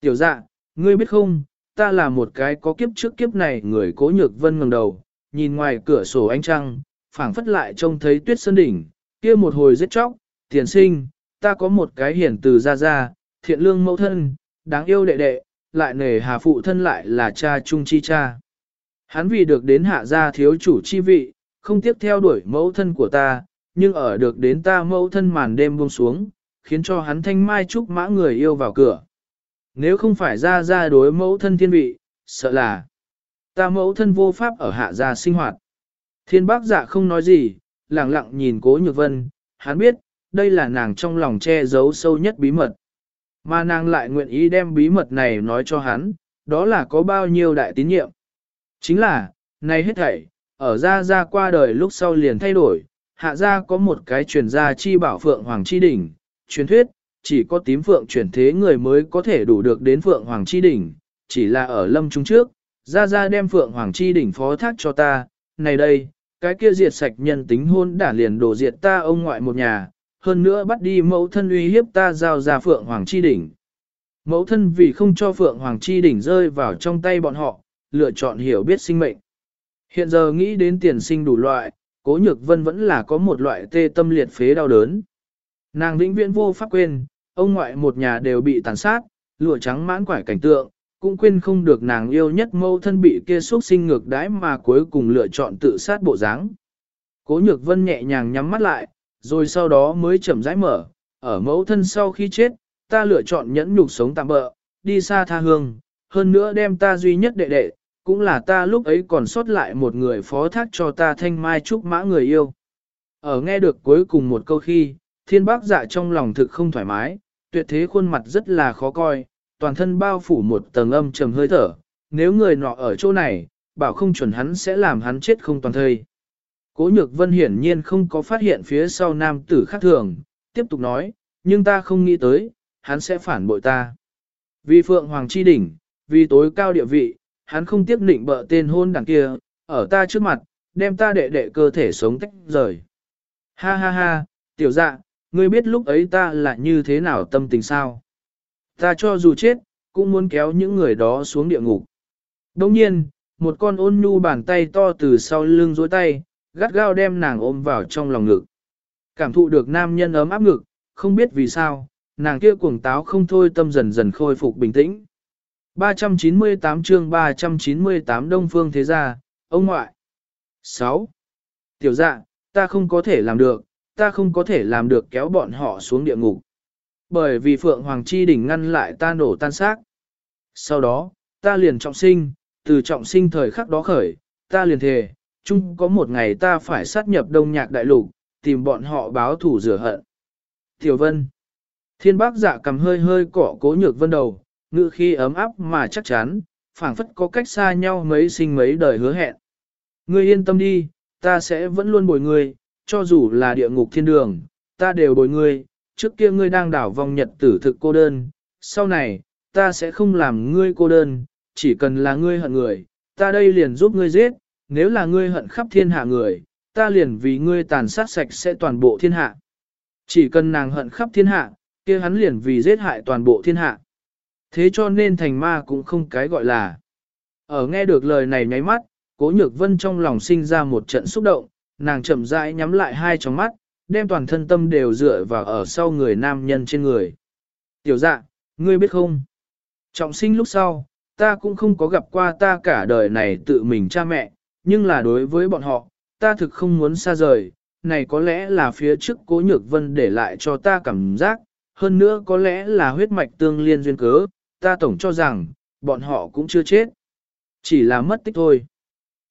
Tiểu dạ, ngươi biết không, ta là một cái có kiếp trước kiếp này người cố nhược vân ngẩng đầu, nhìn ngoài cửa sổ ánh trăng, phảng phất lại trông thấy tuyết sơn đỉnh, kia một hồi giết chóc, tiền sinh, ta có một cái hiển từ ra ra, thiện lương mẫu thân, đáng yêu đệ đệ, lại nề hà phụ thân lại là cha trung chi cha. Hắn vì được đến hạ gia thiếu chủ chi vị, không tiếp theo đuổi mẫu thân của ta, nhưng ở được đến ta mẫu thân màn đêm buông xuống, khiến cho hắn thanh mai trúc mã người yêu vào cửa. Nếu không phải ra ra đối mẫu thân thiên vị, sợ là ta mẫu thân vô pháp ở hạ gia sinh hoạt. Thiên bác dạ không nói gì, lặng lặng nhìn cố nhược vân, hắn biết, đây là nàng trong lòng che giấu sâu nhất bí mật. Mà nàng lại nguyện ý đem bí mật này nói cho hắn, đó là có bao nhiêu đại tín nhiệm. Chính là, này hết thảy, ở gia gia qua đời lúc sau liền thay đổi, hạ gia có một cái truyền gia chi bảo phượng hoàng chi đỉnh, truyền thuyết, chỉ có tím phượng chuyển thế người mới có thể đủ được đến phượng hoàng chi đỉnh, chỉ là ở lâm trung trước, gia gia đem phượng hoàng chi đỉnh phó thác cho ta, này đây, cái kia diệt sạch nhân tính hôn đã liền đổ diệt ta ông ngoại một nhà, hơn nữa bắt đi mẫu thân uy hiếp ta giao ra phượng hoàng chi đỉnh. Mẫu thân vì không cho phượng hoàng chi đỉnh rơi vào trong tay bọn họ, lựa chọn hiểu biết sinh mệnh. Hiện giờ nghĩ đến tiền sinh đủ loại, cố nhược vân vẫn là có một loại tê tâm liệt phế đau đớn. Nàng vĩnh viễn vô pháp quên, ông ngoại một nhà đều bị tàn sát, lụa trắng mãn quải cảnh tượng, cũng quên không được nàng yêu nhất mâu thân bị kia xuất sinh ngược đãi mà cuối cùng lựa chọn tự sát bộ dáng. Cố nhược vân nhẹ nhàng nhắm mắt lại, rồi sau đó mới chậm rãi mở, ở mẫu thân sau khi chết, ta lựa chọn nhẫn nhục sống tạm bỡ, đi xa tha hương, hơn nữa đem ta duy nhất đệ đệ, cũng là ta lúc ấy còn sót lại một người phó thác cho ta thanh mai trúc mã người yêu. Ở nghe được cuối cùng một câu khi, thiên bác dạ trong lòng thực không thoải mái, tuyệt thế khuôn mặt rất là khó coi, toàn thân bao phủ một tầng âm trầm hơi thở, nếu người nọ ở chỗ này, bảo không chuẩn hắn sẽ làm hắn chết không toàn thây. Cố nhược vân hiển nhiên không có phát hiện phía sau nam tử khác thường, tiếp tục nói, nhưng ta không nghĩ tới, hắn sẽ phản bội ta. Vì Phượng Hoàng Chi Đỉnh, vì tối cao địa vị, hắn không tiếp định bợ tên hôn đằng kia, ở ta trước mặt, đem ta đệ đệ cơ thể sống tách rời. Ha ha ha, tiểu dạ, ngươi biết lúc ấy ta là như thế nào tâm tình sao? Ta cho dù chết, cũng muốn kéo những người đó xuống địa ngục. Đồng nhiên, một con ôn nhu bàn tay to từ sau lưng dối tay, gắt gao đem nàng ôm vào trong lòng ngực. Cảm thụ được nam nhân ấm áp ngực, không biết vì sao, nàng kia cuồng táo không thôi tâm dần dần khôi phục bình tĩnh. 398 chương 398 Đông Phương Thế Gia, ông ngoại. 6. Tiểu dạ, ta không có thể làm được, ta không có thể làm được kéo bọn họ xuống địa ngục. Bởi vì Phượng Hoàng Chi đỉnh ngăn lại ta nổ tan xác. Sau đó, ta liền trọng sinh, từ trọng sinh thời khắc đó khởi, ta liền thề, chung có một ngày ta phải sát nhập đông nhạc đại lục, tìm bọn họ báo thủ rửa hận. Tiểu Vân Thiên bác dạ cầm hơi hơi cỏ cố nhược vân đầu, ngự khi ấm áp mà chắc chắn, phảng phất có cách xa nhau mấy sinh mấy đời hứa hẹn. Ngươi yên tâm đi, ta sẽ vẫn luôn bồi ngươi, cho dù là địa ngục thiên đường, ta đều bồi ngươi, trước kia ngươi đang đảo vòng nhật tử thực cô đơn, sau này, ta sẽ không làm ngươi cô đơn, chỉ cần là ngươi hận người, ta đây liền giúp ngươi giết, nếu là ngươi hận khắp thiên hạ người, ta liền vì ngươi tàn sát sạch sẽ toàn bộ thiên hạ. Chỉ cần nàng hận khắp thiên hạ, kia hắn liền vì giết hại toàn bộ thiên hạ. Thế cho nên thành ma cũng không cái gọi là. Ở nghe được lời này nháy mắt, cố nhược vân trong lòng sinh ra một trận xúc động, nàng chậm rãi nhắm lại hai tròng mắt, đem toàn thân tâm đều dựa vào ở sau người nam nhân trên người. Tiểu dạ, ngươi biết không? Trọng sinh lúc sau, ta cũng không có gặp qua ta cả đời này tự mình cha mẹ, nhưng là đối với bọn họ, ta thực không muốn xa rời, này có lẽ là phía trước cố nhược vân để lại cho ta cảm giác, hơn nữa có lẽ là huyết mạch tương liên duyên cớ, ta tổng cho rằng, bọn họ cũng chưa chết. Chỉ là mất tích thôi.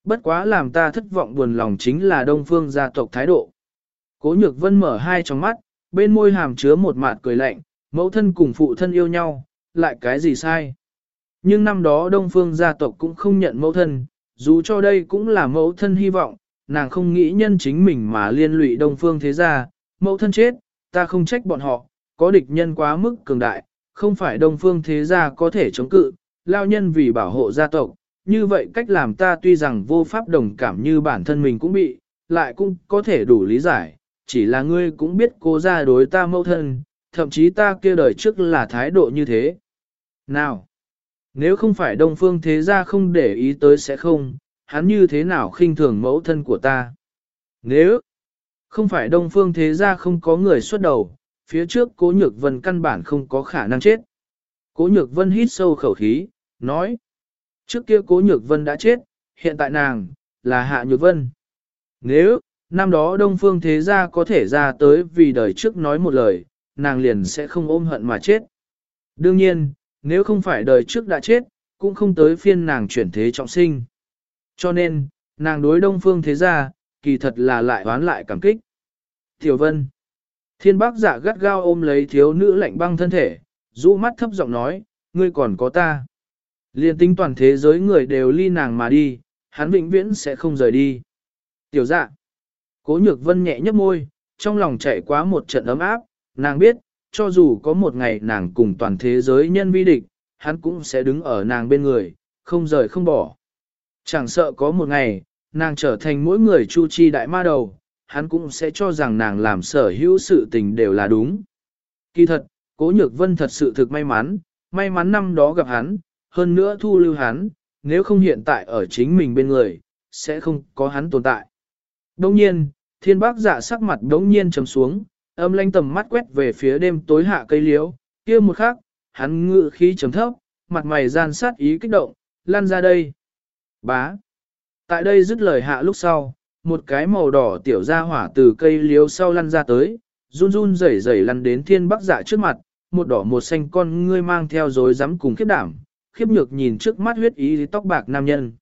Bất quá làm ta thất vọng buồn lòng chính là đông phương gia tộc thái độ. Cố nhược vân mở hai tròng mắt, bên môi hàm chứa một mạt cười lạnh, mẫu thân cùng phụ thân yêu nhau, lại cái gì sai. Nhưng năm đó đông phương gia tộc cũng không nhận mẫu thân, dù cho đây cũng là mẫu thân hy vọng, nàng không nghĩ nhân chính mình mà liên lụy đông phương thế gia, mẫu thân chết, ta không trách bọn họ, có địch nhân quá mức cường đại, không phải đông phương thế gia có thể chống cự, lao nhân vì bảo hộ gia tộc, như vậy cách làm ta tuy rằng vô pháp đồng cảm như bản thân mình cũng bị, lại cũng có thể đủ lý giải, chỉ là ngươi cũng biết cố gia đối ta mẫu thân, thậm chí ta kia đời trước là thái độ như thế. Nào, nếu không phải đông phương thế gia không để ý tới sẽ không, hắn như thế nào khinh thường mẫu thân của ta. Nếu không phải đông phương thế gia không có người xuất đầu, phía trước cố nhược vân căn bản không có khả năng chết. Cố nhược vân hít sâu khẩu khí, nói. Trước kia cố nhược vân đã chết, hiện tại nàng, là hạ nhược vân. Nếu, năm đó đông phương thế gia có thể ra tới vì đời trước nói một lời, nàng liền sẽ không ôm hận mà chết. Đương nhiên, nếu không phải đời trước đã chết, cũng không tới phiên nàng chuyển thế trọng sinh. Cho nên, nàng đối đông phương thế gia, kỳ thật là lại oán lại cảm kích. Tiểu Vân Thiên bác giả gắt gao ôm lấy thiếu nữ lạnh băng thân thể, rũ mắt thấp giọng nói, ngươi còn có ta. Liên tính toàn thế giới người đều ly nàng mà đi, hắn vĩnh viễn sẽ không rời đi. Tiểu dạ. Cố nhược vân nhẹ nhấp môi, trong lòng chạy quá một trận ấm áp, nàng biết, cho dù có một ngày nàng cùng toàn thế giới nhân vi địch, hắn cũng sẽ đứng ở nàng bên người, không rời không bỏ. Chẳng sợ có một ngày, nàng trở thành mỗi người chu chi đại ma đầu, hắn cũng sẽ cho rằng nàng làm sở hữu sự tình đều là đúng. Kỳ thật, Cố Nhược Vân thật sự thực may mắn, may mắn năm đó gặp hắn, hơn nữa thu lưu hắn, nếu không hiện tại ở chính mình bên người, sẽ không có hắn tồn tại. Đồng nhiên, thiên bác giả sắc mặt đống nhiên trầm xuống, âm lanh tầm mắt quét về phía đêm tối hạ cây liễu, kia một khắc, hắn ngự khí trầm thấp, mặt mày gian sát ý kích động, lăn ra đây. Bá. Tại đây dứt lời hạ lúc sau, một cái màu đỏ tiểu ra hỏa từ cây liếu sau lăn ra tới, run run rẩy rẩy lăn đến thiên bắc dạ trước mặt, một đỏ một xanh con ngươi mang theo dối rắm cùng khiếp đảm, khiếp nhược nhìn trước mắt huyết ý tóc bạc nam nhân.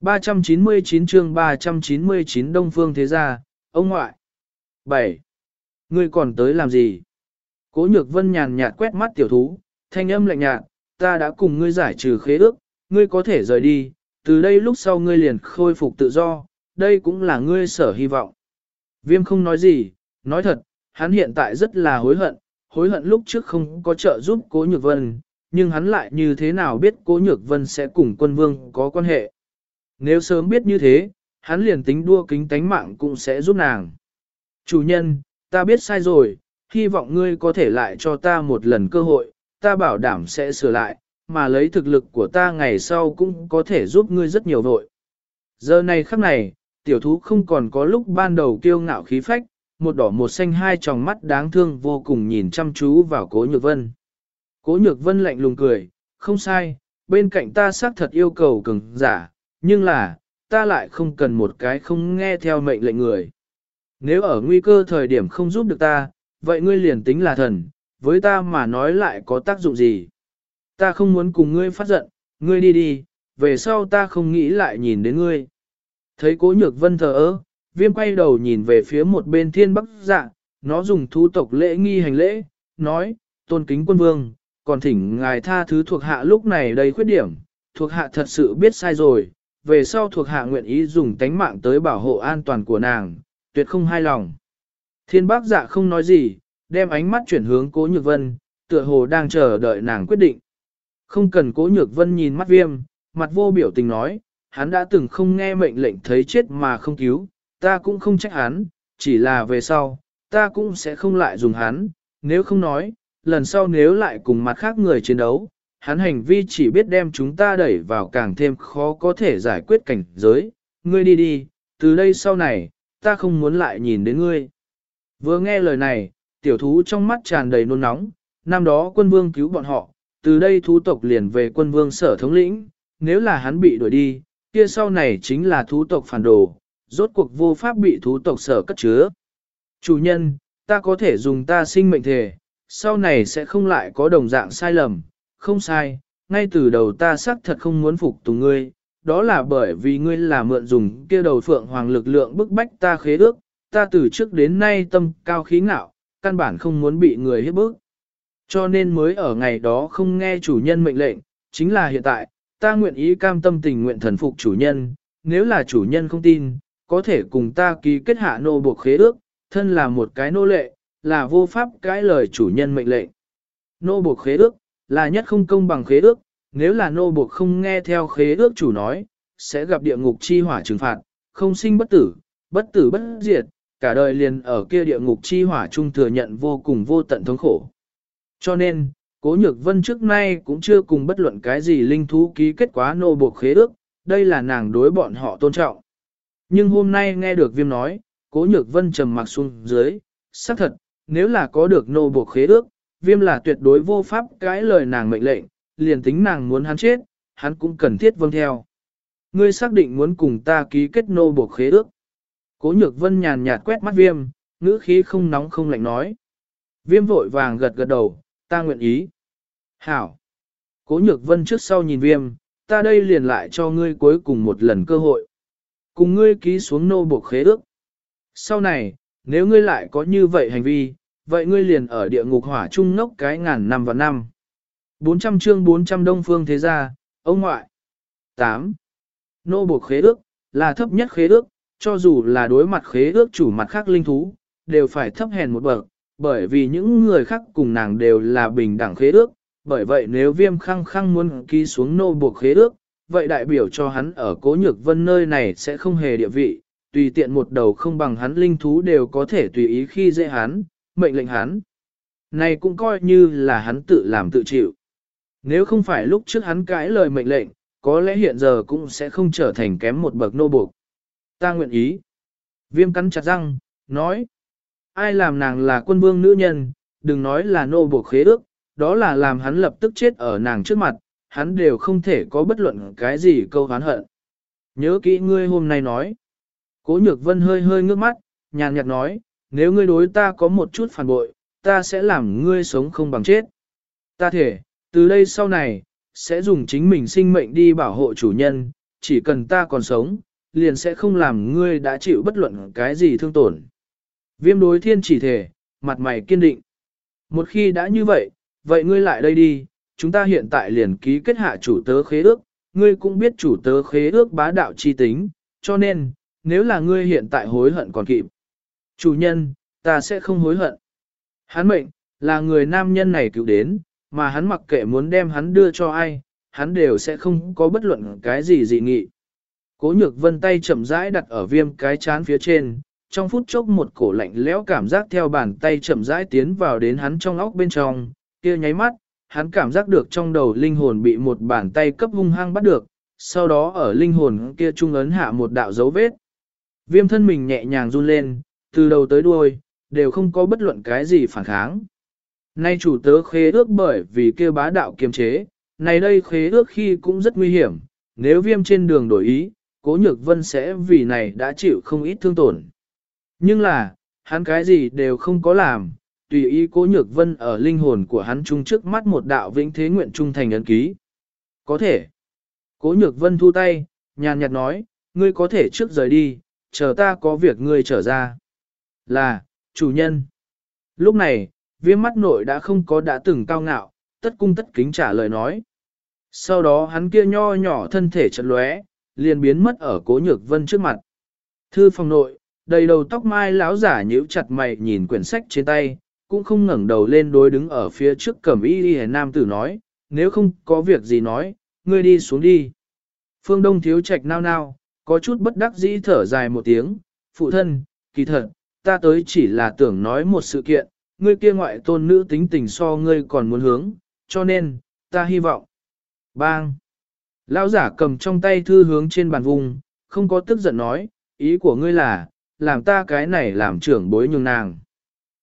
399 chương 399 Đông Phương Thế Gia, ông ngoại. 7. Ngươi còn tới làm gì? Cố nhược vân nhàn nhạt quét mắt tiểu thú, thanh âm lạnh nhạt, ta đã cùng ngươi giải trừ khế ước, ngươi có thể rời đi, từ đây lúc sau ngươi liền khôi phục tự do, đây cũng là ngươi sở hy vọng. Viêm không nói gì, nói thật, hắn hiện tại rất là hối hận, hối hận lúc trước không có trợ giúp Cố Nhược Vân, nhưng hắn lại như thế nào biết Cố Nhược Vân sẽ cùng quân vương có quan hệ. Nếu sớm biết như thế, hắn liền tính đua kính tánh mạng cũng sẽ giúp nàng. Chủ nhân, ta biết sai rồi, hy vọng ngươi có thể lại cho ta một lần cơ hội, ta bảo đảm sẽ sửa lại, mà lấy thực lực của ta ngày sau cũng có thể giúp ngươi rất nhiều vội. Giờ này khắc này, tiểu thú không còn có lúc ban đầu kiêu ngạo khí phách, một đỏ một xanh hai tròng mắt đáng thương vô cùng nhìn chăm chú vào cố nhược vân. Cố nhược vân lạnh lùng cười, không sai, bên cạnh ta xác thật yêu cầu cường giả, nhưng là, ta lại không cần một cái không nghe theo mệnh lệnh người. Nếu ở nguy cơ thời điểm không giúp được ta, vậy ngươi liền tính là thần, với ta mà nói lại có tác dụng gì? Ta không muốn cùng ngươi phát giận, ngươi đi đi, về sau ta không nghĩ lại nhìn đến ngươi. Thấy cố nhược vân thờ ơ, viêm quay đầu nhìn về phía một bên thiên bắc dạ, nó dùng thú tộc lễ nghi hành lễ, nói, tôn kính quân vương, còn thỉnh ngài tha thứ thuộc hạ lúc này đầy khuyết điểm, thuộc hạ thật sự biết sai rồi, về sau thuộc hạ nguyện ý dùng tánh mạng tới bảo hộ an toàn của nàng, tuyệt không hai lòng. Thiên bác dạ không nói gì, đem ánh mắt chuyển hướng cố nhược vân, tựa hồ đang chờ đợi nàng quyết định. Không cần cố nhược vân nhìn mắt viêm, mặt vô biểu tình nói, hắn đã từng không nghe mệnh lệnh thấy chết mà không cứu, ta cũng không trách hắn, chỉ là về sau, ta cũng sẽ không lại dùng hắn, nếu không nói, lần sau nếu lại cùng mặt khác người chiến đấu, hắn hành vi chỉ biết đem chúng ta đẩy vào càng thêm khó có thể giải quyết cảnh giới, ngươi đi đi, từ đây sau này, ta không muốn lại nhìn đến ngươi. Vừa nghe lời này, tiểu thú trong mắt tràn đầy nôn nóng, năm đó quân vương cứu bọn họ, từ đây thú tộc liền về quân vương sở thống lĩnh, nếu là hắn bị đuổi đi, kia sau này chính là thú tộc phản đồ, rốt cuộc vô pháp bị thú tộc sở cất chứa. Chủ nhân, ta có thể dùng ta sinh mệnh thể, sau này sẽ không lại có đồng dạng sai lầm, không sai, ngay từ đầu ta xác thật không muốn phục tùng ngươi, đó là bởi vì ngươi là mượn dùng kia đầu phượng hoàng lực lượng bức bách ta khế ước, ta từ trước đến nay tâm cao khí ngạo, căn bản không muốn bị người hiếp bức. Cho nên mới ở ngày đó không nghe chủ nhân mệnh lệnh, chính là hiện tại, ta nguyện ý cam tâm tình nguyện thần phục chủ nhân, nếu là chủ nhân không tin, có thể cùng ta ký kết hạ nô buộc khế ước, thân là một cái nô lệ, là vô pháp cái lời chủ nhân mệnh lệnh. Nô buộc khế ước, là nhất không công bằng khế ước, nếu là nô buộc không nghe theo khế ước chủ nói, sẽ gặp địa ngục chi hỏa trừng phạt, không sinh bất tử, bất tử bất diệt, cả đời liền ở kia địa ngục chi hỏa chung thừa nhận vô cùng vô tận thống khổ. Cho nên, Cố Nhược Vân trước nay cũng chưa cùng bất luận cái gì linh thú ký kết quá nô buộc khế ước, đây là nàng đối bọn họ tôn trọng. Nhưng hôm nay nghe được viêm nói, Cố Nhược Vân trầm mặc xuống dưới, xác thật, nếu là có được nô buộc khế ước, viêm là tuyệt đối vô pháp cái lời nàng mệnh lệnh, liền tính nàng muốn hắn chết, hắn cũng cần thiết vâng theo. Ngươi xác định muốn cùng ta ký kết nô buộc khế ước. Cố nhược vân nhàn nhạt quét mắt viêm, ngữ khí không nóng không lạnh nói. Viêm vội vàng gật gật đầu, ta nguyện ý. Hảo. Cố nhược vân trước sau nhìn viêm, ta đây liền lại cho ngươi cuối cùng một lần cơ hội. Cùng ngươi ký xuống nô buộc khế ước. Sau này, nếu ngươi lại có như vậy hành vi, vậy ngươi liền ở địa ngục hỏa trung ngốc cái ngàn năm và năm. 400 chương 400 đông phương thế gia, ông ngoại. 8. Nô buộc khế ước, là thấp nhất khế ước, cho dù là đối mặt khế ước chủ mặt khác linh thú, đều phải thấp hèn một bậc, bởi vì những người khác cùng nàng đều là bình đẳng khế ước, bởi vậy nếu viêm khăng khăng muốn ký xuống nô buộc khế ước, vậy đại biểu cho hắn ở cố nhược vân nơi này sẽ không hề địa vị, tùy tiện một đầu không bằng hắn linh thú đều có thể tùy ý khi dễ hắn, mệnh lệnh hắn. Này cũng coi như là hắn tự làm tự chịu. Nếu không phải lúc trước hắn cãi lời mệnh lệnh, có lẽ hiện giờ cũng sẽ không trở thành kém một bậc nô buộc. Ta nguyện ý. Viêm cắn chặt răng, nói. Ai làm nàng là quân vương nữ nhân, đừng nói là nô buộc khế ước, đó là làm hắn lập tức chết ở nàng trước mặt, hắn đều không thể có bất luận cái gì câu hán hận. Nhớ kỹ ngươi hôm nay nói. Cố nhược vân hơi hơi ngước mắt, nhàn nhạt nói, nếu ngươi đối ta có một chút phản bội, ta sẽ làm ngươi sống không bằng chết. Ta thể, từ đây sau này, sẽ dùng chính mình sinh mệnh đi bảo hộ chủ nhân, chỉ cần ta còn sống, liền sẽ không làm ngươi đã chịu bất luận cái gì thương tổn. Viêm đối thiên chỉ thể, mặt mày kiên định. Một khi đã như vậy, vậy ngươi lại đây đi, chúng ta hiện tại liền ký kết hạ chủ tớ khế ước, ngươi cũng biết chủ tớ khế ước bá đạo chi tính, cho nên, nếu là ngươi hiện tại hối hận còn kịp. Chủ nhân, ta sẽ không hối hận. Hắn mệnh, là người nam nhân này cứu đến, mà hắn mặc kệ muốn đem hắn đưa cho ai, hắn đều sẽ không có bất luận cái gì dị nghị. Cố nhược vân tay chậm rãi đặt ở viêm cái chán phía trên, trong phút chốc một cổ lạnh lẽo cảm giác theo bàn tay chậm rãi tiến vào đến hắn trong óc bên trong, kia nháy mắt, hắn cảm giác được trong đầu linh hồn bị một bàn tay cấp hung hăng bắt được, sau đó ở linh hồn kia trung ấn hạ một đạo dấu vết. Viêm thân mình nhẹ nhàng run lên, từ đầu tới đuôi, đều không có bất luận cái gì phản kháng. Nay chủ tớ khế ước bởi vì kia bá đạo kiềm chế, này đây khế ước khi cũng rất nguy hiểm, nếu viêm trên đường đổi ý, cố nhược vân sẽ vì này đã chịu không ít thương tổn. Nhưng là, hắn cái gì đều không có làm, tùy ý cố nhược vân ở linh hồn của hắn chung trước mắt một đạo vĩnh thế nguyện trung thành ấn ký. Có thể. Cố nhược vân thu tay, nhàn nhạt nói, ngươi có thể trước rời đi, chờ ta có việc ngươi trở ra. Là, chủ nhân. Lúc này, viêm mắt nội đã không có đã từng cao ngạo, tất cung tất kính trả lời nói. Sau đó hắn kia nho nhỏ thân thể chật lóe, liền biến mất ở cố nhược vân trước mặt. Thư phòng nội, đầy đầu tóc mai lão giả nhíu chặt mày nhìn quyển sách trên tay, cũng không ngẩng đầu lên đối đứng ở phía trước cẩm y y nam tử nói, nếu không có việc gì nói, ngươi đi xuống đi. Phương Đông thiếu trạch nao nao, có chút bất đắc dĩ thở dài một tiếng, phụ thân, kỳ thật, ta tới chỉ là tưởng nói một sự kiện, ngươi kia ngoại tôn nữ tính tình so ngươi còn muốn hướng, cho nên, ta hy vọng. Bang! Lão giả cầm trong tay thư hướng trên bàn vùng, không có tức giận nói, ý của ngươi là, làm ta cái này làm trưởng bối nhường nàng.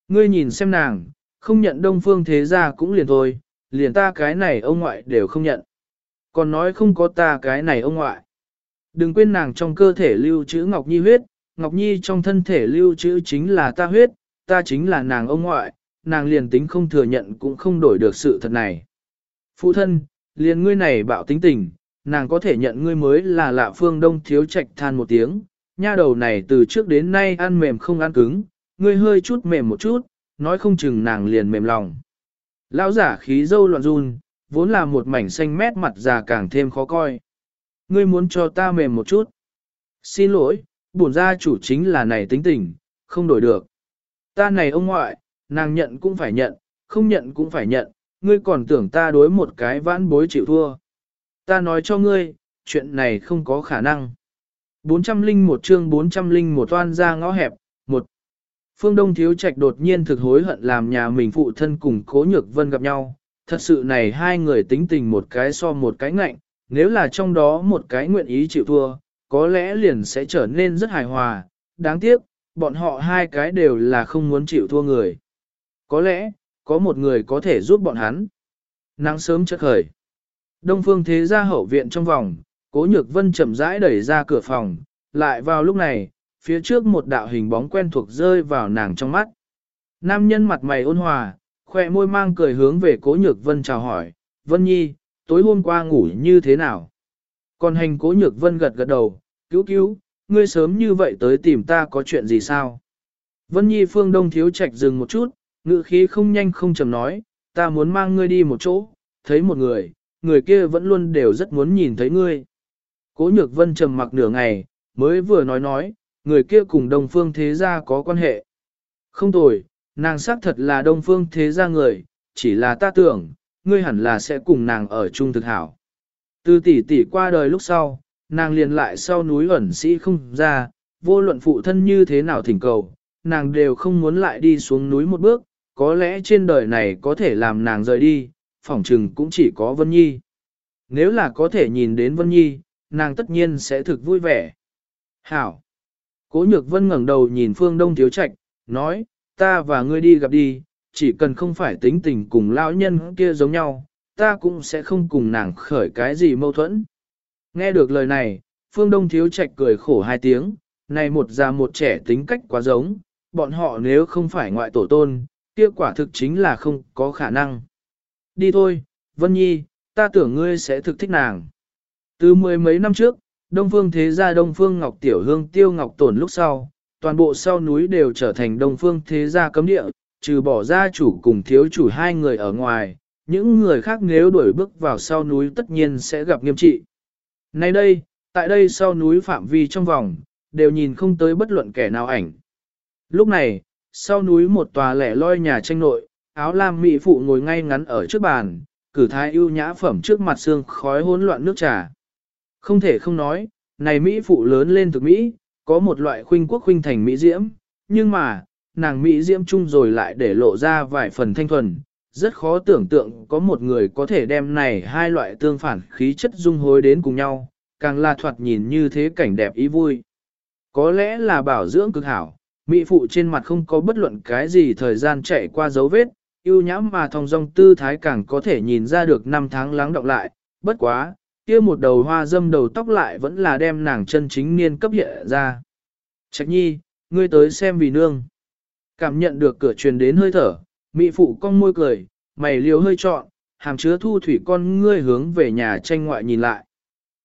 Ngươi nhìn xem nàng, không nhận đông phương thế gia cũng liền thôi, liền ta cái này ông ngoại đều không nhận. Còn nói không có ta cái này ông ngoại. Đừng quên nàng trong cơ thể lưu trữ Ngọc Nhi huyết, Ngọc Nhi trong thân thể lưu trữ chính là ta huyết, ta chính là nàng ông ngoại, nàng liền tính không thừa nhận cũng không đổi được sự thật này. Phụ thân, liền ngươi này bạo tính tình, nàng có thể nhận ngươi mới là lạ phương đông thiếu trạch than một tiếng, nha đầu này từ trước đến nay ăn mềm không ăn cứng, ngươi hơi chút mềm một chút, nói không chừng nàng liền mềm lòng. Lão giả khí dâu loạn run, vốn là một mảnh xanh mét mặt già càng thêm khó coi. Ngươi muốn cho ta mềm một chút. Xin lỗi, bổn gia chủ chính là này tính tình, không đổi được. Ta này ông ngoại, nàng nhận cũng phải nhận, không nhận cũng phải nhận, ngươi còn tưởng ta đối một cái vãn bối chịu thua. Ta nói cho ngươi, chuyện này không có khả năng. 401 chương 401 toan ra ngõ hẹp, một Phương Đông Thiếu Trạch đột nhiên thực hối hận làm nhà mình phụ thân cùng Cố Nhược Vân gặp nhau, thật sự này hai người tính tình một cái so một cái ngạnh, nếu là trong đó một cái nguyện ý chịu thua, có lẽ liền sẽ trở nên rất hài hòa, đáng tiếc, bọn họ hai cái đều là không muốn chịu thua người. Có lẽ, có một người có thể giúp bọn hắn. Nắng sớm chợt khởi. Đông phương thế gia hậu viện trong vòng, cố nhược vân chậm rãi đẩy ra cửa phòng, lại vào lúc này, phía trước một đạo hình bóng quen thuộc rơi vào nàng trong mắt. Nam nhân mặt mày ôn hòa, khỏe môi mang cười hướng về cố nhược vân chào hỏi, Vân Nhi, tối hôm qua ngủ như thế nào? Còn hành cố nhược vân gật gật đầu, cứu cứu, ngươi sớm như vậy tới tìm ta có chuyện gì sao? Vân Nhi phương đông thiếu trạch dừng một chút, ngự khí không nhanh không chầm nói, ta muốn mang ngươi đi một chỗ, thấy một người, người kia vẫn luôn đều rất muốn nhìn thấy ngươi. Cố nhược vân trầm mặc nửa ngày, mới vừa nói nói, người kia cùng đông phương thế gia có quan hệ. Không tồi, nàng xác thật là đông phương thế gia người, chỉ là ta tưởng, ngươi hẳn là sẽ cùng nàng ở chung thực hảo. Từ tỷ tỷ qua đời lúc sau, nàng liền lại sau núi ẩn sĩ không ra, vô luận phụ thân như thế nào thỉnh cầu, nàng đều không muốn lại đi xuống núi một bước, có lẽ trên đời này có thể làm nàng rời đi, phỏng chừng cũng chỉ có Vân Nhi. Nếu là có thể nhìn đến Vân Nhi, nàng tất nhiên sẽ thực vui vẻ. Hảo! Cố nhược Vân ngẩng đầu nhìn phương đông thiếu trạch, nói, ta và ngươi đi gặp đi, chỉ cần không phải tính tình cùng lão nhân kia giống nhau, ta cũng sẽ không cùng nàng khởi cái gì mâu thuẫn. Nghe được lời này, phương đông thiếu trạch cười khổ hai tiếng, này một già một trẻ tính cách quá giống, bọn họ nếu không phải ngoại tổ tôn, kia quả thực chính là không có khả năng. Đi thôi, Vân Nhi, ta tưởng ngươi sẽ thực thích nàng. Từ mười mấy năm trước, Đông Phương Thế Gia Đông Phương Ngọc Tiểu Hương Tiêu Ngọc Tổn lúc sau, toàn bộ sau núi đều trở thành Đông Phương Thế Gia cấm địa, trừ bỏ gia chủ cùng thiếu chủ hai người ở ngoài, những người khác nếu đuổi bước vào sau núi tất nhiên sẽ gặp nghiêm trị. Nay đây, tại đây sau núi phạm vi trong vòng, đều nhìn không tới bất luận kẻ nào ảnh. Lúc này, sau núi một tòa lẻ loi nhà tranh nội, áo lam mỹ phụ ngồi ngay ngắn ở trước bàn, cử thái ưu nhã phẩm trước mặt xương khói hỗn loạn nước trà. Không thể không nói, này mỹ phụ lớn lên thực mỹ, có một loại khuynh quốc khuynh thành mỹ diễm, nhưng mà, nàng mỹ diễm chung rồi lại để lộ ra vài phần thanh thuần, rất khó tưởng tượng có một người có thể đem này hai loại tương phản khí chất dung hối đến cùng nhau, càng là thoạt nhìn như thế cảnh đẹp ý vui. Có lẽ là bảo dưỡng cực hảo, mỹ phụ trên mặt không có bất luận cái gì thời gian chạy qua dấu vết, yêu nhãm mà thong dong tư thái càng có thể nhìn ra được năm tháng lắng động lại, bất quá, kia một đầu hoa dâm đầu tóc lại vẫn là đem nàng chân chính niên cấp hiện ra. Trạch nhi, ngươi tới xem vì nương. Cảm nhận được cửa truyền đến hơi thở, mị phụ cong môi cười, mày liều hơi trọn, hàm chứa thu thủy con ngươi hướng về nhà tranh ngoại nhìn lại.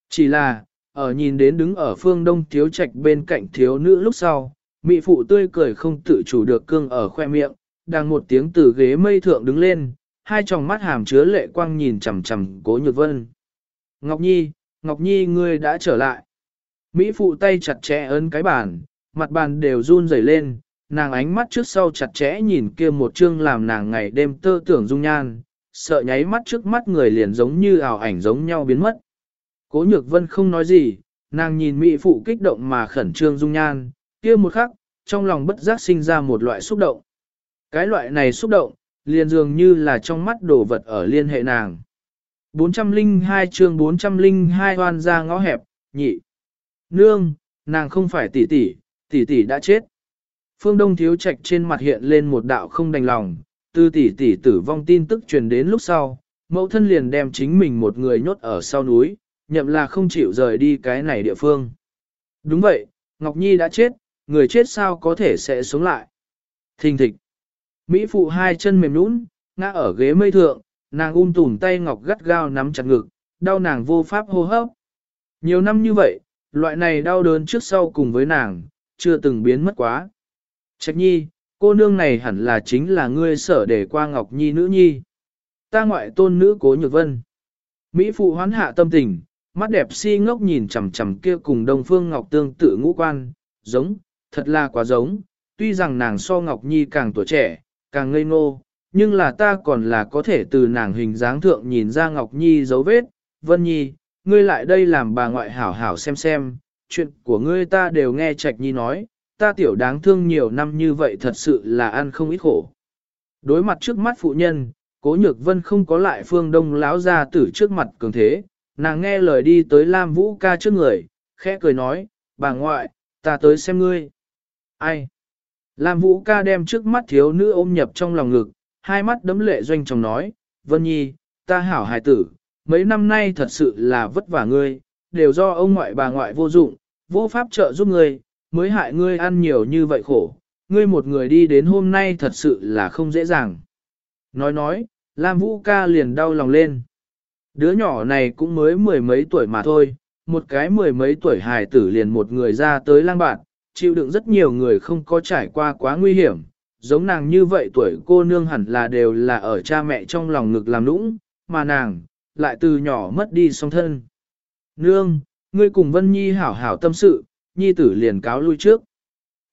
Chỉ là, ở nhìn đến đứng ở phương đông thiếu trạch bên cạnh thiếu nữ lúc sau, mị phụ tươi cười không tự chủ được cương ở khoe miệng, đang một tiếng từ ghế mây thượng đứng lên, hai tròng mắt hàm chứa lệ quang nhìn chằm chằm cố nhược vân. Ngọc Nhi, Ngọc Nhi ngươi đã trở lại. Mỹ phụ tay chặt chẽ ấn cái bàn, mặt bàn đều run rẩy lên, nàng ánh mắt trước sau chặt chẽ nhìn kia một chương làm nàng ngày đêm tơ tưởng dung nhan, sợ nháy mắt trước mắt người liền giống như ảo ảnh giống nhau biến mất. Cố nhược vân không nói gì, nàng nhìn mỹ phụ kích động mà khẩn trương dung nhan, kia một khắc, trong lòng bất giác sinh ra một loại xúc động. Cái loại này xúc động, liền dường như là trong mắt đổ vật ở liên hệ nàng. 402 chương 402 hoan ra ngõ hẹp, nhị. Nương, nàng không phải tỷ tỷ, tỷ tỷ đã chết. Phương Đông Thiếu Trạch trên mặt hiện lên một đạo không đành lòng, từ tỷ tỷ tử vong tin tức truyền đến lúc sau, mẫu thân liền đem chính mình một người nhốt ở sau núi, nhậm là không chịu rời đi cái này địa phương. Đúng vậy, Ngọc Nhi đã chết, người chết sao có thể sẽ sống lại. Thình thịch. Mỹ phụ hai chân mềm nũng, ngã ở ghế mây thượng, nàng ung tùm tay ngọc gắt gao nắm chặt ngực, đau nàng vô pháp hô hấp. Nhiều năm như vậy, loại này đau đớn trước sau cùng với nàng, chưa từng biến mất quá. Trạch nhi, cô nương này hẳn là chính là ngươi sở để qua Ngọc Nhi nữ nhi. Ta ngoại tôn nữ cố nhược vân. Mỹ phụ hoán hạ tâm tình, mắt đẹp si ngốc nhìn chằm chằm kia cùng Đông Phương Ngọc tương tự ngũ quan, giống, thật là quá giống, tuy rằng nàng so Ngọc Nhi càng tuổi trẻ, càng ngây ngô, nhưng là ta còn là có thể từ nàng hình dáng thượng nhìn ra Ngọc Nhi dấu vết, Vân Nhi, ngươi lại đây làm bà ngoại hảo hảo xem xem, chuyện của ngươi ta đều nghe Trạch Nhi nói, ta tiểu đáng thương nhiều năm như vậy thật sự là ăn không ít khổ. Đối mặt trước mắt phụ nhân, Cố Nhược Vân không có lại phương đông láo ra tử trước mặt cường thế, nàng nghe lời đi tới Lam Vũ ca trước người, khẽ cười nói, bà ngoại, ta tới xem ngươi. Ai? Lam Vũ ca đem trước mắt thiếu nữ ôm nhập trong lòng ngực, hai mắt đấm lệ doanh chồng nói, Vân Nhi, ta hảo hài tử, mấy năm nay thật sự là vất vả ngươi, đều do ông ngoại bà ngoại vô dụng, vô pháp trợ giúp ngươi, mới hại ngươi ăn nhiều như vậy khổ, ngươi một người đi đến hôm nay thật sự là không dễ dàng. Nói nói, Lam Vũ ca liền đau lòng lên. Đứa nhỏ này cũng mới mười mấy tuổi mà thôi, một cái mười mấy tuổi hài tử liền một người ra tới lang bạn, chịu đựng rất nhiều người không có trải qua quá nguy hiểm, giống nàng như vậy tuổi cô nương hẳn là đều là ở cha mẹ trong lòng ngực làm nũng, mà nàng, lại từ nhỏ mất đi song thân. Nương, ngươi cùng Vân Nhi hảo hảo tâm sự, Nhi tử liền cáo lui trước.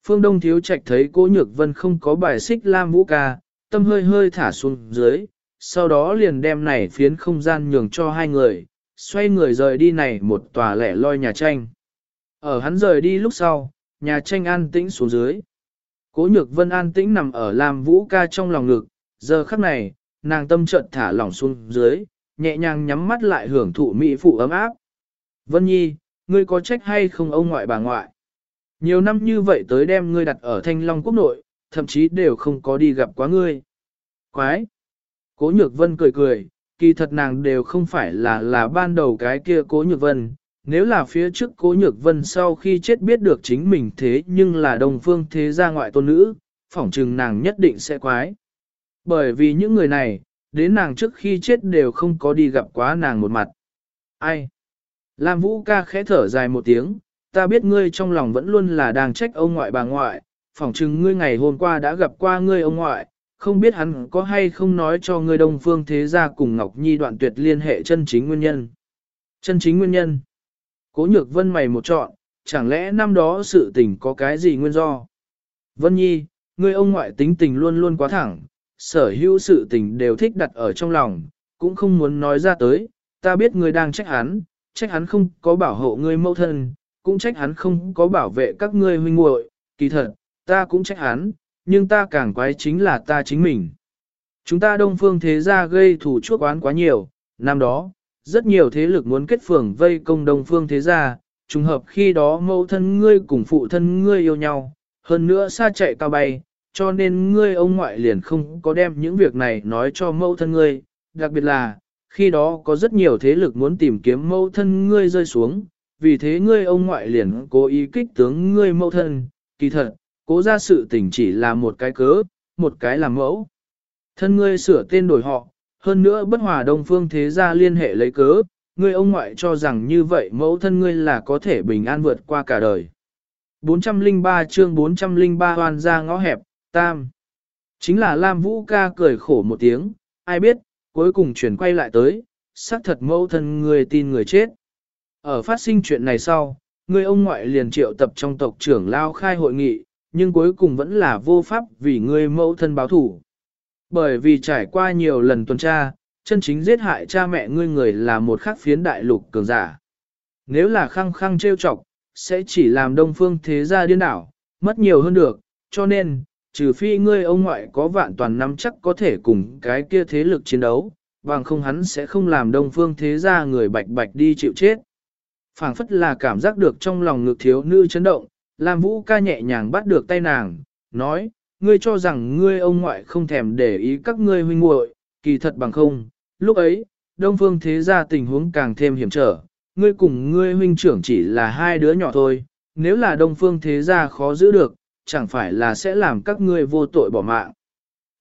Phương Đông Thiếu Trạch thấy cô Nhược Vân không có bài xích Lam Vũ ca, tâm hơi hơi thả xuống dưới, sau đó liền đem này phiến không gian nhường cho hai người, xoay người rời đi này một tòa lẻ loi nhà tranh. Ở hắn rời đi lúc sau, nhà tranh an tĩnh xuống dưới. Cố nhược vân an tĩnh nằm ở Lam Vũ ca trong lòng ngực, giờ khắc này, nàng tâm trận thả lỏng xuống dưới, nhẹ nhàng nhắm mắt lại hưởng thụ mỹ phụ ấm áp. Vân Nhi, ngươi có trách hay không ông ngoại bà ngoại? Nhiều năm như vậy tới đem ngươi đặt ở Thanh Long quốc nội, thậm chí đều không có đi gặp quá ngươi. Quái! Cố nhược vân cười cười, kỳ thật nàng đều không phải là là ban đầu cái kia cố nhược vân, nếu là phía trước cố nhược vân sau khi chết biết được chính mình thế nhưng là đồng phương thế gia ngoại tôn nữ, phỏng chừng nàng nhất định sẽ quái. Bởi vì những người này, đến nàng trước khi chết đều không có đi gặp quá nàng một mặt. Ai? Lam Vũ ca khẽ thở dài một tiếng, ta biết ngươi trong lòng vẫn luôn là đang trách ông ngoại bà ngoại, phỏng chừng ngươi ngày hôm qua đã gặp qua ngươi ông ngoại, không biết hắn có hay không nói cho ngươi đông phương thế gia cùng Ngọc Nhi đoạn tuyệt liên hệ chân chính nguyên nhân. Chân chính nguyên nhân cố nhược vân mày một chọn, chẳng lẽ năm đó sự tình có cái gì nguyên do? Vân Nhi, người ông ngoại tính tình luôn luôn quá thẳng, sở hữu sự tình đều thích đặt ở trong lòng, cũng không muốn nói ra tới, ta biết người đang trách hắn, trách hắn không có bảo hộ ngươi mẫu thân, cũng trách hắn không có bảo vệ các ngươi huynh muội, kỳ thật, ta cũng trách hắn, nhưng ta càng quái chính là ta chính mình. Chúng ta đông phương thế gia gây thủ chuốc oán quá nhiều, năm đó, rất nhiều thế lực muốn kết phường vây công đông phương thế gia, trùng hợp khi đó mẫu thân ngươi cùng phụ thân ngươi yêu nhau, hơn nữa xa chạy cao bay, cho nên ngươi ông ngoại liền không có đem những việc này nói cho mẫu thân ngươi, đặc biệt là, khi đó có rất nhiều thế lực muốn tìm kiếm mẫu thân ngươi rơi xuống, vì thế ngươi ông ngoại liền cố ý kích tướng ngươi mẫu thân, kỳ thật, cố ra sự tình chỉ là một cái cớ, một cái làm mẫu. Thân ngươi sửa tên đổi họ, hơn nữa bất hòa đông phương thế gia liên hệ lấy cớ, ngươi ông ngoại cho rằng như vậy mẫu thân ngươi là có thể bình an vượt qua cả đời. 403 chương 403 hoàn ra ngõ hẹp, tam. Chính là Lam Vũ ca cười khổ một tiếng, ai biết, cuối cùng chuyển quay lại tới, xác thật mẫu thân người tin người chết. Ở phát sinh chuyện này sau, người ông ngoại liền triệu tập trong tộc trưởng lao khai hội nghị, nhưng cuối cùng vẫn là vô pháp vì người mẫu thân báo thủ. Bởi vì trải qua nhiều lần tuần tra, chân chính giết hại cha mẹ ngươi người là một khắc phiến đại lục cường giả. Nếu là khăng khăng trêu chọc, sẽ chỉ làm đông phương thế gia điên đảo, mất nhiều hơn được, cho nên, trừ phi ngươi ông ngoại có vạn toàn nắm chắc có thể cùng cái kia thế lực chiến đấu, bằng không hắn sẽ không làm đông phương thế gia người bạch bạch đi chịu chết. phảng phất là cảm giác được trong lòng ngực thiếu nữ chấn động, Lam Vũ ca nhẹ nhàng bắt được tay nàng, nói, ngươi cho rằng ngươi ông ngoại không thèm để ý các ngươi huynh muội, kỳ thật bằng không, lúc ấy, đông phương thế gia tình huống càng thêm hiểm trở, ngươi cùng ngươi huynh trưởng chỉ là hai đứa nhỏ thôi, nếu là đông phương thế gia khó giữ được, chẳng phải là sẽ làm các ngươi vô tội bỏ mạng.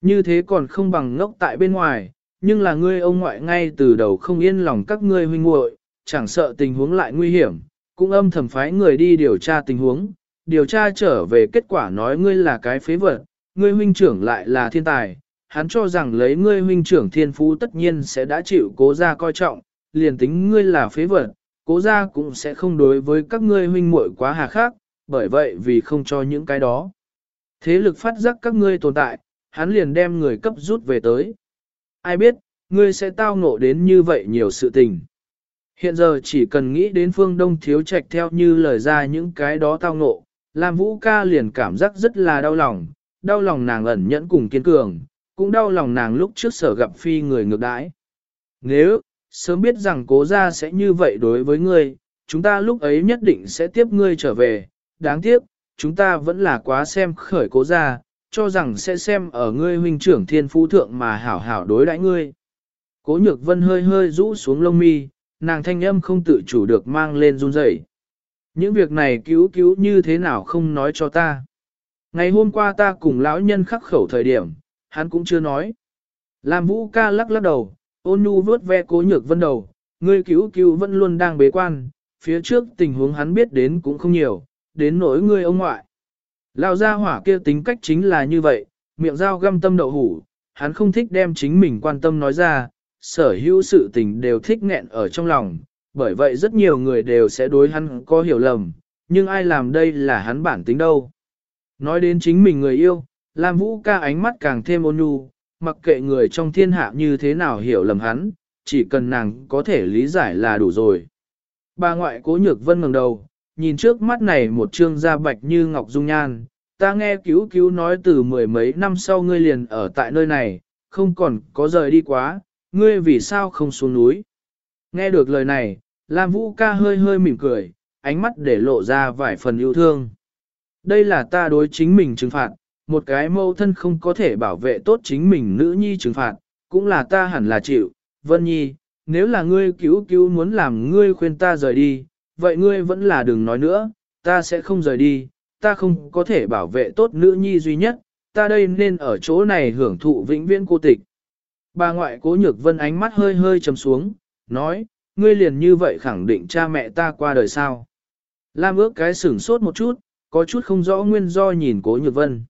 Như thế còn không bằng ngốc tại bên ngoài, nhưng là ngươi ông ngoại ngay từ đầu không yên lòng các ngươi huynh muội, chẳng sợ tình huống lại nguy hiểm, cũng âm thầm phái người đi điều tra tình huống, điều tra trở về kết quả nói ngươi là cái phế vật, ngươi huynh trưởng lại là thiên tài, hắn cho rằng lấy ngươi huynh trưởng thiên phú tất nhiên sẽ đã chịu cố gia coi trọng, liền tính ngươi là phế vật, cố gia cũng sẽ không đối với các ngươi huynh muội quá hà khắc, bởi vậy vì không cho những cái đó. Thế lực phát giác các ngươi tồn tại, hắn liền đem người cấp rút về tới. Ai biết, ngươi sẽ tao ngộ đến như vậy nhiều sự tình. Hiện giờ chỉ cần nghĩ đến phương đông thiếu trạch theo như lời ra những cái đó tao ngộ, Lam Vũ ca liền cảm giác rất là đau lòng, đau lòng nàng ẩn nhẫn cùng kiên cường, cũng đau lòng nàng lúc trước sở gặp phi người ngược đãi. Nếu, sớm biết rằng cố gia sẽ như vậy đối với ngươi, chúng ta lúc ấy nhất định sẽ tiếp ngươi trở về, đáng tiếc, chúng ta vẫn là quá xem khởi cố gia, cho rằng sẽ xem ở ngươi huynh trưởng thiên phú thượng mà hảo hảo đối đãi ngươi. Cố nhược vân hơi hơi rũ xuống lông mi, nàng thanh âm không tự chủ được mang lên run rẩy. Những việc này cứu cứu như thế nào không nói cho ta. Ngày hôm qua ta cùng lão nhân khắc khẩu thời điểm, hắn cũng chưa nói. Lam vũ ca lắc lắc đầu, ôn nhu vớt ve cố nhược vân đầu, ngươi cứu cứu vẫn luôn đang bế quan, phía trước tình huống hắn biết đến cũng không nhiều, đến nỗi ngươi ông ngoại. Lão gia hỏa kia tính cách chính là như vậy, miệng dao găm tâm đậu hủ, hắn không thích đem chính mình quan tâm nói ra, sở hữu sự tình đều thích nghẹn ở trong lòng, bởi vậy rất nhiều người đều sẽ đối hắn có hiểu lầm, nhưng ai làm đây là hắn bản tính đâu. Nói đến chính mình người yêu, Lam Vũ ca ánh mắt càng thêm ôn nhu, mặc kệ người trong thiên hạ như thế nào hiểu lầm hắn, chỉ cần nàng có thể lý giải là đủ rồi. Bà ngoại cố nhược vân ngẩng đầu, nhìn trước mắt này một trương da bạch như ngọc dung nhan, ta nghe cứu cứu nói từ mười mấy năm sau ngươi liền ở tại nơi này, không còn có rời đi quá, ngươi vì sao không xuống núi. Nghe được lời này, Lam Vũ ca hơi hơi mỉm cười, ánh mắt để lộ ra vài phần yêu thương. Đây là ta đối chính mình trừng phạt, một cái mâu thân không có thể bảo vệ tốt chính mình nữ nhi trừng phạt, cũng là ta hẳn là chịu. Vân Nhi, nếu là ngươi cứu cứu muốn làm ngươi khuyên ta rời đi, vậy ngươi vẫn là đừng nói nữa, ta sẽ không rời đi, ta không có thể bảo vệ tốt nữ nhi duy nhất, ta đây nên ở chỗ này hưởng thụ vĩnh viễn cô tịch. Bà ngoại cố nhược vân ánh mắt hơi hơi trầm xuống, nói, ngươi liền như vậy khẳng định cha mẹ ta qua đời sao. Lam ước cái sửng sốt một chút, có chút không rõ nguyên do nhìn cố nhược vân.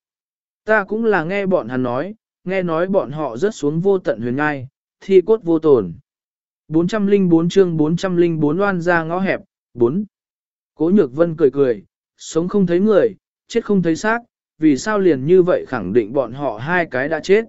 Ta cũng là nghe bọn hắn nói, nghe nói bọn họ rớt xuống vô tận huyền ngai, thi cốt vô tổn. 404 chương 404 loan ra ngõ hẹp, 4. Cố nhược vân cười cười, sống không thấy người, chết không thấy xác, vì sao liền như vậy khẳng định bọn họ hai cái đã chết.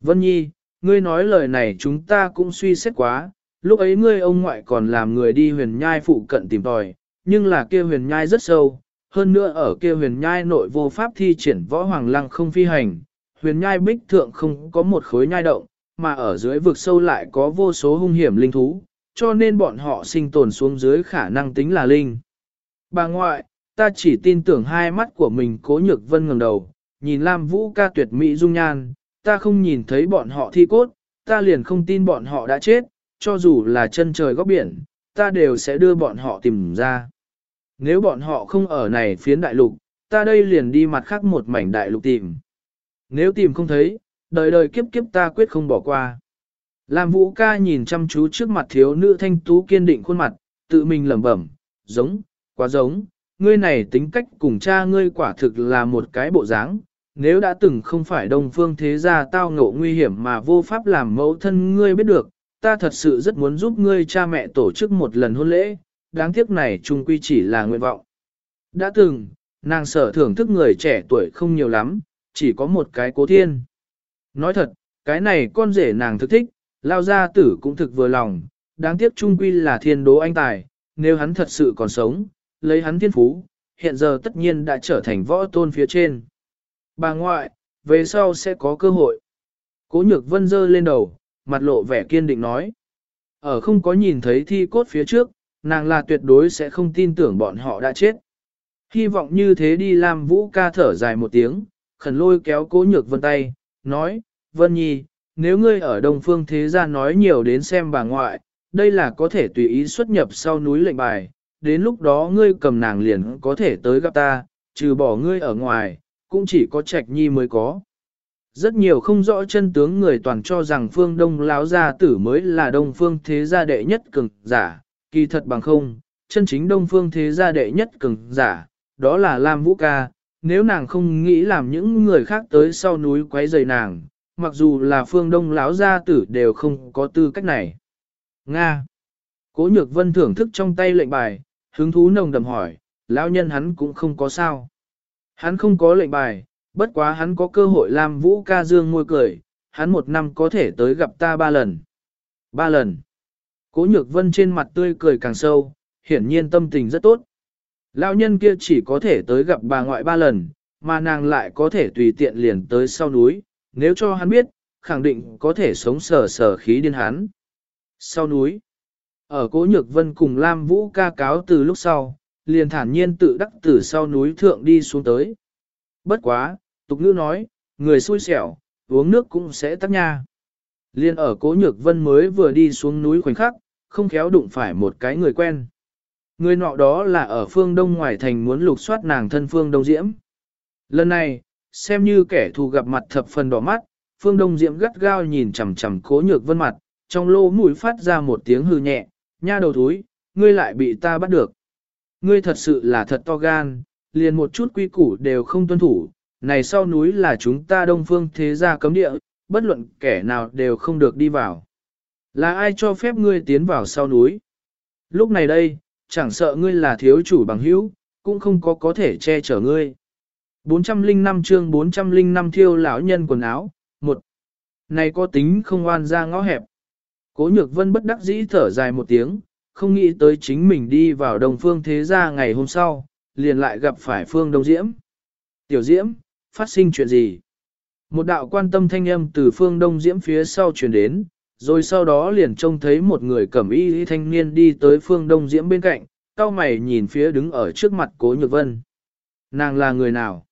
Vân Nhi, ngươi nói lời này chúng ta cũng suy xét quá, lúc ấy ngươi ông ngoại còn làm người đi huyền nhai phụ cận tìm tòi, nhưng là kia huyền nhai rất sâu, hơn nữa ở kia huyền nhai nội vô pháp thi triển võ hoàng lăng không phi hành, huyền nhai bích thượng không có một khối nhai động, mà ở dưới vực sâu lại có vô số hung hiểm linh thú, cho nên bọn họ sinh tồn xuống dưới khả năng tính là linh. Bà ngoại, ta chỉ tin tưởng hai mắt của mình cố nhược vân ngẩng đầu, nhìn Lam Vũ ca tuyệt mỹ dung nhan, ta không nhìn thấy bọn họ thi cốt, ta liền không tin bọn họ đã chết, cho dù là chân trời góc biển, ta đều sẽ đưa bọn họ tìm ra. Nếu bọn họ không ở này phiến đại lục, ta đây liền đi mặt khác một mảnh đại lục tìm. Nếu tìm không thấy, đời đời kiếp kiếp ta quyết không bỏ qua. Lam Vũ ca nhìn chăm chú trước mặt thiếu nữ thanh tú kiên định khuôn mặt, tự mình lẩm bẩm, giống, quá giống, ngươi này tính cách cùng cha ngươi quả thực là một cái bộ dáng. Nếu đã từng không phải đông phương thế gia tao ngộ nguy hiểm mà vô pháp làm mẫu thân ngươi biết được, ta thật sự rất muốn giúp ngươi cha mẹ tổ chức một lần hôn lễ, đáng tiếc này chung quy chỉ là nguyện vọng. Đã từng, nàng sở thưởng thức người trẻ tuổi không nhiều lắm, chỉ có một cái cố thiên. Nói thật, cái này con rể nàng thực thích, lao gia tử cũng thực vừa lòng, đáng tiếc trung quy là thiên đố anh tài, nếu hắn thật sự còn sống, lấy hắn thiên phú, hiện giờ tất nhiên đã trở thành võ tôn phía trên. Bà ngoại, về sau sẽ có cơ hội. Cố nhược vân dơ lên đầu, mặt lộ vẻ kiên định nói. Ở không có nhìn thấy thi cốt phía trước, nàng là tuyệt đối sẽ không tin tưởng bọn họ đã chết. Hy vọng như thế đi làm vũ ca thở dài một tiếng, khẩn lôi kéo cố nhược vân tay, nói, Vân Nhi, nếu ngươi ở Đông Phương Thế Gia nói nhiều đến xem bà ngoại, đây là có thể tùy ý xuất nhập sau núi lệnh bài, đến lúc đó ngươi cầm nàng liền có thể tới gặp ta, trừ bỏ ngươi ở ngoài, cũng chỉ có Trạch Nhi mới có. Rất nhiều không rõ chân tướng người toàn cho rằng phương Đông Láo Gia Tử mới là Đông Phương Thế Gia đệ nhất cường giả, kỳ thật bằng không, chân chính Đông Phương Thế Gia đệ nhất cường giả, đó là Lam Vũ Ca, nếu nàng không nghĩ làm những người khác tới sau núi quấy rầy nàng, mặc dù là phương đông láo gia tử đều không có tư cách này. Nga. Cố nhược vân thưởng thức trong tay lệnh bài, hứng thú nồng đầm hỏi, lão nhân hắn cũng không có sao. Hắn không có lệnh bài, bất quá hắn có cơ hội làm vũ ca dương môi cười, hắn một năm có thể tới gặp ta ba lần. Ba lần. Cố nhược vân trên mặt tươi cười càng sâu, hiển nhiên tâm tình rất tốt. Lão nhân kia chỉ có thể tới gặp bà ngoại ba lần, mà nàng lại có thể tùy tiện liền tới sau núi, nếu cho hắn biết, khẳng định có thể sống sờ sờ khí điên hắn. Sau núi, ở cố nhược vân cùng Lam Vũ ca cáo từ lúc sau, liền thản nhiên tự đắc từ sau núi thượng đi xuống tới. Bất quá, tục ngữ nói, người xui xẻo, uống nước cũng sẽ tắc nha. Liên ở cố nhược vân mới vừa đi xuống núi khoảnh khắc, không khéo đụng phải một cái người quen. Người nọ đó là ở phương đông ngoài thành muốn lục soát nàng thân phương đông diễm. Lần này, xem như kẻ thù gặp mặt thập phần đỏ mắt, phương đông diễm gắt gao nhìn chằm chằm cố nhược vân mặt, trong lô mũi phát ra một tiếng hư nhẹ, nha đầu thúi, ngươi lại bị ta bắt được. Ngươi thật sự là thật to gan, liền một chút quy củ đều không tuân thủ, này sau núi là chúng ta đông phương thế gia cấm địa, bất luận kẻ nào đều không được đi vào. Là ai cho phép ngươi tiến vào sau núi? Lúc này đây, chẳng sợ ngươi là thiếu chủ bằng hữu, cũng không có có thể che chở ngươi. 405 chương 405 thiêu lão nhân quần áo, một Này có tính không oan ra ngõ hẹp. Cố nhược vân bất đắc dĩ thở dài một tiếng, không nghĩ tới chính mình đi vào đồng phương thế gia ngày hôm sau, liền lại gặp phải phương đông diễm. Tiểu diễm, phát sinh chuyện gì? Một đạo quan tâm thanh âm từ phương đông diễm phía sau truyền đến, rồi sau đó liền trông thấy một người cẩm y thanh niên đi tới phương đông diễm bên cạnh, cao mày nhìn phía đứng ở trước mặt cố nhược vân. Nàng là người nào?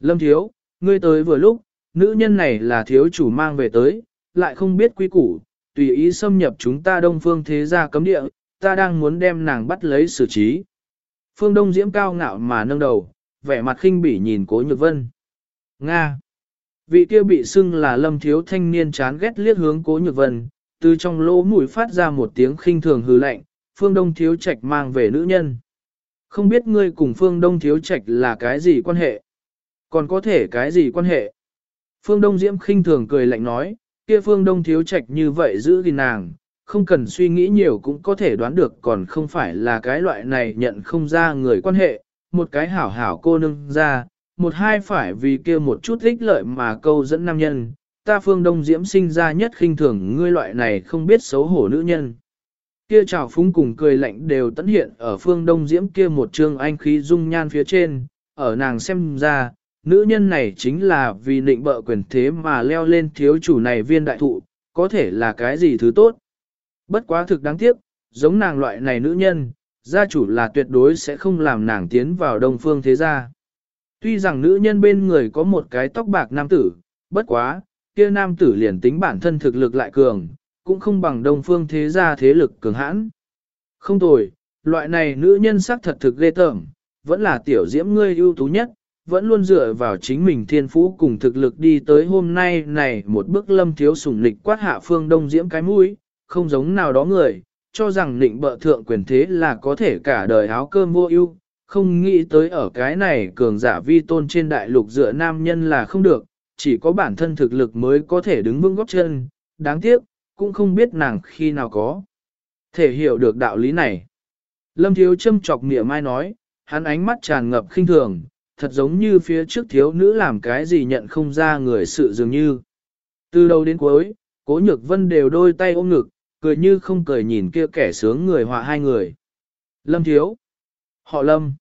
Lâm thiếu, ngươi tới vừa lúc, nữ nhân này là thiếu chủ mang về tới, lại không biết quý củ, tùy ý xâm nhập chúng ta đông phương thế gia cấm địa, ta đang muốn đem nàng bắt lấy xử trí. Phương Đông Diễm cao ngạo mà nâng đầu, vẻ mặt khinh bỉ nhìn Cố Nhược Vân. Nga. Vị kia bị xưng là lâm thiếu thanh niên chán ghét liếc hướng Cố Nhược Vân, từ trong lỗ mũi phát ra một tiếng khinh thường hư lạnh, Phương Đông thiếu trạch mang về nữ nhân. Không biết ngươi cùng Phương Đông thiếu trạch là cái gì quan hệ? Còn có thể cái gì quan hệ? Phương Đông Diễm khinh thường cười lạnh nói, kia Phương Đông thiếu trạch như vậy giữ gìn nàng, không cần suy nghĩ nhiều cũng có thể đoán được còn không phải là cái loại này nhận không ra người quan hệ, một cái hảo hảo cô nương ra, một hai phải vì kia một chút ích lợi mà câu dẫn nam nhân, ta phương đông diễm sinh ra nhất khinh thường ngươi loại này không biết xấu hổ nữ nhân. Kia trào phúng cùng cười lạnh đều tận hiện ở phương đông diễm kia một trương anh khí dung nhan phía trên, ở nàng xem ra, nữ nhân này chính là vì định bợ quyền thế mà leo lên thiếu chủ này viên đại thụ, có thể là cái gì thứ tốt. Bất quá thực đáng tiếc, giống nàng loại này nữ nhân, gia chủ là tuyệt đối sẽ không làm nàng tiến vào đông phương thế gia. Tuy rằng nữ nhân bên người có một cái tóc bạc nam tử, bất quá, kia nam tử liền tính bản thân thực lực lại cường, cũng không bằng đông phương thế gia thế lực cường hãn. Không tồi, loại này nữ nhân sắc thật thực ghê tởm, vẫn là tiểu diễm ngươi ưu tú nhất, vẫn luôn dựa vào chính mình thiên phú cùng thực lực đi tới hôm nay này một bước lâm thiếu sủng lịch quát hạ phương đông diễm cái mũi, không giống nào đó người, cho rằng định bợ thượng quyền thế là có thể cả đời áo cơm vô ưu, không nghĩ tới ở cái này cường giả vi tôn trên đại lục dựa nam nhân là không được, chỉ có bản thân thực lực mới có thể đứng vững góp chân, đáng tiếc, cũng không biết nàng khi nào có. Thể hiểu được đạo lý này. Lâm Thiếu châm chọc mỉa mai nói, hắn ánh mắt tràn ngập khinh thường, thật giống như phía trước thiếu nữ làm cái gì nhận không ra người sự dường như. Từ đầu đến cuối, cố nhược vân đều đôi tay ôm ngực, cười như không cười nhìn kia kẻ sướng người họa hai người. Lâm Thiếu. Họ Lâm.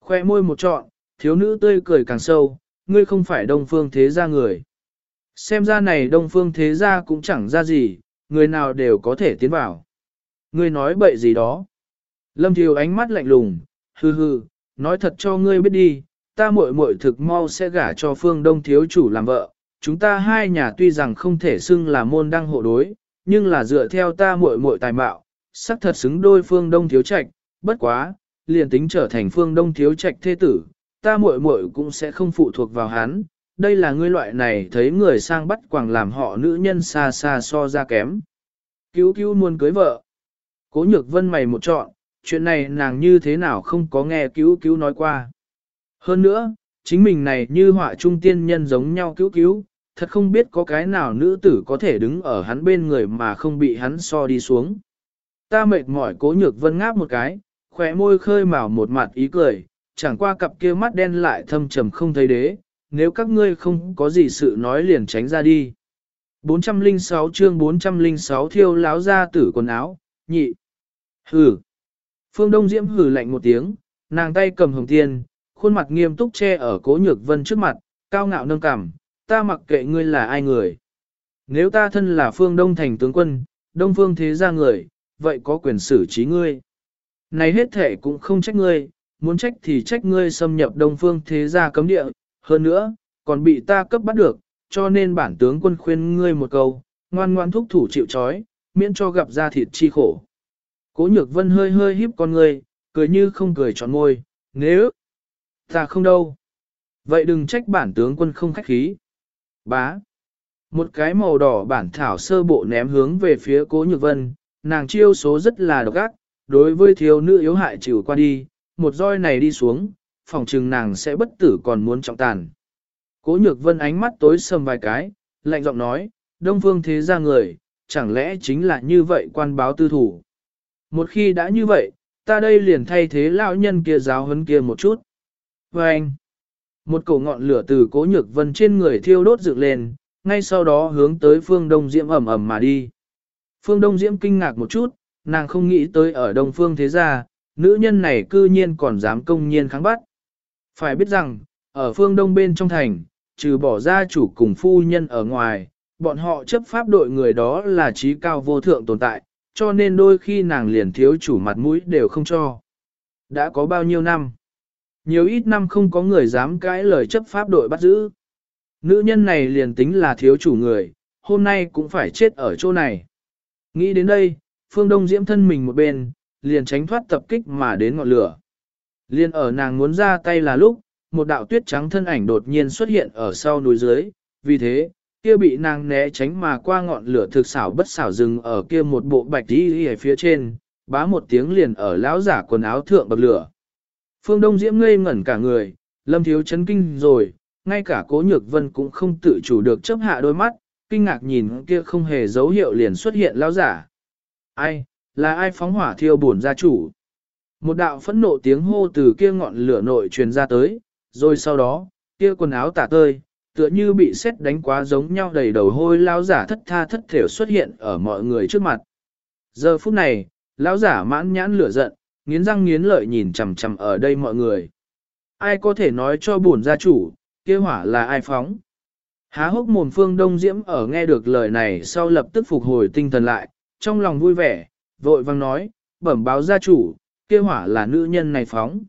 Khoe môi một trọn, thiếu nữ tươi cười càng sâu, ngươi không phải đông phương thế gia người. Xem ra này đông phương thế gia cũng chẳng ra gì, người nào đều có thể tiến vào. Ngươi nói bậy gì đó. Lâm Thiếu ánh mắt lạnh lùng, Hừ hừ, nói thật cho ngươi biết đi, ta muội muội thực mau sẽ gả cho phương đông thiếu chủ làm vợ. Chúng ta hai nhà tuy rằng không thể xưng là môn đăng hộ đối, nhưng là dựa theo ta muội muội tài mạo, sắc thật xứng đôi phương đông thiếu trạch, bất quá, liền tính trở thành phương đông thiếu trạch thế tử, ta muội muội cũng sẽ không phụ thuộc vào hắn, đây là ngươi loại này thấy người sang bắt quàng làm họ nữ nhân xa xa so ra kém. Cứu cứu muốn cưới vợ. Cố nhược vân mày một chọn, chuyện này nàng như thế nào không có nghe cứu cứu nói qua. Hơn nữa, chính mình này như họa trung tiên nhân giống nhau cứu cứu, thật không biết có cái nào nữ tử có thể đứng ở hắn bên người mà không bị hắn so đi xuống. Ta mệt mỏi cố nhược vân ngáp một cái, khóe môi khơi mào một mặt ý cười, chẳng qua cặp kia mắt đen lại thâm trầm không thấy đế, nếu các ngươi không có gì sự nói liền tránh ra đi. 406 chương 406 thiêu láo ra tử quần áo, nhị. Hử. Phương Đông Diễm hử lạnh một tiếng, nàng tay cầm hồng tiên, khuôn mặt nghiêm túc che ở cố nhược vân trước mặt, cao ngạo nâng cảm. ta mặc kệ ngươi là ai người. Nếu ta thân là phương Đông thành tướng quân, Đông phương thế gia người, vậy có quyền xử trí ngươi. Này hết thể cũng không trách ngươi, muốn trách thì trách ngươi xâm nhập Đông phương thế gia cấm địa, hơn nữa, còn bị ta cấp bắt được, cho nên bản tướng quân khuyên ngươi một câu, ngoan ngoan thúc thủ chịu trói, miễn cho gặp ra thịt chi khổ. Cố nhược vân hơi hơi híp con ngươi, cười như không cười tròn môi, nếu ta không đâu. Vậy đừng trách bản tướng quân không khách khí. Bá. Một cái màu đỏ bản thảo sơ bộ ném hướng về phía cố nhược vân, nàng chiêu số rất là độc ác, đối với thiếu nữ yếu hại chịu qua đi, một roi này đi xuống, phòng trừng nàng sẽ bất tử còn muốn trọng tàn. Cố nhược vân ánh mắt tối sầm vài cái, lạnh giọng nói, đông phương thế gia người, chẳng lẽ chính là như vậy quan báo tư thủ. Một khi đã như vậy, ta đây liền thay thế lão nhân kia giáo huấn kia một chút. Và anh, một cổ ngọn lửa từ cố nhược vân trên người thiêu đốt dựng lên, ngay sau đó hướng tới phương đông diễm ẩm ẩm mà đi. Phương đông diễm kinh ngạc một chút, nàng không nghĩ tới ở đông phương thế gia, nữ nhân này cư nhiên còn dám công nhiên kháng bắt. Phải biết rằng, ở phương đông bên trong thành, trừ bỏ ra chủ cùng phu nhân ở ngoài, bọn họ chấp pháp đội người đó là trí cao vô thượng tồn tại, cho nên đôi khi nàng liền thiếu chủ mặt mũi đều không cho. Đã có bao nhiêu năm? Nhiều ít năm không có người dám cãi lời chấp pháp đội bắt giữ. Nữ nhân này liền tính là thiếu chủ người, hôm nay cũng phải chết ở chỗ này. Nghĩ đến đây, phương đông diễm thân mình một bên, liền tránh thoát tập kích mà đến ngọn lửa. Liên ở nàng muốn ra tay là lúc, một đạo tuyết trắng thân ảnh đột nhiên xuất hiện ở sau núi dưới, vì thế, kia bị nàng né tránh mà qua ngọn lửa thực xảo bất xảo dừng ở kia một bộ bạch đi ở phía trên, bá một tiếng liền ở lão giả quần áo thượng bậc lửa. Phương Đông Diễm ngây ngẩn cả người, lâm thiếu chấn kinh rồi, ngay cả cố nhược vân cũng không tự chủ được chấp hạ đôi mắt, kinh ngạc nhìn kia không hề dấu hiệu liền xuất hiện lão giả. Ai, là ai phóng hỏa thiêu bổn gia chủ? Một đạo phẫn nộ tiếng hô từ kia ngọn lửa nội truyền ra tới, rồi sau đó, kia quần áo tả tơi, tựa như bị xét đánh quá giống nhau đầy đầu hôi lao giả thất tha thất thểu xuất hiện ở mọi người trước mặt. Giờ phút này, lão giả mãn nhãn lửa giận, nghiến răng nghiến lợi nhìn chằm chằm ở đây mọi người. Ai có thể nói cho bổn gia chủ, kia hỏa là ai phóng? Há hốc mồm phương đông diễm ở nghe được lời này sau lập tức phục hồi tinh thần lại, trong lòng vui vẻ, vội vang nói, bẩm báo gia chủ, kia hỏa là nữ nhân này phóng.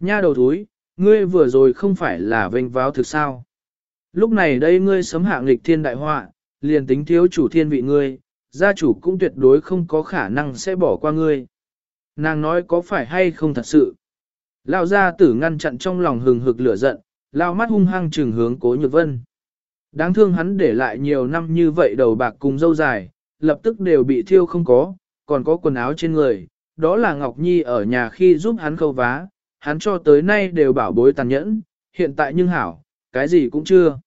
Nha đầu thúi, ngươi vừa rồi không phải là vênh váo thực sao. Lúc này đây ngươi sấm hạ nghịch thiên đại họa, liền tính thiếu chủ thiên vị ngươi, gia chủ cũng tuyệt đối không có khả năng sẽ bỏ qua ngươi. Nàng nói có phải hay không thật sự. Lao gia tử ngăn chặn trong lòng hừng hực lửa giận, lao mắt hung hăng trừng hướng cố nhược vân. Đáng thương hắn để lại nhiều năm như vậy đầu bạc cùng dâu dài, lập tức đều bị thiêu không có, còn có quần áo trên người, đó là Ngọc Nhi ở nhà khi giúp hắn khâu vá, hắn cho tới nay đều bảo bối tàn nhẫn, hiện tại nhưng hảo, cái gì cũng chưa.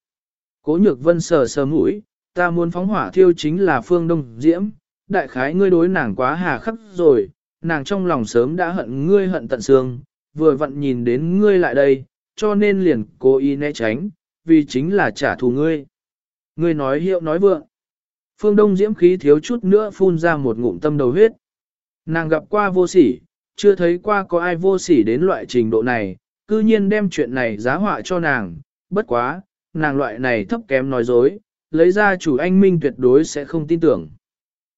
Cố nhược vân sờ sờ mũi, ta muốn phóng hỏa thiêu chính là phương đông diễm, đại khái ngươi đối nàng quá hà khắc rồi, nàng trong lòng sớm đã hận ngươi hận tận xương, vừa vặn nhìn đến ngươi lại đây, cho nên liền cố ý né tránh, vì chính là trả thù ngươi. Ngươi nói hiệu nói vượng. Phương Đông diễm khí thiếu chút nữa phun ra một ngụm tâm đầu huyết. Nàng gặp qua vô sỉ, chưa thấy qua có ai vô sỉ đến loại trình độ này, cư nhiên đem chuyện này giá họa cho nàng, bất quá, nàng loại này thấp kém nói dối, lấy ra chủ anh minh tuyệt đối sẽ không tin tưởng.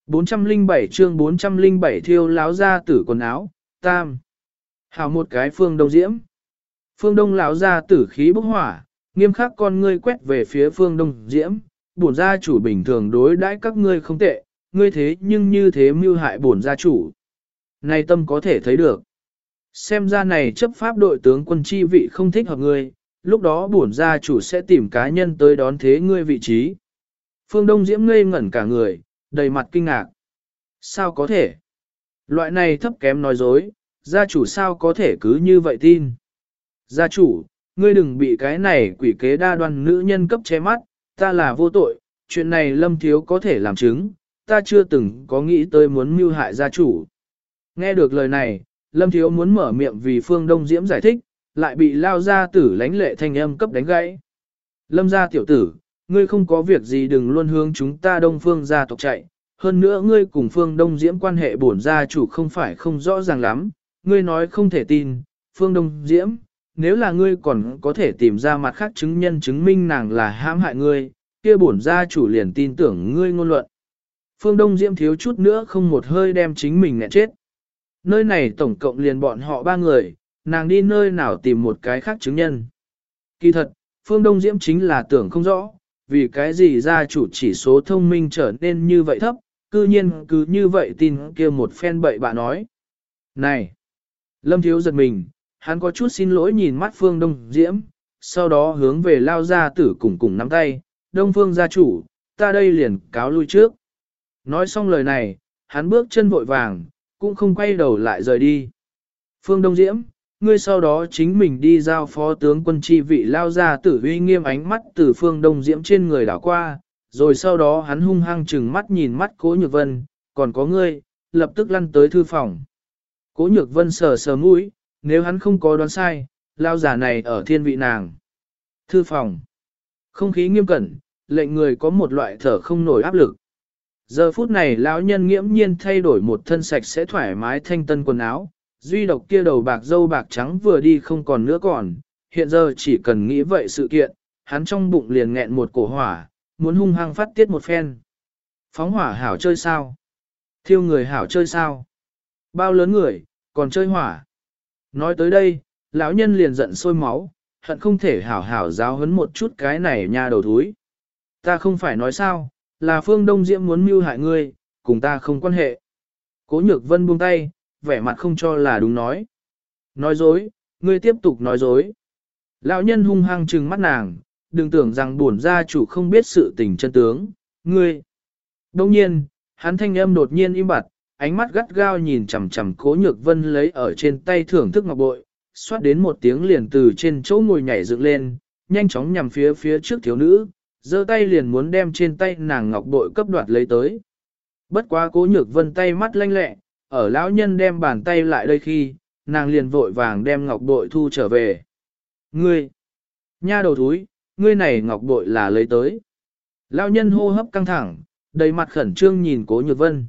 407 chương 407 thiêu láo ra tử quần áo, tam. Hào một cái phương đông diễm. Phương đông láo ra tử khí bốc hỏa, nghiêm khắc con ngươi quét về phía phương đông diễm, bổn gia chủ bình thường đối đãi các ngươi không tệ, ngươi thế nhưng như thế mưu hại bổn gia chủ. Này tâm có thể thấy được. Xem ra này chấp pháp đội tướng quân chi vị không thích hợp ngươi, lúc đó bổn gia chủ sẽ tìm cá nhân tới đón thế ngươi vị trí. Phương Đông Diễm ngây ngẩn cả người, đầy mặt kinh ngạc. Sao có thể? Loại này thấp kém nói dối, gia chủ sao có thể cứ như vậy tin? Gia chủ, ngươi đừng bị cái này quỷ kế đa đoan nữ nhân cấp che mắt, ta là vô tội, chuyện này lâm thiếu có thể làm chứng, ta chưa từng có nghĩ tới muốn mưu hại gia chủ. Nghe được lời này, lâm thiếu muốn mở miệng vì phương đông diễm giải thích, lại bị lao gia tử lánh lệ thanh âm cấp đánh gãy. Lâm gia tiểu tử, ngươi không có việc gì đừng luôn hướng chúng ta đông phương gia tộc chạy, hơn nữa ngươi cùng phương đông diễm quan hệ bổn gia chủ không phải không rõ ràng lắm, ngươi nói không thể tin, phương đông diễm, nếu là ngươi còn có thể tìm ra mặt khác chứng nhân chứng minh nàng là hãm hại ngươi, kia bổn gia chủ liền tin tưởng ngươi ngôn luận. Phương Đông Diễm thiếu chút nữa không một hơi đem chính mình nghẹn chết. Nơi này tổng cộng liền bọn họ ba người, nàng đi nơi nào tìm một cái khác chứng nhân. Kỳ thật, Phương Đông Diễm chính là tưởng không rõ, vì cái gì gia chủ chỉ số thông minh trở nên như vậy thấp, cư nhiên cứ như vậy tin kia một phen bậy bạ nói. Này! Lâm Thiếu giật mình, hắn có chút xin lỗi nhìn mắt Phương Đông Diễm, sau đó hướng về lao gia tử cùng cùng nắm tay, Đông Phương gia chủ, ta đây liền cáo lui trước. Nói xong lời này, hắn bước chân vội vàng, cũng không quay đầu lại rời đi. Phương Đông Diễm, ngươi sau đó chính mình đi giao phó tướng quân chi vị lao ra tử uy nghiêm ánh mắt từ Phương Đông Diễm trên người đảo qua, rồi sau đó hắn hung hăng chừng mắt nhìn mắt Cố Nhược Vân, còn có ngươi, lập tức lăn tới thư phòng. Cố Nhược Vân sờ sờ mũi, nếu hắn không có đoán sai, lao giả này ở thiên vị nàng. Thư phòng. Không khí nghiêm cẩn, lệnh người có một loại thở không nổi áp lực. Giờ phút này lão nhân nghiễm nhiên thay đổi một thân sạch sẽ thoải mái thanh tân quần áo, duy độc kia đầu bạc dâu bạc trắng vừa đi không còn nữa còn, hiện giờ chỉ cần nghĩ vậy sự kiện, hắn trong bụng liền nghẹn một cổ hỏa, muốn hung hăng phát tiết một phen. Phóng hỏa hảo chơi sao? Thiêu người hảo chơi sao? Bao lớn người, còn chơi hỏa? Nói tới đây, lão nhân liền giận sôi máu, hận không thể hảo hảo giáo hấn một chút cái này nha đầu thúi. Ta không phải nói sao, là phương Đông Diễm muốn mưu hại ngươi, cùng ta không quan hệ. Cố nhược vân buông tay, vẻ mặt không cho là đúng nói. Nói dối, ngươi tiếp tục nói dối. Lão nhân hung hăng trừng mắt nàng, đừng tưởng rằng buồn gia chủ không biết sự tình chân tướng, ngươi. Đông nhiên, hắn thanh âm đột nhiên im bặt, ánh mắt gắt gao nhìn chằm chằm cố nhược vân lấy ở trên tay thưởng thức ngọc bội, xoát đến một tiếng liền từ trên chỗ ngồi nhảy dựng lên, nhanh chóng nhằm phía phía trước thiếu nữ, giơ tay liền muốn đem trên tay nàng ngọc bội cấp đoạt lấy tới. Bất quá cố nhược vân tay mắt lanh lẹ, ở lão nhân đem bàn tay lại đây khi, nàng liền vội vàng đem ngọc bội thu trở về. Ngươi! Nha đầu thúi, ngươi này ngọc bội là lấy tới. Lão nhân hô hấp căng thẳng, đầy mặt khẩn trương nhìn cố nhược vân.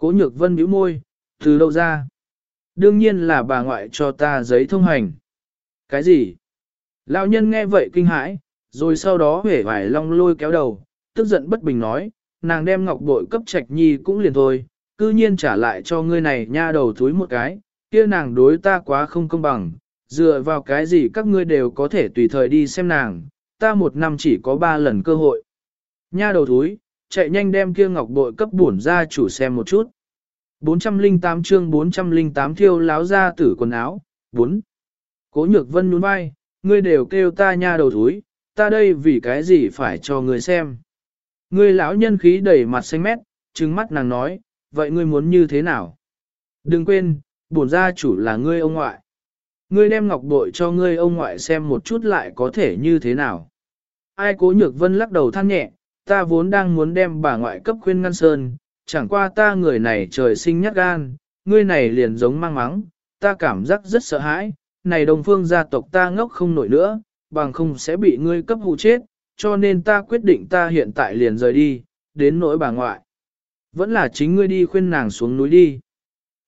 Cố nhược vân bĩu môi, từ đâu ra? Đương nhiên là bà ngoại cho ta giấy thông hành. Cái gì? Lão nhân nghe vậy kinh hãi, rồi sau đó hể vải long lôi kéo đầu, tức giận bất bình nói, nàng đem ngọc bội cấp trạch nhi cũng liền thôi, cư nhiên trả lại cho ngươi này nha đầu thúi một cái, kia nàng đối ta quá không công bằng, dựa vào cái gì các ngươi đều có thể tùy thời đi xem nàng, ta một năm chỉ có ba lần cơ hội. Nha đầu thúi, chạy nhanh đem kia ngọc bội cấp bổn ra chủ xem một chút. 408 chương 408 thiêu láo ra tử quần áo, 4. Cố nhược vân nhún vai, ngươi đều kêu ta nha đầu thúi, ta đây vì cái gì phải cho ngươi xem. Ngươi lão nhân khí đầy mặt xanh mét, trừng mắt nàng nói, vậy ngươi muốn như thế nào? Đừng quên, bổn gia chủ là ngươi ông ngoại. Ngươi đem ngọc bội cho ngươi ông ngoại xem một chút lại có thể như thế nào? Ai cố nhược vân lắc đầu than nhẹ, ta vốn đang muốn đem bà ngoại cấp khuyên ngăn sơn, chẳng qua ta người này trời sinh nhát gan, ngươi này liền giống mang mắng, ta cảm giác rất sợ hãi, này đồng phương gia tộc ta ngốc không nổi nữa, bằng không sẽ bị ngươi cấp hù chết, cho nên ta quyết định ta hiện tại liền rời đi, đến nỗi bà ngoại. Vẫn là chính ngươi đi khuyên nàng xuống núi đi.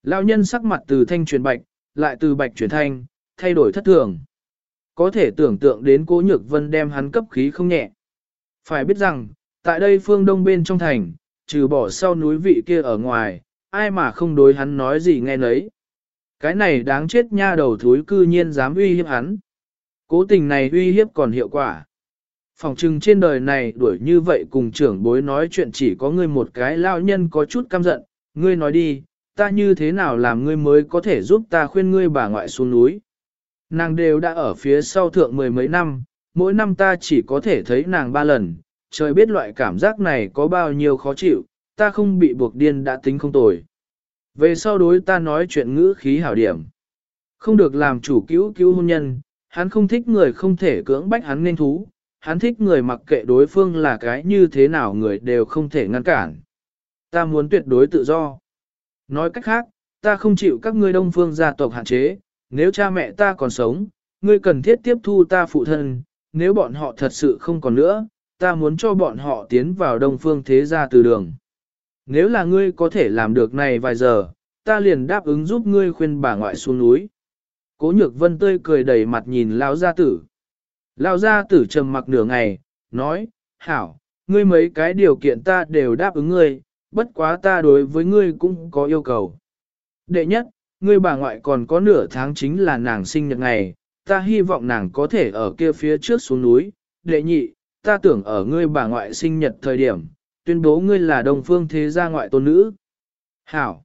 Lão nhân sắc mặt từ thanh truyền bạch, lại từ bạch chuyển thanh, thay đổi thất thường. Có thể tưởng tượng đến cố nhược vân đem hắn cấp khí không nhẹ. Phải biết rằng, tại đây phương đông bên trong thành, trừ bỏ sau núi vị kia ở ngoài, ai mà không đối hắn nói gì nghe nấy. Cái này đáng chết nha đầu thúi cư nhiên dám uy hiếp hắn. Cố tình này uy hiếp còn hiệu quả. Phòng trừng trên đời này đuổi như vậy cùng trưởng bối nói chuyện chỉ có ngươi một cái lao nhân có chút căm giận, ngươi nói đi, ta như thế nào làm ngươi mới có thể giúp ta khuyên ngươi bà ngoại xuống núi. Nàng đều đã ở phía sau thượng mười mấy năm, mỗi năm ta chỉ có thể thấy nàng ba lần, trời biết loại cảm giác này có bao nhiêu khó chịu, ta không bị buộc điên đã tính không tồi. Về sau đối ta nói chuyện ngữ khí hảo điểm. Không được làm chủ cứu cứu hôn nhân, hắn không thích người không thể cưỡng bách hắn nên thú, hắn thích người mặc kệ đối phương là cái như thế nào người đều không thể ngăn cản. Ta muốn tuyệt đối tự do. Nói cách khác, ta không chịu các ngươi đông phương gia tộc hạn chế, nếu cha mẹ ta còn sống, ngươi cần thiết tiếp thu ta phụ thân, nếu bọn họ thật sự không còn nữa, ta muốn cho bọn họ tiến vào đông phương thế gia từ đường. Nếu là ngươi có thể làm được này vài giờ, ta liền đáp ứng giúp ngươi khuyên bà ngoại xuống núi. Cố nhược vân tươi cười đầy mặt nhìn lão gia tử. Lão gia tử trầm mặc nửa ngày, nói, hảo, ngươi mấy cái điều kiện ta đều đáp ứng ngươi, bất quá ta đối với ngươi cũng có yêu cầu. Đệ nhất, ngươi bà ngoại còn có nửa tháng chính là nàng sinh nhật ngày, ta hy vọng nàng có thể ở kia phía trước xuống núi. Đệ nhị, ta tưởng ở ngươi bà ngoại sinh nhật thời điểm, tuyên bố ngươi là đồng phương thế gia ngoại tôn nữ. Hảo!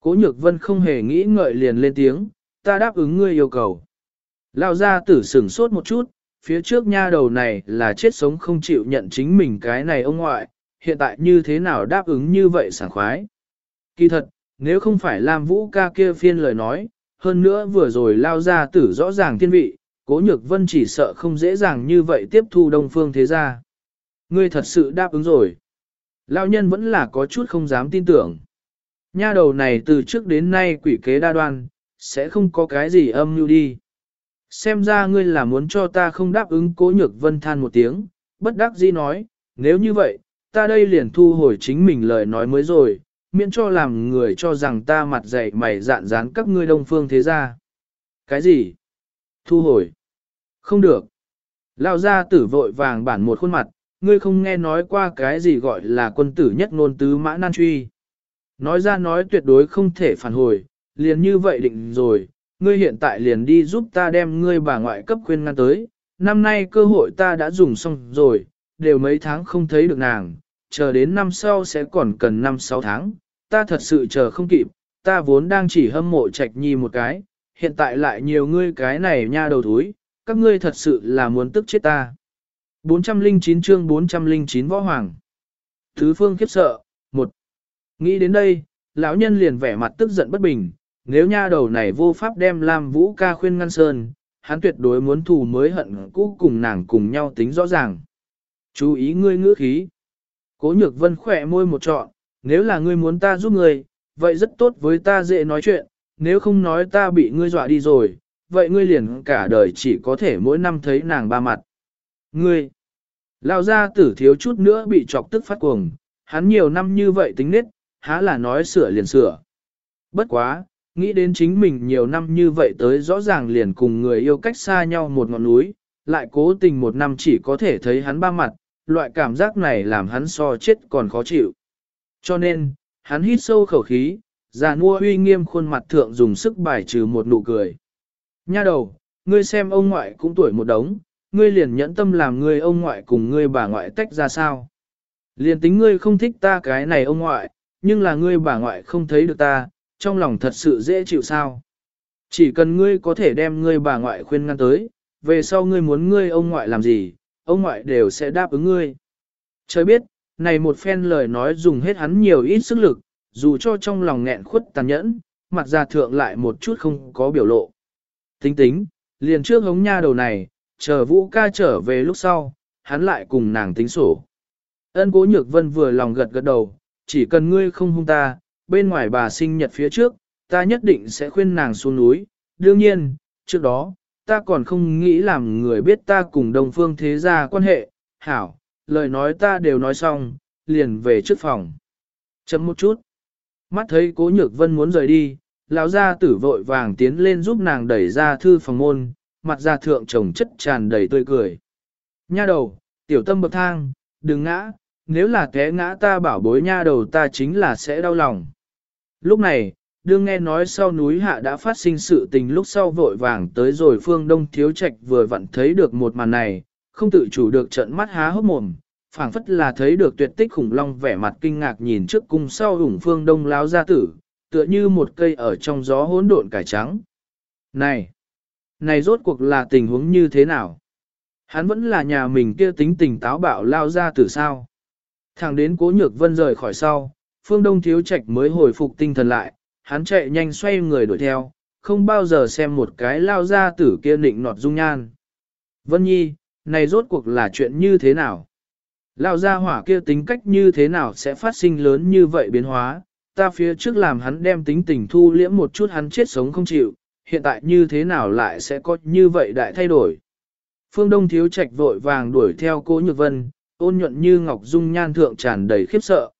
Cố nhược vân không hề nghĩ ngợi liền lên tiếng, ta đáp ứng ngươi yêu cầu. Lao ra tử sửng sốt một chút, phía trước nha đầu này là chết sống không chịu nhận chính mình cái này ông ngoại, hiện tại như thế nào đáp ứng như vậy sảng khoái. Kỳ thật, nếu không phải Lam Vũ ca kia phiên lời nói, hơn nữa vừa rồi lao ra tử rõ ràng thiên vị, cố nhược vân chỉ sợ không dễ dàng như vậy tiếp thu đông phương thế gia. Ngươi thật sự đáp ứng rồi. Lao nhân vẫn là có chút không dám tin tưởng. Nha đầu này từ trước đến nay quỷ kế đa đoan, sẽ không có cái gì âm mưu đi. Xem ra ngươi là muốn cho ta không đáp ứng cố nhược vân than một tiếng, bất đắc dĩ nói, nếu như vậy, ta đây liền thu hồi chính mình lời nói mới rồi, miễn cho làm người cho rằng ta mặt dày mày dạn dán các ngươi đông phương thế gia. Cái gì? Thu hồi. Không được. Lao ra tử vội vàng bản một khuôn mặt, ngươi không nghe nói qua cái gì gọi là quân tử nhất ngôn tứ mã nan truy. Nói ra nói tuyệt đối không thể phản hồi, liền như vậy định rồi, ngươi hiện tại liền đi giúp ta đem ngươi bà ngoại cấp khuyên ngăn tới, năm nay cơ hội ta đã dùng xong rồi, đều mấy tháng không thấy được nàng, chờ đến năm sau sẽ còn cần năm sáu tháng, ta thật sự chờ không kịp, ta vốn đang chỉ hâm mộ trạch nhi một cái, hiện tại lại nhiều ngươi cái này nha đầu thúi, các ngươi thật sự là muốn tức chết ta. 409 chương 409 võ hoàng. Thứ phương khiếp sợ, một. Nghĩ đến đây, lão nhân liền vẻ mặt tức giận bất bình, nếu nha đầu này vô pháp đem Lam Vũ ca khuyên ngăn sơn, hắn tuyệt đối muốn thù mới hận cũ cùng nàng cùng nhau tính rõ ràng. Chú ý ngươi ngữ khí. Cố nhược vân khỏe môi một trọn, nếu là ngươi muốn ta giúp ngươi, vậy rất tốt với ta dễ nói chuyện, nếu không nói ta bị ngươi dọa đi rồi, vậy ngươi liền cả đời chỉ có thể mỗi năm thấy nàng ba mặt. Ngươi, lao ra tử thiếu chút nữa bị chọc tức phát cuồng, hắn nhiều năm như vậy tính nết, há là nói sửa liền sửa. Bất quá, nghĩ đến chính mình nhiều năm như vậy tới rõ ràng liền cùng người yêu cách xa nhau một ngọn núi, lại cố tình một năm chỉ có thể thấy hắn ba mặt, loại cảm giác này làm hắn so chết còn khó chịu. Cho nên, hắn hít sâu khẩu khí, già nua uy nghiêm khuôn mặt thượng dùng sức bài trừ một nụ cười. Nha đầu, ngươi xem ông ngoại cũng tuổi một đống, ngươi liền nhẫn tâm làm ngươi ông ngoại cùng ngươi bà ngoại tách ra sao. Liền tính ngươi không thích ta cái này ông ngoại, nhưng là ngươi bà ngoại không thấy được ta, trong lòng thật sự dễ chịu sao. Chỉ cần ngươi có thể đem ngươi bà ngoại khuyên ngăn tới, về sau ngươi muốn ngươi ông ngoại làm gì, ông ngoại đều sẽ đáp ứng ngươi. Trời biết, này một phen lời nói dùng hết hắn nhiều ít sức lực, dù cho trong lòng nghẹn khuất tàn nhẫn, mặt ra thượng lại một chút không có biểu lộ. Tính tính, liền trước hống nha đầu này, chờ vũ ca trở về lúc sau, hắn lại cùng nàng tính sổ. Ân cố nhược vân vừa lòng gật gật đầu, chỉ cần ngươi không hung ta, bên ngoài bà sinh nhật phía trước, ta nhất định sẽ khuyên nàng xuống núi. Đương nhiên, trước đó, ta còn không nghĩ làm người biết ta cùng đồng phương thế gia quan hệ. Hảo, lời nói ta đều nói xong, liền về trước phòng. Chấm một chút. Mắt thấy cố nhược vân muốn rời đi, lão gia tử vội vàng tiến lên giúp nàng đẩy ra thư phòng môn, mặt ra thượng trồng chất tràn đầy tươi cười. Nha đầu, tiểu tâm bậc thang, đừng ngã, nếu là té ngã ta bảo bối nha đầu ta chính là sẽ đau lòng. Lúc này, đương nghe nói sau núi hạ đã phát sinh sự tình lúc sau vội vàng tới rồi phương đông thiếu trạch vừa vặn thấy được một màn này, không tự chủ được trận mắt há hốc mồm, phảng phất là thấy được tuyệt tích khủng long vẻ mặt kinh ngạc nhìn trước cung sau hủng phương đông láo gia tử, tựa như một cây ở trong gió hỗn độn cải trắng. Này! Này rốt cuộc là tình huống như thế nào? Hắn vẫn là nhà mình kia tính tình táo bạo lao ra từ sao? Thẳng đến cố nhược vân rời khỏi sau, phương đông thiếu trạch mới hồi phục tinh thần lại, hắn chạy nhanh xoay người đuổi theo, không bao giờ xem một cái lao ra tử kia nịnh nọt dung nhan. Vân Nhi, này rốt cuộc là chuyện như thế nào? Lao ra hỏa kia tính cách như thế nào sẽ phát sinh lớn như vậy biến hóa, ta phía trước làm hắn đem tính tình thu liễm một chút hắn chết sống không chịu, hiện tại như thế nào lại sẽ có như vậy đại thay đổi. Phương Đông thiếu trạch vội vàng đuổi theo cô Nhược Vân, ôn nhuận như ngọc dung nhan thượng tràn đầy khiếp sợ.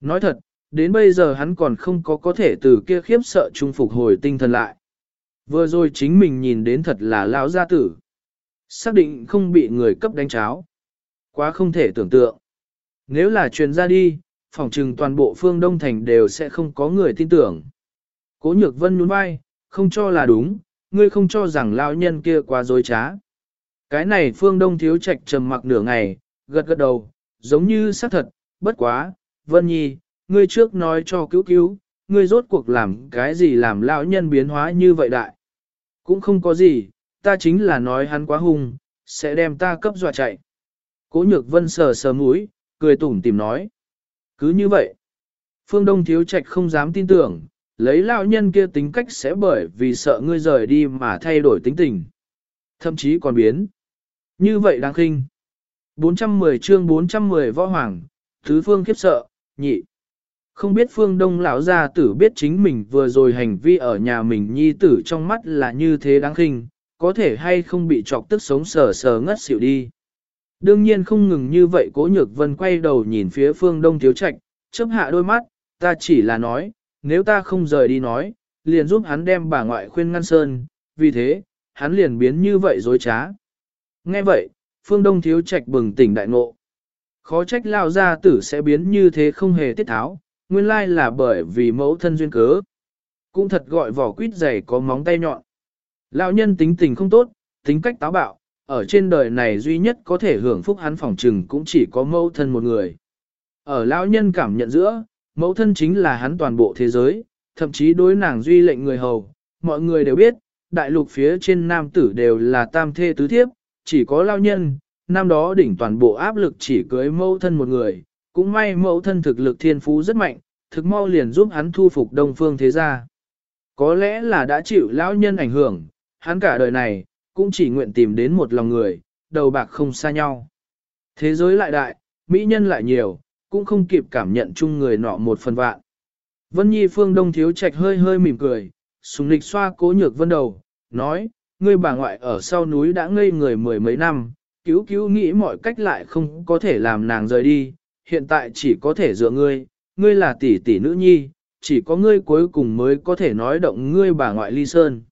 Nói thật, đến bây giờ hắn còn không có có thể từ kia khiếp sợ trung phục hồi tinh thần lại. Vừa rồi chính mình nhìn đến thật là lão gia tử. Xác định không bị người cấp đánh cháo. Quá không thể tưởng tượng. Nếu là truyền ra đi, phòng trừng toàn bộ phương Đông Thành đều sẽ không có người tin tưởng. Cố nhược vân nhún vai, không cho là đúng, ngươi không cho rằng lão nhân kia quá dối trá. Cái này phương Đông thiếu trạch trầm mặc nửa ngày, gật gật đầu, giống như xác thật, bất quá, Vân Nhi, ngươi trước nói cho cứu cứu, ngươi rốt cuộc làm cái gì làm lão nhân biến hóa như vậy đại. Cũng không có gì, ta chính là nói hắn quá hung, sẽ đem ta cấp dọa chạy. Cố nhược vân sờ sờ mũi, cười tủm tìm nói. Cứ như vậy, phương đông thiếu trạch không dám tin tưởng, lấy lão nhân kia tính cách sẽ bởi vì sợ ngươi rời đi mà thay đổi tính tình. Thậm chí còn biến. Như vậy đáng khinh. 410 chương 410 võ hoàng, thứ phương khiếp sợ, nhị. Không biết phương đông lão gia tử biết chính mình vừa rồi hành vi ở nhà mình nhi tử trong mắt là như thế đáng khinh, có thể hay không bị chọc tức sống sờ sờ ngất xỉu đi. Đương nhiên không ngừng như vậy cố nhược vân quay đầu nhìn phía phương đông thiếu trạch, chấp hạ đôi mắt, ta chỉ là nói, nếu ta không rời đi nói, liền giúp hắn đem bà ngoại khuyên ngăn sơn, vì thế, hắn liền biến như vậy dối trá. Nghe vậy, phương đông thiếu trạch bừng tỉnh đại ngộ. Khó trách lao ra tử sẽ biến như thế không hề tiết tháo, nguyên lai là bởi vì mẫu thân duyên cớ. Cũng thật gọi vỏ quýt dày có móng tay nhọn. Lão nhân tính tình không tốt, tính cách táo bạo, ở trên đời này duy nhất có thể hưởng phúc hắn phòng trừng cũng chỉ có mẫu thân một người. Ở lão nhân cảm nhận giữa, mẫu thân chính là hắn toàn bộ thế giới, thậm chí đối nàng duy lệnh người hầu. Mọi người đều biết, đại lục phía trên nam tử đều là tam thê tứ thiếp, chỉ có lão nhân, năm đó đỉnh toàn bộ áp lực chỉ cưới mẫu thân một người, cũng may mẫu thân thực lực thiên phú rất mạnh, thực mau liền giúp hắn thu phục đông phương thế gia. Có lẽ là đã chịu lão nhân ảnh hưởng, hắn cả đời này, cũng chỉ nguyện tìm đến một lòng người, đầu bạc không xa nhau. Thế giới lại đại, mỹ nhân lại nhiều, cũng không kịp cảm nhận chung người nọ một phần vạn. Vân Nhi phương đông thiếu trạch hơi hơi mỉm cười, sùng lịch xoa cố nhược vân đầu, nói, ngươi bà ngoại ở sau núi đã ngây người mười mấy năm, cứu cứu nghĩ mọi cách lại không có thể làm nàng rời đi, hiện tại chỉ có thể dựa ngươi, ngươi là tỷ tỷ nữ nhi, chỉ có ngươi cuối cùng mới có thể nói động ngươi bà ngoại ly sơn.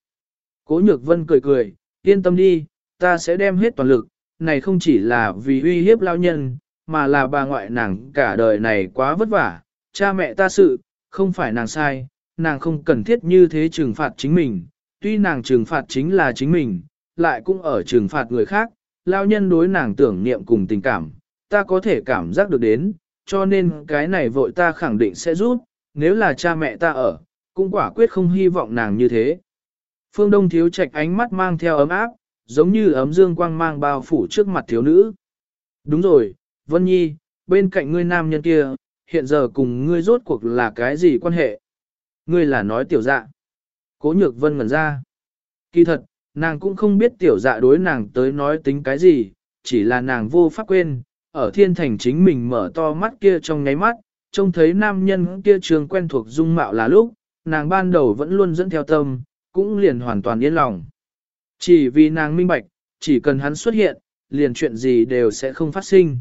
Cố nhược vân cười cười, yên tâm đi, ta sẽ đem hết toàn lực, này không chỉ là vì uy hiếp lao nhân, mà là bà ngoại nàng cả đời này quá vất vả, cha mẹ ta sự, không phải nàng sai, nàng không cần thiết như thế trừng phạt chính mình, tuy nàng trừng phạt chính là chính mình, lại cũng ở trừng phạt người khác, lao nhân đối nàng tưởng niệm cùng tình cảm, ta có thể cảm giác được đến, cho nên cái này vội ta khẳng định sẽ rút. nếu là cha mẹ ta ở, cũng quả quyết không hy vọng nàng như thế. Phương Đông thiếu trạch ánh mắt mang theo ấm áp, giống như ấm dương quang mang bao phủ trước mặt thiếu nữ. Đúng rồi, Vân Nhi, bên cạnh ngươi nam nhân kia, hiện giờ cùng ngươi rốt cuộc là cái gì quan hệ? Ngươi là nói tiểu dạ. Cố nhược vân ngẩn ra. Kỳ thật, nàng cũng không biết tiểu dạ đối nàng tới nói tính cái gì, chỉ là nàng vô pháp quên, ở thiên thành chính mình mở to mắt kia trong nháy mắt, trông thấy nam nhân kia trường quen thuộc dung mạo là lúc, nàng ban đầu vẫn luôn dẫn theo tâm, cũng liền hoàn toàn yên lòng. Chỉ vì nàng minh bạch, chỉ cần hắn xuất hiện, liền chuyện gì đều sẽ không phát sinh.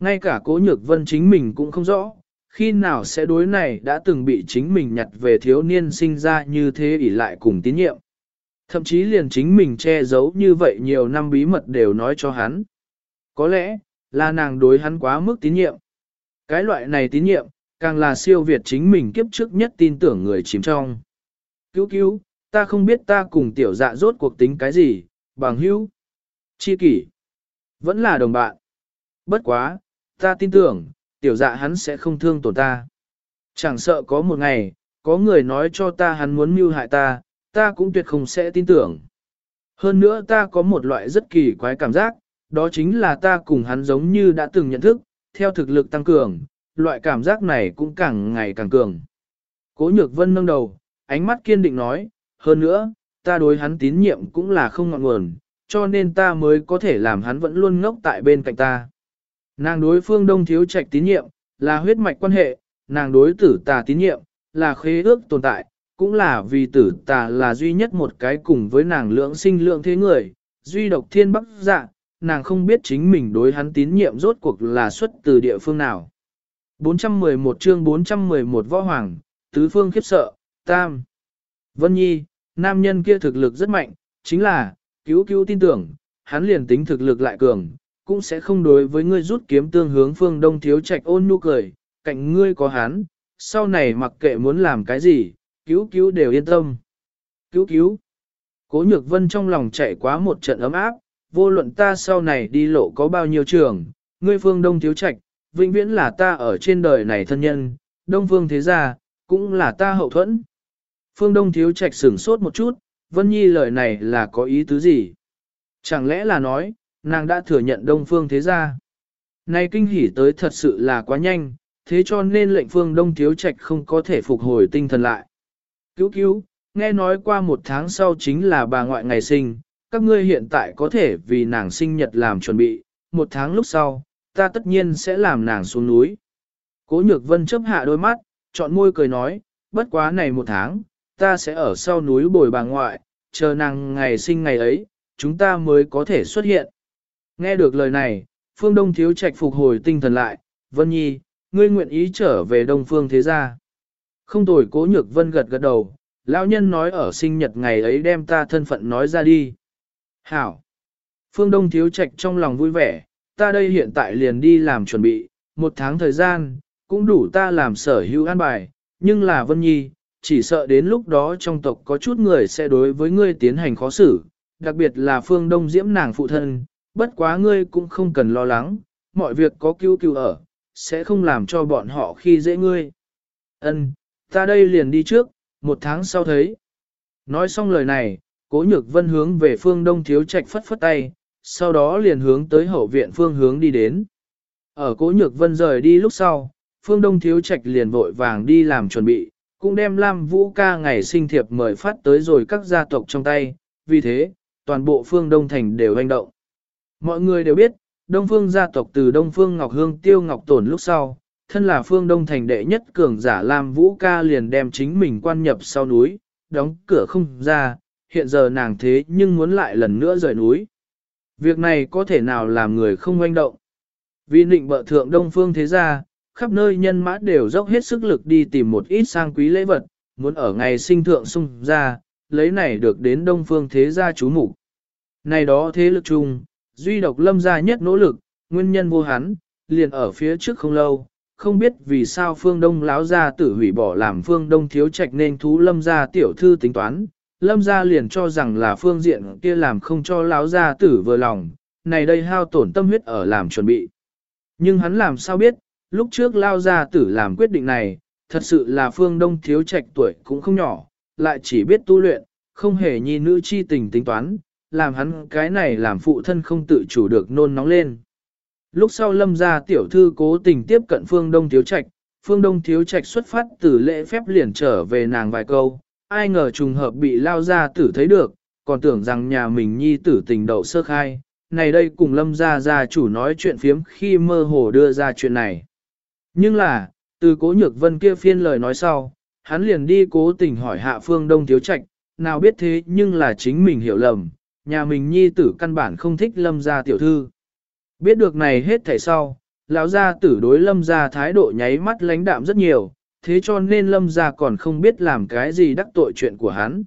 Ngay cả cố nhược vân chính mình cũng không rõ, khi nào sẽ đối này đã từng bị chính mình nhặt về thiếu niên sinh ra như thế ỷ lại cùng tín nhiệm. Thậm chí liền chính mình che giấu như vậy nhiều năm bí mật đều nói cho hắn. Có lẽ, là nàng đối hắn quá mức tín nhiệm. Cái loại này tín nhiệm, càng là siêu việt chính mình kiếp trước nhất tin tưởng người chìm trong. Cứu cứu, ta không biết ta cùng tiểu dạ rốt cuộc tính cái gì, bằng hữu, chi kỷ, vẫn là đồng bạn. Bất quá, ta tin tưởng, tiểu dạ hắn sẽ không thương tổn ta. Chẳng sợ có một ngày, có người nói cho ta hắn muốn mưu hại ta, ta cũng tuyệt không sẽ tin tưởng. Hơn nữa ta có một loại rất kỳ quái cảm giác, đó chính là ta cùng hắn giống như đã từng nhận thức, theo thực lực tăng cường, loại cảm giác này cũng càng ngày càng cường. Cố nhược vân nâng đầu, ánh mắt kiên định nói, hơn nữa, ta đối hắn tín nhiệm cũng là không ngọn nguồn, cho nên ta mới có thể làm hắn vẫn luôn ngốc tại bên cạnh ta. Nàng đối phương đông thiếu trạch tín nhiệm, là huyết mạch quan hệ, nàng đối tử tà tín nhiệm, là khế ước tồn tại, cũng là vì tử tà là duy nhất một cái cùng với nàng lượng sinh lượng thế người, duy độc thiên bắc dạ, nàng không biết chính mình đối hắn tín nhiệm rốt cuộc là xuất từ địa phương nào. 411 chương 411 võ hoàng, tứ phương khiếp sợ, tam. Vân Nhi, nam nhân kia thực lực rất mạnh, chính là, cứu cứu tin tưởng, hắn liền tính thực lực lại cường, cũng sẽ không đối với ngươi rút kiếm tương hướng phương đông thiếu trạch ôn nhu cười, cạnh ngươi có hắn, sau này mặc kệ muốn làm cái gì, cứu cứu đều yên tâm. Cứu cứu. Cố nhược vân trong lòng chạy quá một trận ấm áp, vô luận ta sau này đi lộ có bao nhiêu trường, ngươi phương đông thiếu trạch, vĩnh viễn là ta ở trên đời này thân nhân, đông phương thế gia, cũng là ta hậu thuẫn. Phương đông thiếu trạch sửng sốt một chút, vân nhi lời này là có ý tứ gì? Chẳng lẽ là nói, nàng đã thừa nhận đông phương thế gia? Này kinh hỉ tới thật sự là quá nhanh, thế cho nên lệnh phương đông thiếu trạch không có thể phục hồi tinh thần lại. Cứu cứu, nghe nói qua một tháng sau chính là bà ngoại ngày sinh, các ngươi hiện tại có thể vì nàng sinh nhật làm chuẩn bị, một tháng lúc sau, ta tất nhiên sẽ làm nàng xuống núi. Cố nhược vân chấp hạ đôi mắt, chọn môi cười nói, bất quá này một tháng, ta sẽ ở sau núi bồi bà ngoại, chờ nàng ngày sinh ngày ấy, chúng ta mới có thể xuất hiện. Nghe được lời này, phương đông thiếu trạch phục hồi tinh thần lại, vân nhi, ngươi nguyện ý trở về đông phương thế gia. Không tồi cố nhược vân gật gật đầu, lão nhân nói ở sinh nhật ngày ấy đem ta thân phận nói ra đi. Hảo! Phương Đông thiếu trạch trong lòng vui vẻ, ta đây hiện tại liền đi làm chuẩn bị, một tháng thời gian, cũng đủ ta làm sở hữu an bài, nhưng là Vân Nhi, chỉ sợ đến lúc đó trong tộc có chút người sẽ đối với ngươi tiến hành khó xử, đặc biệt là Phương Đông Diễm nàng phụ thân, bất quá ngươi cũng không cần lo lắng, mọi việc có cứu cứu ở, sẽ không làm cho bọn họ khi dễ ngươi. Ân, ta đây liền đi trước, một tháng sau thấy. Nói xong lời này, cố nhược vân hướng về phương đông thiếu trạch phất phất tay, sau đó liền hướng tới hậu viện phương hướng đi đến. Ở cố nhược vân rời đi lúc sau, phương đông thiếu trạch liền vội vàng đi làm chuẩn bị, cũng đem Lam Vũ ca ngày sinh thiệp mời phát tới rồi các gia tộc trong tay, vì thế, toàn bộ phương Đông Thành đều hành động. Mọi người đều biết, Đông Phương gia tộc từ Đông Phương Ngọc Hương Tiêu Ngọc Tổn lúc sau, thân là phương đông thành đệ nhất cường giả Lam Vũ ca liền đem chính mình quan nhập sau núi, đóng cửa không ra, hiện giờ nàng thế nhưng muốn lại lần nữa rời núi. Việc này có thể nào làm người không hoành động. Vì định bợ thượng đông phương thế gia, khắp nơi nhân mã đều dốc hết sức lực đi tìm một ít sang quý lễ vật, muốn ở ngày sinh thượng sung ra, lấy này được đến đông phương thế gia chú mục Này đó thế lực chung, duy độc lâm gia nhất nỗ lực, nguyên nhân vô hắn, liền ở phía trước không lâu, không biết vì sao phương đông láo gia tử hủy bỏ làm phương đông thiếu trạch nên thú lâm gia tiểu thư tính toán, lâm gia liền cho rằng là phương diện kia làm không cho láo gia tử vừa lòng, này đây hao tổn tâm huyết ở làm chuẩn bị. Nhưng hắn làm sao biết, lúc trước lao gia tử làm quyết định này, thật sự là phương đông thiếu trạch tuổi cũng không nhỏ, lại chỉ biết tu luyện, không hề nhi nữ chi tình tính toán, làm hắn cái này làm phụ thân không tự chủ được nôn nóng lên. Lúc sau lâm gia tiểu thư cố tình tiếp cận phương đông thiếu trạch, phương đông thiếu trạch xuất phát từ lễ phép liền trở về nàng vài câu, ai ngờ trùng hợp bị lao gia tử thấy được, còn tưởng rằng nhà mình nhi tử tình đậu sơ khai, này đây cùng lâm gia gia chủ nói chuyện phiếm khi mơ hồ đưa ra chuyện này. Nhưng là, từ cố nhược vân kia phiên lời nói sau, hắn liền đi cố tình hỏi hạ phương đông thiếu trạch, nào biết thế nhưng là chính mình hiểu lầm, nhà mình nhi tử căn bản không thích lâm gia tiểu thư. Biết được này hết thảy sau, lão gia tử đối lâm gia thái độ nháy mắt lãnh đạm rất nhiều, thế cho nên lâm gia còn không biết làm cái gì đắc tội chuyện của hắn.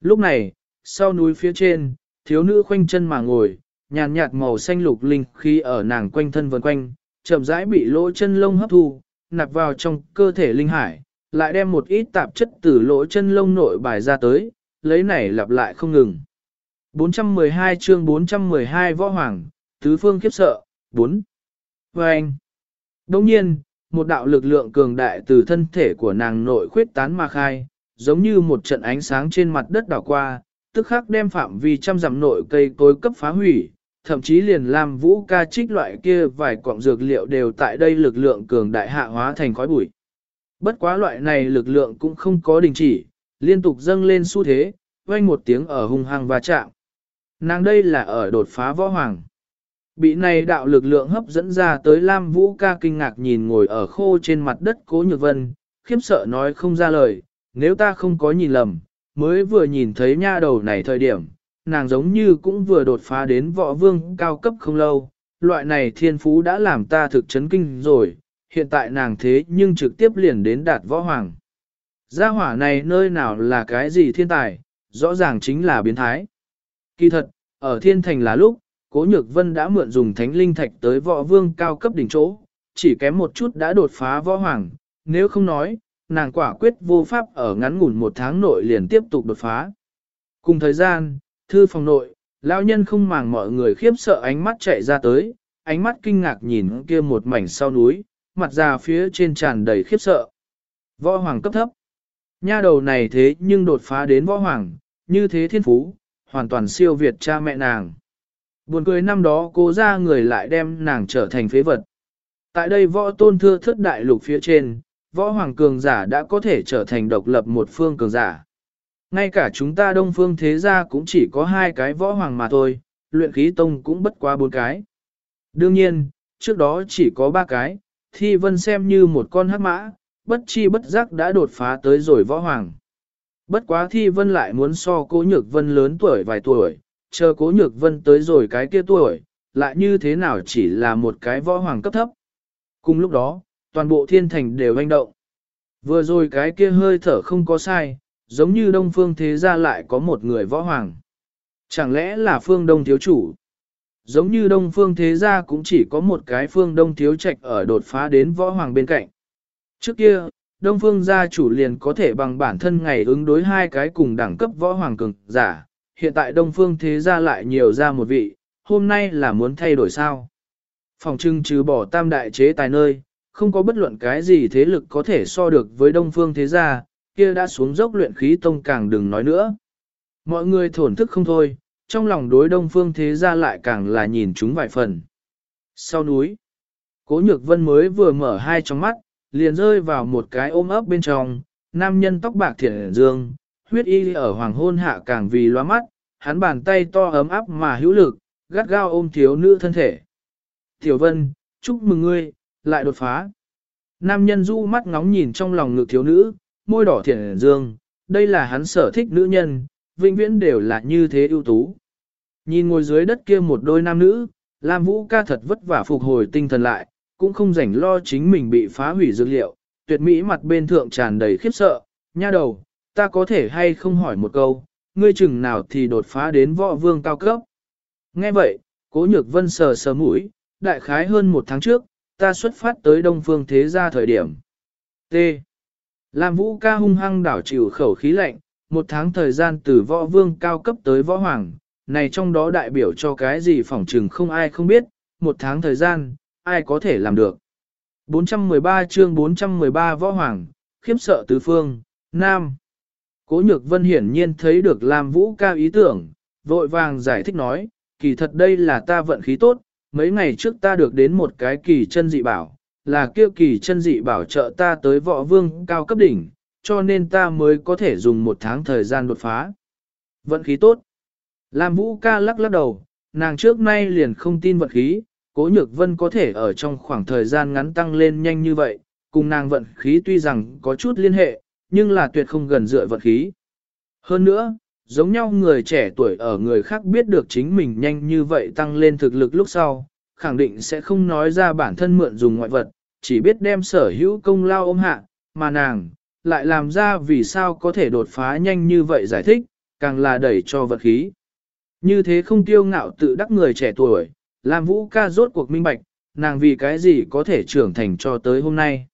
Lúc này, sau núi phía trên, thiếu nữ khoanh chân mà ngồi, nhàn nhạt màu xanh lục linh khi ở nàng quanh thân vần quanh, chậm rãi bị lỗ chân lông hấp thu, nạp vào trong cơ thể linh hải, lại đem một ít tạp chất từ lỗ chân lông nội bài ra tới, lấy này lặp lại không ngừng. 412 chương 412 Võ Hoàng, Tứ Phương khiếp sợ, 4. Và anh, đồng nhiên, một đạo lực lượng cường đại từ thân thể của nàng nội khuyết tán ma khai, giống như một trận ánh sáng trên mặt đất đảo qua, tức khắc đem phạm vi trăm dặm nội cây cối cấp phá hủy, thậm chí liền làm vũ ca trích loại kia vài cọng dược liệu đều tại đây lực lượng cường đại hạ hóa thành khói bụi. Bất quá loại này lực lượng cũng không có đình chỉ, liên tục dâng lên xu thế, vang một tiếng ở hung hăng và chạm. Nàng đây là ở đột phá võ hoàng. Bị này đạo lực lượng hấp dẫn ra tới Lam Vũ ca kinh ngạc nhìn ngồi ở khô trên mặt đất cố nhược vân, khiếp sợ nói không ra lời, nếu ta không có nhìn lầm, mới vừa nhìn thấy nha đầu này thời điểm, nàng giống như cũng vừa đột phá đến võ vương cao cấp không lâu, loại này thiên phú đã làm ta thực chấn kinh rồi, hiện tại nàng thế nhưng trực tiếp liền đến đạt võ hoàng. Gia hỏa này nơi nào là cái gì thiên tài, rõ ràng chính là biến thái. Kỳ thật, ở thiên thành là lúc, Cố Nhược Vân đã mượn dùng thánh linh thạch tới võ vương cao cấp đỉnh chỗ, chỉ kém một chút đã đột phá võ hoàng, nếu không nói, nàng quả quyết vô pháp ở ngắn ngủn một tháng nội liền tiếp tục đột phá. Cùng thời gian, thư phòng nội, lão nhân không màng mọi người khiếp sợ ánh mắt chạy ra tới, ánh mắt kinh ngạc nhìn kia một mảnh sau núi, mặt ra phía trên tràn đầy khiếp sợ. Võ hoàng cấp thấp. Nha đầu này thế nhưng đột phá đến võ hoàng, như thế thiên phú, hoàn toàn siêu việt cha mẹ nàng. Buồn cười năm đó cố ra người lại đem nàng trở thành phế vật. Tại đây võ tôn thưa thất đại lục phía trên, võ hoàng cường giả đã có thể trở thành độc lập một phương cường giả. Ngay cả chúng ta đông phương thế gia cũng chỉ có hai cái võ hoàng mà thôi, luyện khí tông cũng bất quá bốn cái. Đương nhiên, trước đó chỉ có ba cái, thi vân xem như một con hắc mã, bất chi bất giác đã đột phá tới rồi võ hoàng. Bất quá thi vân lại muốn so cố nhược vân lớn tuổi vài tuổi, chờ cố nhược vân tới rồi cái kia tuổi, lại như thế nào chỉ là một cái võ hoàng cấp thấp. Cùng lúc đó, toàn bộ thiên thành đều hành động. Vừa rồi cái kia hơi thở không có sai, giống như đông phương thế gia lại có một người võ hoàng. Chẳng lẽ là phương đông thiếu chủ? Giống như đông phương thế gia cũng chỉ có một cái phương đông thiếu trạch ở đột phá đến võ hoàng bên cạnh. Trước kia, đông phương gia chủ liền có thể bằng bản thân ngày ứng đối hai cái cùng đẳng cấp võ hoàng cường giả, hiện tại đông phương thế gia lại nhiều ra một vị, hôm nay là muốn thay đổi sao? Phòng trưng trừ bỏ tam đại chế tài nơi, không có bất luận cái gì thế lực có thể so được với đông phương thế gia, kia đã xuống dốc luyện khí tông càng đừng nói nữa. Mọi người thổn thức không thôi, trong lòng đối đông phương thế gia lại càng là nhìn chúng vài phần. Sau núi, cố nhược vân mới vừa mở hai trong mắt, liền rơi vào một cái ôm ấp bên trong, nam nhân tóc bạc thiện dương, huyết y ở hoàng hôn hạ càng vì loa mắt, hắn bàn tay to ấm áp mà hữu lực, gắt gao ôm thiếu nữ thân thể. Tiểu Vân, chúc mừng ngươi, lại đột phá. Nam nhân du mắt ngóng nhìn trong lòng ngực thiếu nữ, môi đỏ thiện dương, đây là hắn sở thích nữ nhân, vĩnh viễn đều là như thế ưu tú. Nhìn ngồi dưới đất kia một đôi nam nữ, Lam Vũ ca thật vất vả phục hồi tinh thần lại, cũng không rảnh lo chính mình bị phá hủy dược liệu, tuyệt mỹ mặt bên thượng tràn đầy khiếp sợ, nha đầu, ta có thể hay không hỏi một câu, ngươi chừng nào thì đột phá đến võ vương cao cấp. Nghe vậy, cố nhược vân sờ sờ mũi, đại khái hơn một tháng trước, ta xuất phát tới đông phương thế gia thời điểm. T. Lam vũ ca hung hăng đảo chịu khẩu khí lạnh, một tháng thời gian từ võ vương cao cấp tới võ hoàng, này trong đó đại biểu cho cái gì phỏng trừng không ai không biết, một tháng thời gian, ai có thể làm được. 413 chương 413 võ hoàng, khiếp sợ tứ phương, nam. Cố nhược vân hiển nhiên thấy được Lam Vũ ca ý tưởng, vội vàng giải thích nói, kỳ thật đây là ta vận khí tốt, mấy ngày trước ta được đến một cái kỳ chân dị bảo, là kia kỳ chân dị bảo trợ ta tới võ vương cao cấp đỉnh, cho nên ta mới có thể dùng một tháng thời gian đột phá. Vận khí tốt. Lam Vũ ca lắc lắc đầu, nàng trước nay liền không tin vận khí, cố nhược vân có thể ở trong khoảng thời gian ngắn tăng lên nhanh như vậy, cùng nàng vận khí tuy rằng có chút liên hệ, nhưng là tuyệt không gần dựa vận khí. Hơn nữa, giống nhau người trẻ tuổi ở người khác biết được chính mình nhanh như vậy tăng lên thực lực lúc sau, khẳng định sẽ không nói ra bản thân mượn dùng ngoại vật, chỉ biết đem sở hữu công lao ôm hạ, mà nàng, lại làm ra vì sao có thể đột phá nhanh như vậy giải thích, càng là đẩy cho vật khí. Như thế không tiêu ngạo tự đắc người trẻ tuổi, làm vũ ca rốt cuộc minh bạch, nàng vì cái gì có thể trưởng thành cho tới hôm nay.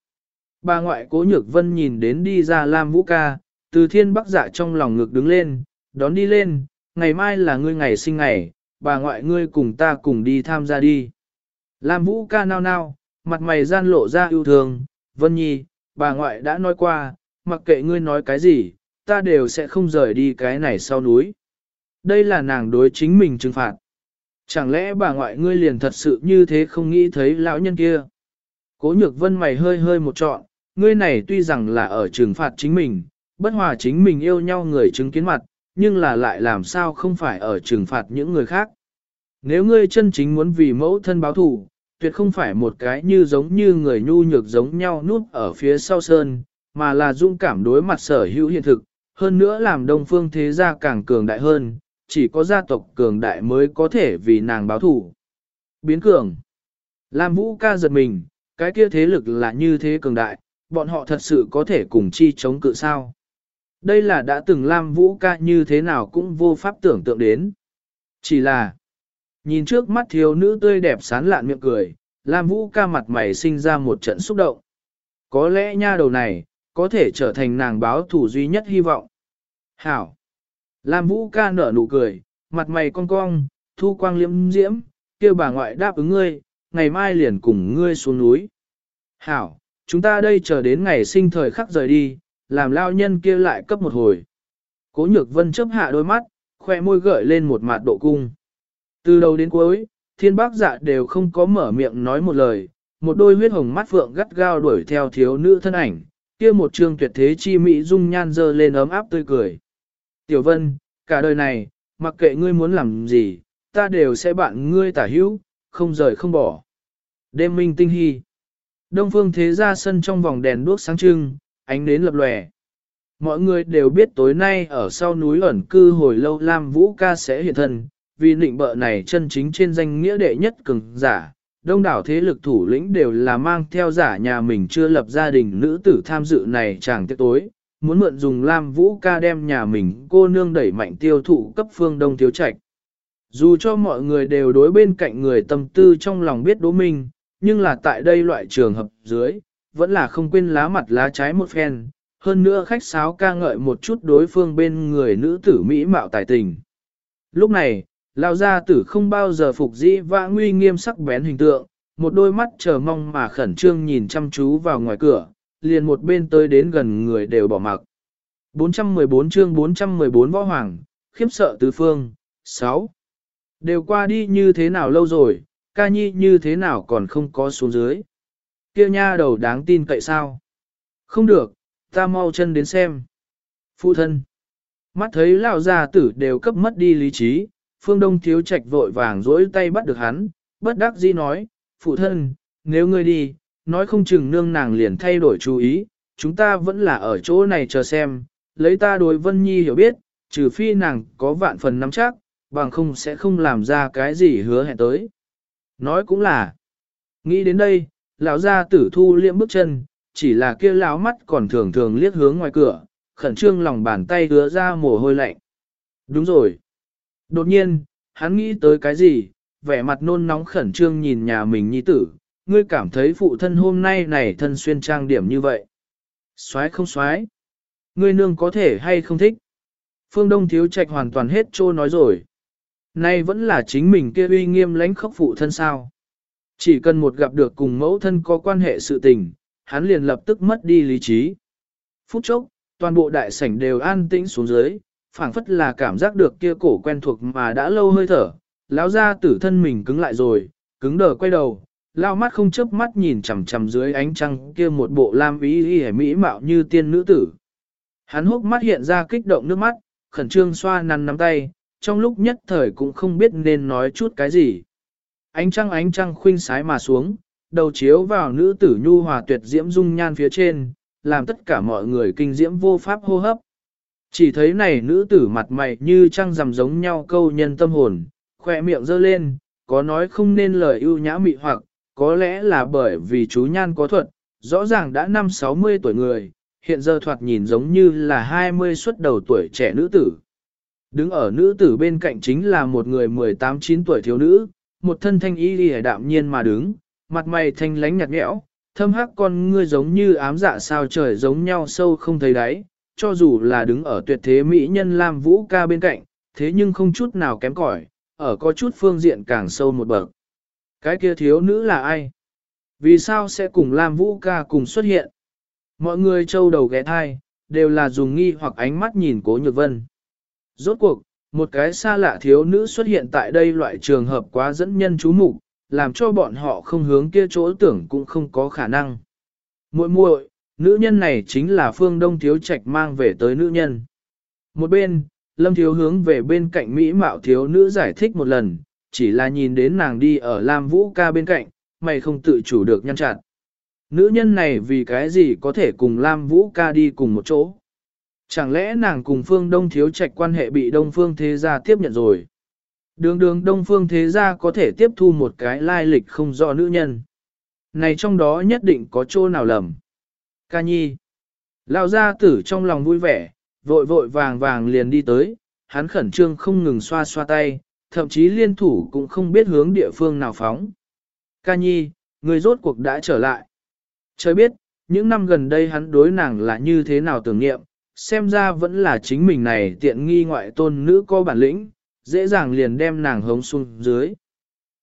Bà ngoại cố nhược vân nhìn đến đi ra Lam Vũ ca, từ thiên bắc giả trong lòng ngực đứng lên, đón đi lên, ngày mai là ngươi ngày sinh ngày, bà ngoại ngươi cùng ta cùng đi tham gia đi. Lam Vũ ca nao nao, mặt mày gian lộ ra yêu thương, Vân Nhi, bà ngoại đã nói qua, mặc kệ ngươi nói cái gì, ta đều sẽ không rời đi cái này sau núi. Đây là nàng đối chính mình trừng phạt. Chẳng lẽ bà ngoại ngươi liền thật sự như thế không nghĩ thấy lão nhân kia? Cố nhược vân mày hơi hơi một trọn, ngươi này tuy rằng là ở trừng phạt chính mình, bất hòa chính mình yêu nhau người chứng kiến mặt, nhưng là lại làm sao không phải ở trừng phạt những người khác. Nếu ngươi chân chính muốn vì mẫu thân báo thù, tuyệt không phải một cái như giống như người nhu nhược giống nhau núp ở phía sau sơn, mà là dung cảm đối mặt sở hữu hiện thực, hơn nữa làm đông phương thế gia càng cường đại hơn, chỉ có gia tộc cường đại mới có thể vì nàng báo thù. Biến cường. Lam Vũ ca giật mình, cái kia thế lực là như thế cường đại, bọn họ thật sự có thể cùng chi chống cự sao. Đây là đã từng Lam Vũ ca như thế nào cũng vô pháp tưởng tượng đến. Chỉ là, nhìn trước mắt thiếu nữ tươi đẹp sán lạn miệng cười, Lam Vũ ca mặt mày sinh ra một trận xúc động. Có lẽ nha đầu này, có thể trở thành nàng báo thủ duy nhất hy vọng. Hảo! Lam Vũ ca nở nụ cười, mặt mày cong cong, thu quang liễm diễm, kêu bà ngoại đáp ứng ngươi, ngày mai liền cùng ngươi xuống núi. Hảo, chúng ta đây chờ đến ngày sinh thời khắc rời đi, làm lao nhân kia lại cấp một hồi. Cố nhược vân chớp hạ đôi mắt, khoe môi gợi lên một mặt độ cung. Từ đầu đến cuối, thiên bác dạ đều không có mở miệng nói một lời, một đôi huyết hồng mắt phượng gắt gao đuổi theo thiếu nữ thân ảnh, kia một trường tuyệt thế chi mỹ dung nhan dơ lên ấm áp tươi cười. Tiểu vân, cả đời này, mặc kệ ngươi muốn làm gì, ta đều sẽ bạn ngươi tả hữu, không rời không bỏ. Đêm minh tinh hy. Đông phương thế ra sân trong vòng đèn đuốc sáng trưng, ánh nến lập lòe. Mọi người đều biết tối nay ở sau núi ẩn cư hồi lâu Lam Vũ ca sẽ hiện thân, vì định bợ này chân chính trên danh nghĩa đệ nhất cường giả. Đông đảo thế lực thủ lĩnh đều là mang theo giả nhà mình chưa lập gia đình nữ tử tham dự này chẳng tiết tối, muốn mượn dùng Lam Vũ ca đem nhà mình cô nương đẩy mạnh tiêu thụ cấp phương đông thiếu trạch. Dù cho mọi người đều đối bên cạnh người tâm tư trong lòng biết đố minh, nhưng là tại đây loại trường hợp dưới, vẫn là không quên lá mặt lá trái một phen, hơn nữa khách sáo ca ngợi một chút đối phương bên người nữ tử Mỹ mạo tài tình. Lúc này, Lão gia tử không bao giờ phục dĩ và nguy nghiêm sắc bén hình tượng, một đôi mắt chờ mong mà khẩn trương nhìn chăm chú vào ngoài cửa, liền một bên tới đến gần người đều bỏ mặc. 414 chương 414 võ hoàng, khiếp sợ tứ phương, 6. Đều qua đi như thế nào lâu rồi, ca nhi như thế nào còn không có xuống dưới. Kia nha đầu đáng tin cậy sao? Không được, ta mau chân đến xem. Phụ thân. Mắt thấy lão gia tử đều cấp mất đi lý trí, phương đông thiếu trạch vội vàng dỗi tay bắt được hắn, bất đắc dĩ nói, phụ thân, nếu ngươi đi, nói không chừng nương nàng liền thay đổi chú ý, chúng ta vẫn là ở chỗ này chờ xem, lấy ta đối Vân Nhi hiểu biết, trừ phi nàng có vạn phần nắm chắc, bằng không sẽ không làm ra cái gì hứa hẹn tới. Nói cũng là, nghĩ đến đây, lão gia tử thu liệm bước chân, chỉ là kia lão mắt còn thường thường liếc hướng ngoài cửa, khẩn trương lòng bàn tay hứa ra mồ hôi lạnh. Đúng rồi. Đột nhiên, hắn nghĩ tới cái gì, vẻ mặt nôn nóng khẩn trương nhìn nhà mình nhi tử, ngươi cảm thấy phụ thân hôm nay này thân xuyên trang điểm như vậy. Xoái không xoái. Ngươi nương có thể hay không thích. Phương Đông thiếu trạch hoàn toàn hết trô nói rồi. Nay vẫn là chính mình kia uy nghiêm lãnh khốc phụ thân sao. Chỉ cần một gặp được cùng mẫu thân có quan hệ sự tình, hắn liền lập tức mất đi lý trí. Phút chốc, toàn bộ đại sảnh đều an tĩnh xuống dưới, phảng phất là cảm giác được kia cổ quen thuộc mà đã lâu hơi thở. Lão ra tử thân mình cứng lại rồi, cứng đờ quay đầu, lao mắt không chớp mắt nhìn chằm chằm dưới ánh trăng kia một bộ lam ý y mỹ mạo như tiên nữ tử. Hắn hốc mắt hiện ra kích động nước mắt, khẩn trương xoa năn nắm tay, trong lúc nhất thời cũng không biết nên nói chút cái gì. Ánh trăng ánh trăng khuynh sái mà xuống, đầu chiếu vào nữ tử nhu hòa tuyệt diễm dung nhan phía trên, làm tất cả mọi người kinh diễm vô pháp hô hấp. Chỉ thấy này nữ tử mặt mày như trăng rằm giống nhau câu nhân tâm hồn, khỏe miệng dơ lên, có nói không nên lời ưu nhã mị hoặc, có lẽ là bởi vì chú nhan có thuật, rõ ràng đã năm 60 tuổi người, hiện giờ thoạt nhìn giống như là 20 xuất đầu tuổi trẻ nữ tử. Đứng ở nữ tử bên cạnh chính là một người 18-9 tuổi thiếu nữ, một thân thanh y lìa đạm nhiên mà đứng, mặt mày thanh lánh nhạt nhẽo, thâm hắc con ngươi giống như ám dạ sao trời giống nhau sâu không thấy đáy, cho dù là đứng ở tuyệt thế mỹ nhân Lam Vũ ca bên cạnh, thế nhưng không chút nào kém cỏi, ở có chút phương diện càng sâu một bậc. Cái kia thiếu nữ là ai? Vì sao sẽ cùng Lam Vũ ca cùng xuất hiện? Mọi người trâu đầu ghé thai, đều là dùng nghi hoặc ánh mắt nhìn cố nhược vân. Rốt cuộc, một cái xa lạ thiếu nữ xuất hiện tại đây loại trường hợp quá dẫn nhân chú mục làm cho bọn họ không hướng kia chỗ tưởng cũng không có khả năng. muội muội nữ nhân này chính là phương đông thiếu trạch mang về tới nữ nhân. Một bên, lâm thiếu hướng về bên cạnh Mỹ mạo thiếu nữ giải thích một lần, chỉ là nhìn đến nàng đi ở Lam Vũ ca bên cạnh, mày không tự chủ được nhăn chặt. Nữ nhân này vì cái gì có thể cùng Lam Vũ ca đi cùng một chỗ? Chẳng lẽ nàng cùng phương Đông Thiếu Trạch quan hệ bị Đông Phương Thế Gia tiếp nhận rồi? Đường đường Đông Phương Thế Gia có thể tiếp thu một cái lai lịch không rõ nữ nhân. Này trong đó nhất định có chỗ nào lầm. Ca nhi. Lao gia tử trong lòng vui vẻ, vội vội vàng vàng liền đi tới, hắn khẩn trương không ngừng xoa xoa tay, thậm chí liên thủ cũng không biết hướng địa phương nào phóng. Ca nhi, người rốt cuộc đã trở lại. Trời biết, những năm gần đây hắn đối nàng là như thế nào tưởng nghiệm, xem ra vẫn là chính mình này tiện nghi ngoại tôn nữ có bản lĩnh, dễ dàng liền đem nàng hống xuống dưới.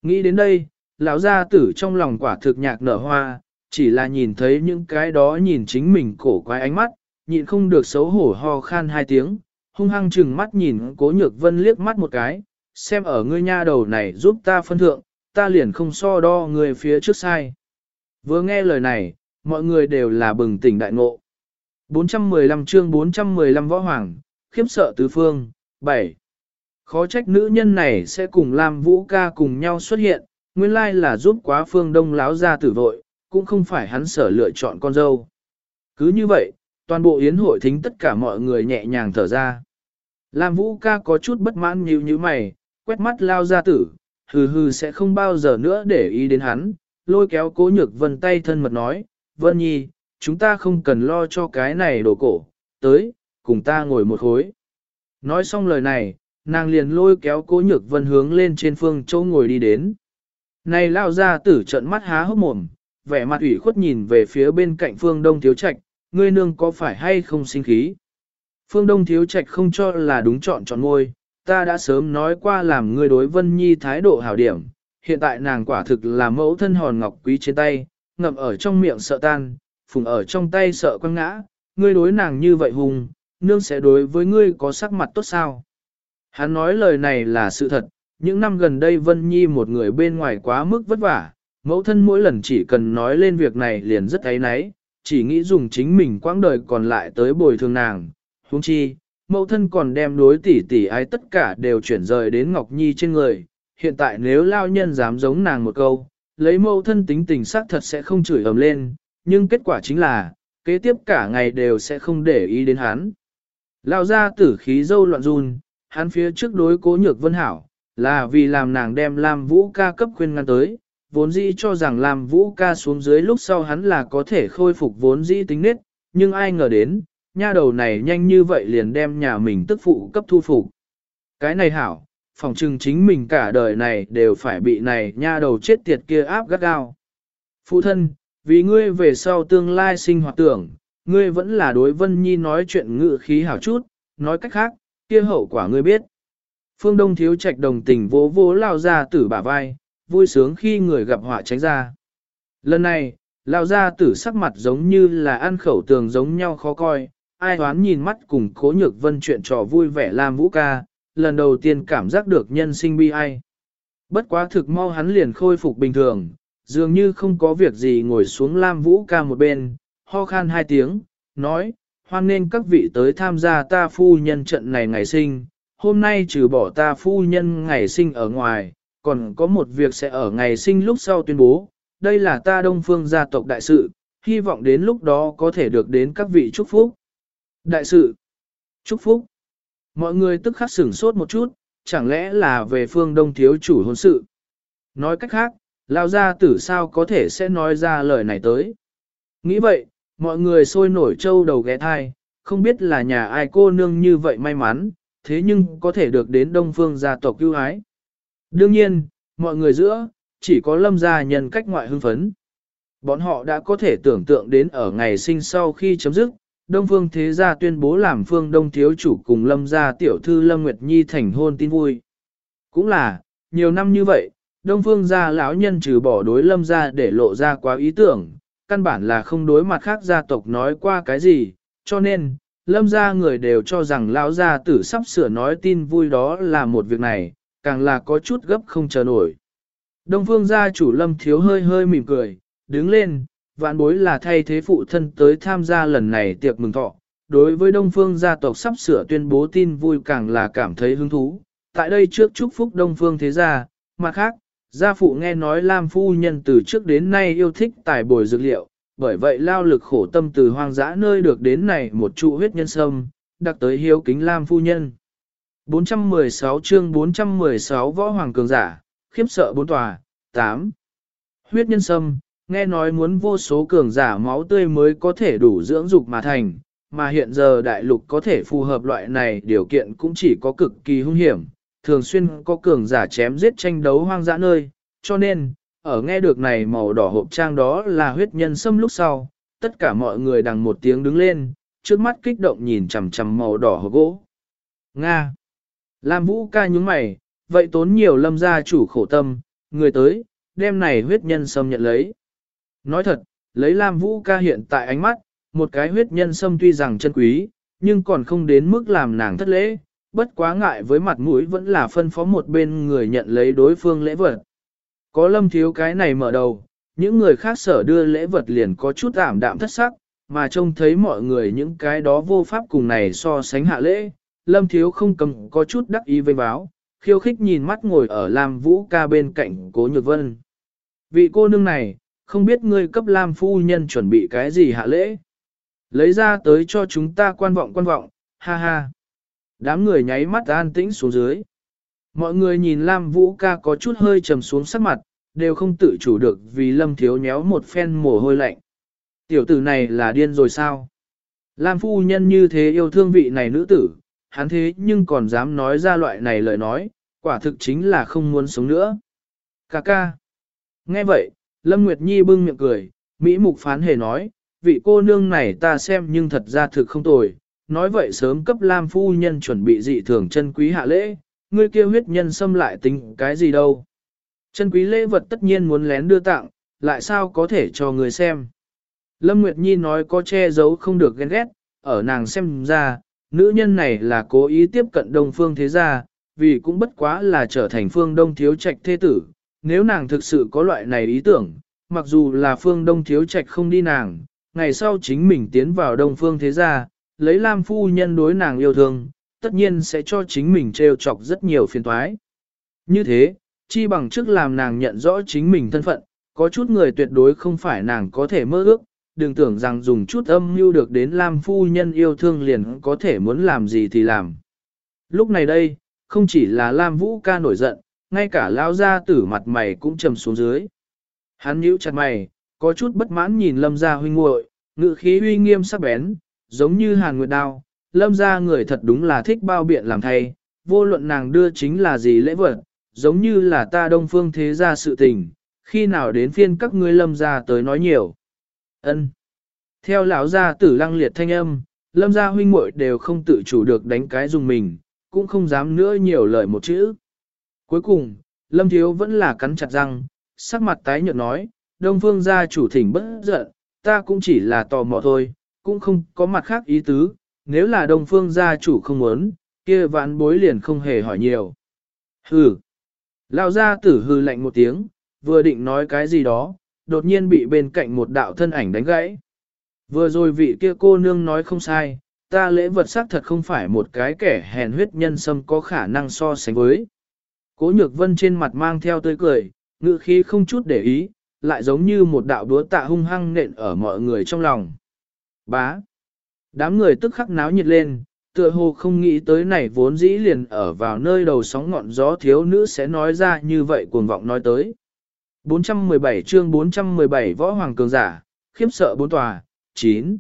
Nghĩ đến đây, lão gia tử trong lòng quả thực nhạc nở hoa, chỉ là nhìn thấy những cái đó nhìn chính mình cổ quái ánh mắt, nhịn không được xấu hổ ho khan hai tiếng, hung hăng chừng mắt nhìn cố nhược vân liếc mắt một cái, xem ở ngươi nha đầu này giúp ta phân thượng, ta liền không so đo người phía trước sai. Vừa nghe lời này, mọi người đều là bừng tỉnh đại ngộ. 415 chương 415 võ hoàng, khiếp sợ tứ phương, 7. Khó trách nữ nhân này sẽ cùng Lam Vũ ca cùng nhau xuất hiện, nguyên lai là giúp quá phương đông láo ra tử vội, cũng không phải hắn sở lựa chọn con dâu. Cứ như vậy, toàn bộ yến hội thính tất cả mọi người nhẹ nhàng thở ra. Lam Vũ ca có chút bất mãn như như mày, quét mắt lao ra tử, hừ hừ sẽ không bao giờ nữa để ý đến hắn, lôi kéo cố nhược vân tay thân mật nói, Vân Nhi, chúng ta không cần lo cho cái này đồ cổ, tới, cùng ta ngồi một khối. Nói xong lời này, nàng liền lôi kéo cố nhược vân hướng lên trên phương châu ngồi đi đến. Này lao ra tử trận mắt há hốc mồm, vẻ mặt ủy khuất nhìn về phía bên cạnh phương đông thiếu trạch, ngươi nương có phải hay không sinh khí. Phương đông thiếu trạch không cho là đúng chọn chọn ngôi, ta đã sớm nói qua làm ngươi đối vân nhi thái độ hảo điểm, hiện tại nàng quả thực là mẫu thân hòn ngọc quý trên tay, ngậm ở trong miệng sợ tan, phùng ở trong tay sợ quăng ngã, ngươi đối nàng như vậy hùng, nương sẽ đối với ngươi có sắc mặt tốt sao. Hắn nói lời này là sự thật, những năm gần đây Vân Nhi một người bên ngoài quá mức vất vả, mẫu thân mỗi lần chỉ cần nói lên việc này liền rất ấy náy, chỉ nghĩ dùng chính mình quãng đời còn lại tới bồi thường nàng. huống chi, mẫu thân còn đem đối tỷ tỷ ái tất cả đều chuyển rời đến Ngọc Nhi trên người, hiện tại nếu lao nhân dám giống nàng một câu, lấy mẫu thân tính tình xác thật sẽ không chửi ầm lên, nhưng kết quả chính là, kế tiếp cả ngày đều sẽ không để ý đến hắn. Lao ra tử khí dâu loạn run, hắn phía trước đối cố nhược vân hảo, là vì làm nàng đem Lam Vũ ca cấp khuyên ngăn tới, vốn dĩ cho rằng làm Vũ ca xuống dưới lúc sau hắn là có thể khôi phục vốn dĩ tính nết, nhưng ai ngờ đến, nha đầu này nhanh như vậy liền đem nhà mình tức phụ cấp thu phục. Cái này hảo, phòng trừng chính mình cả đời này đều phải bị này nha đầu chết tiệt kia áp gắt gao. Phụ thân, vì ngươi về sau tương lai sinh hoạt tưởng, ngươi vẫn là đối Vân Nhi nói chuyện ngự khí hảo chút, nói cách khác, kia hậu quả ngươi biết. Phương Đông thiếu trạch đồng tình vỗ vỗ lao ra tử bả vai, vui sướng khi người gặp họa tránh ra. Lần này, lao ra tử sắc mặt giống như là ăn khẩu tường giống nhau khó coi, ai hoán nhìn mắt cùng cố nhược vân chuyện trò vui vẻ làm vũ ca, lần đầu tiên cảm giác được nhân sinh bi ai. Bất quá thực mau hắn liền khôi phục bình thường, dường như không có việc gì ngồi xuống Lam Vũ ca một bên, ho khan hai tiếng, nói, hoan nên các vị tới tham gia ta phu nhân trận này ngày sinh, hôm nay trừ bỏ ta phu nhân ngày sinh ở ngoài, còn có một việc sẽ ở ngày sinh lúc sau tuyên bố, đây là ta đông phương gia tộc đại sự, hy vọng đến lúc đó có thể được đến các vị chúc phúc. Đại sự, chúc phúc. Mọi người tức khắc sửng sốt một chút, chẳng lẽ là về phương đông thiếu chủ hôn sự. Nói cách khác, lao gia tử sao có thể sẽ nói ra lời này tới. Nghĩ vậy, mọi người sôi nổi trâu đầu ghé thai, không biết là nhà ai cô nương như vậy may mắn, thế nhưng có thể được đến đông phương gia tộc cứu ái. Đương nhiên, mọi người giữa, chỉ có lâm gia nhân cách ngoại hưng phấn. Bọn họ đã có thể tưởng tượng đến ở ngày sinh sau khi chấm dứt, Đông Phương Thế Gia tuyên bố làm Phương Đông Thiếu Chủ cùng Lâm Gia Tiểu Thư Lâm Nguyệt Nhi thành hôn tin vui. Cũng là, nhiều năm như vậy, Đông Phương Gia lão nhân trừ bỏ đối Lâm Gia để lộ ra quá ý tưởng, căn bản là không đối mặt khác gia tộc nói qua cái gì, cho nên, Lâm Gia người đều cho rằng lão gia tử sắp sửa nói tin vui đó là một việc này, càng là có chút gấp không chờ nổi. Đông Phương Gia chủ Lâm Thiếu hơi hơi mỉm cười, đứng lên, vạn bối là thay thế phụ thân tới tham gia lần này tiệc mừng thọ. Đối với Đông Phương gia tộc sắp sửa tuyên bố tin vui càng là cảm thấy hứng thú. Tại đây trước chúc phúc Đông Phương thế gia, mặt khác, gia phụ nghe nói Lam phu nhân từ trước đến nay yêu thích tài bồi dược liệu, bởi vậy lao lực khổ tâm từ hoang dã nơi được đến này một trụ huyết nhân sâm, đặc tới hiếu kính Lam phu nhân. 416 chương 416 võ hoàng cường giả, khiếp sợ bốn tòa, 8. Huyết nhân sâm, nghe nói muốn vô số cường giả máu tươi mới có thể đủ dưỡng dục mà thành, mà hiện giờ đại lục có thể phù hợp loại này điều kiện cũng chỉ có cực kỳ hung hiểm, thường xuyên có cường giả chém giết tranh đấu hoang dã nơi, cho nên, ở nghe được này màu đỏ hộp trang đó là huyết nhân sâm lúc sau, tất cả mọi người đằng một tiếng đứng lên, trước mắt kích động nhìn chằm chằm màu đỏ hộp gỗ. Nga Lam Vũ ca nhúng mày, vậy tốn nhiều lâm gia chủ khổ tâm, người tới, đem này huyết nhân sâm nhận lấy. Nói thật, lấy Lam Vũ ca hiện tại ánh mắt, một cái huyết nhân sâm tuy rằng chân quý, nhưng còn không đến mức làm nàng thất lễ, bất quá ngại với mặt mũi vẫn là phân phó một bên người nhận lấy đối phương lễ vật. Có lâm thiếu cái này mở đầu, những người khác sở đưa lễ vật liền có chút ảm đạm thất sắc, mà trông thấy mọi người những cái đó vô pháp cùng này so sánh hạ lễ, lâm thiếu không cầm có chút đắc ý vênh báo, khiêu khích nhìn mắt ngồi ở Lam Vũ ca bên cạnh cố nhược vân. Vị cô nương này, không biết ngươi cấp Lam phu nhân chuẩn bị cái gì hạ lễ. Lấy ra tới cho chúng ta quan vọng quan vọng, ha ha. Đám người nháy mắt an tĩnh xuống dưới. Mọi người nhìn Lam Vũ ca có chút hơi trầm xuống sắc mặt, đều không tự chủ được vì Lâm Thiếu nhéo một phen mồ hôi lạnh. Tiểu tử này là điên rồi sao? Lam phu nhân như thế yêu thương vị này nữ tử, hắn thế nhưng còn dám nói ra loại này lời nói, quả thực chính là không muốn sống nữa. Cà ca. Nghe vậy, Lâm Nguyệt Nhi bưng miệng cười, Mỹ Mục phán hề nói, vị cô nương này ta xem nhưng thật ra thực không tồi, nói vậy sớm cấp Lam phu nhân chuẩn bị dị thường chân quý hạ lễ, ngươi kia huyết nhân xâm lại tính cái gì đâu. Chân quý lễ vật tất nhiên muốn lén đưa tặng, lại sao có thể cho người xem. Lâm Nguyệt Nhi nói có che giấu không được ghen ghét, ở nàng xem ra, nữ nhân này là cố ý tiếp cận đông phương thế gia, vì cũng bất quá là trở thành phương đông thiếu trạch thế tử, nếu nàng thực sự có loại này ý tưởng, mặc dù là phương đông thiếu trạch không đi nàng, ngày sau chính mình tiến vào đông phương thế gia, lấy Lam phu nhân đối nàng yêu thương, tất nhiên sẽ cho chính mình trêu chọc rất nhiều phiền toái. Như thế, chi bằng trước làm nàng nhận rõ chính mình thân phận, Có chút người tuyệt đối không phải nàng có thể mơ ước, đừng tưởng rằng dùng chút âm mưu được đến Lam phu nhân yêu thương liền có thể muốn làm gì thì làm. Lúc này đây, không chỉ là Lam Vũ ca nổi giận, ngay cả Lão gia tử mặt mày cũng trầm xuống dưới. Hắn nhíu chặt mày, có chút bất mãn nhìn lâm gia huynh muội, ngữ khí uy nghiêm sắc bén, giống như hàn nguyệt đao. Lâm gia người thật đúng là thích bao biện làm thay, vô luận nàng đưa chính là gì lễ vật, giống như là ta đông phương thế gia sự tình, khi nào đến phiên các ngươi lâm gia tới nói nhiều ân Theo lão gia tử lăng liệt thanh âm, lâm gia huynh muội đều không tự chủ được đánh cái dùng mình, cũng không dám nữa nhiều lời một chữ. Cuối cùng, lâm thiếu vẫn là cắn chặt răng, sắc mặt tái nhợt nói, đông phương gia chủ thỉnh bất giận, ta cũng chỉ là tò mò thôi, cũng không có mặt khác ý tứ, nếu là đông phương gia chủ không muốn, kia vãn bối liền không hề hỏi nhiều. Hừ. Lão gia tử hừ lạnh một tiếng, vừa định nói cái gì đó, đột nhiên bị bên cạnh một đạo thân ảnh đánh gãy. Vừa rồi vị kia cô nương nói không sai, ta lễ vật xác thật không phải một cái kẻ hèn huyết nhân sâm có khả năng so sánh với. Cố nhược vân trên mặt mang theo tươi cười, ngự khí không chút để ý, lại giống như một đạo đúa tạ hung hăng nện ở mọi người trong lòng. Bá. Đám người tức khắc náo nhiệt lên, tựa hồ không nghĩ tới này vốn dĩ liền ở vào nơi đầu sóng ngọn gió thiếu nữ sẽ nói ra như vậy cuồng vọng nói tới. 417 chương 417 Võ Hoàng Cường Giả, khiếp sợ bốn tòa, 9.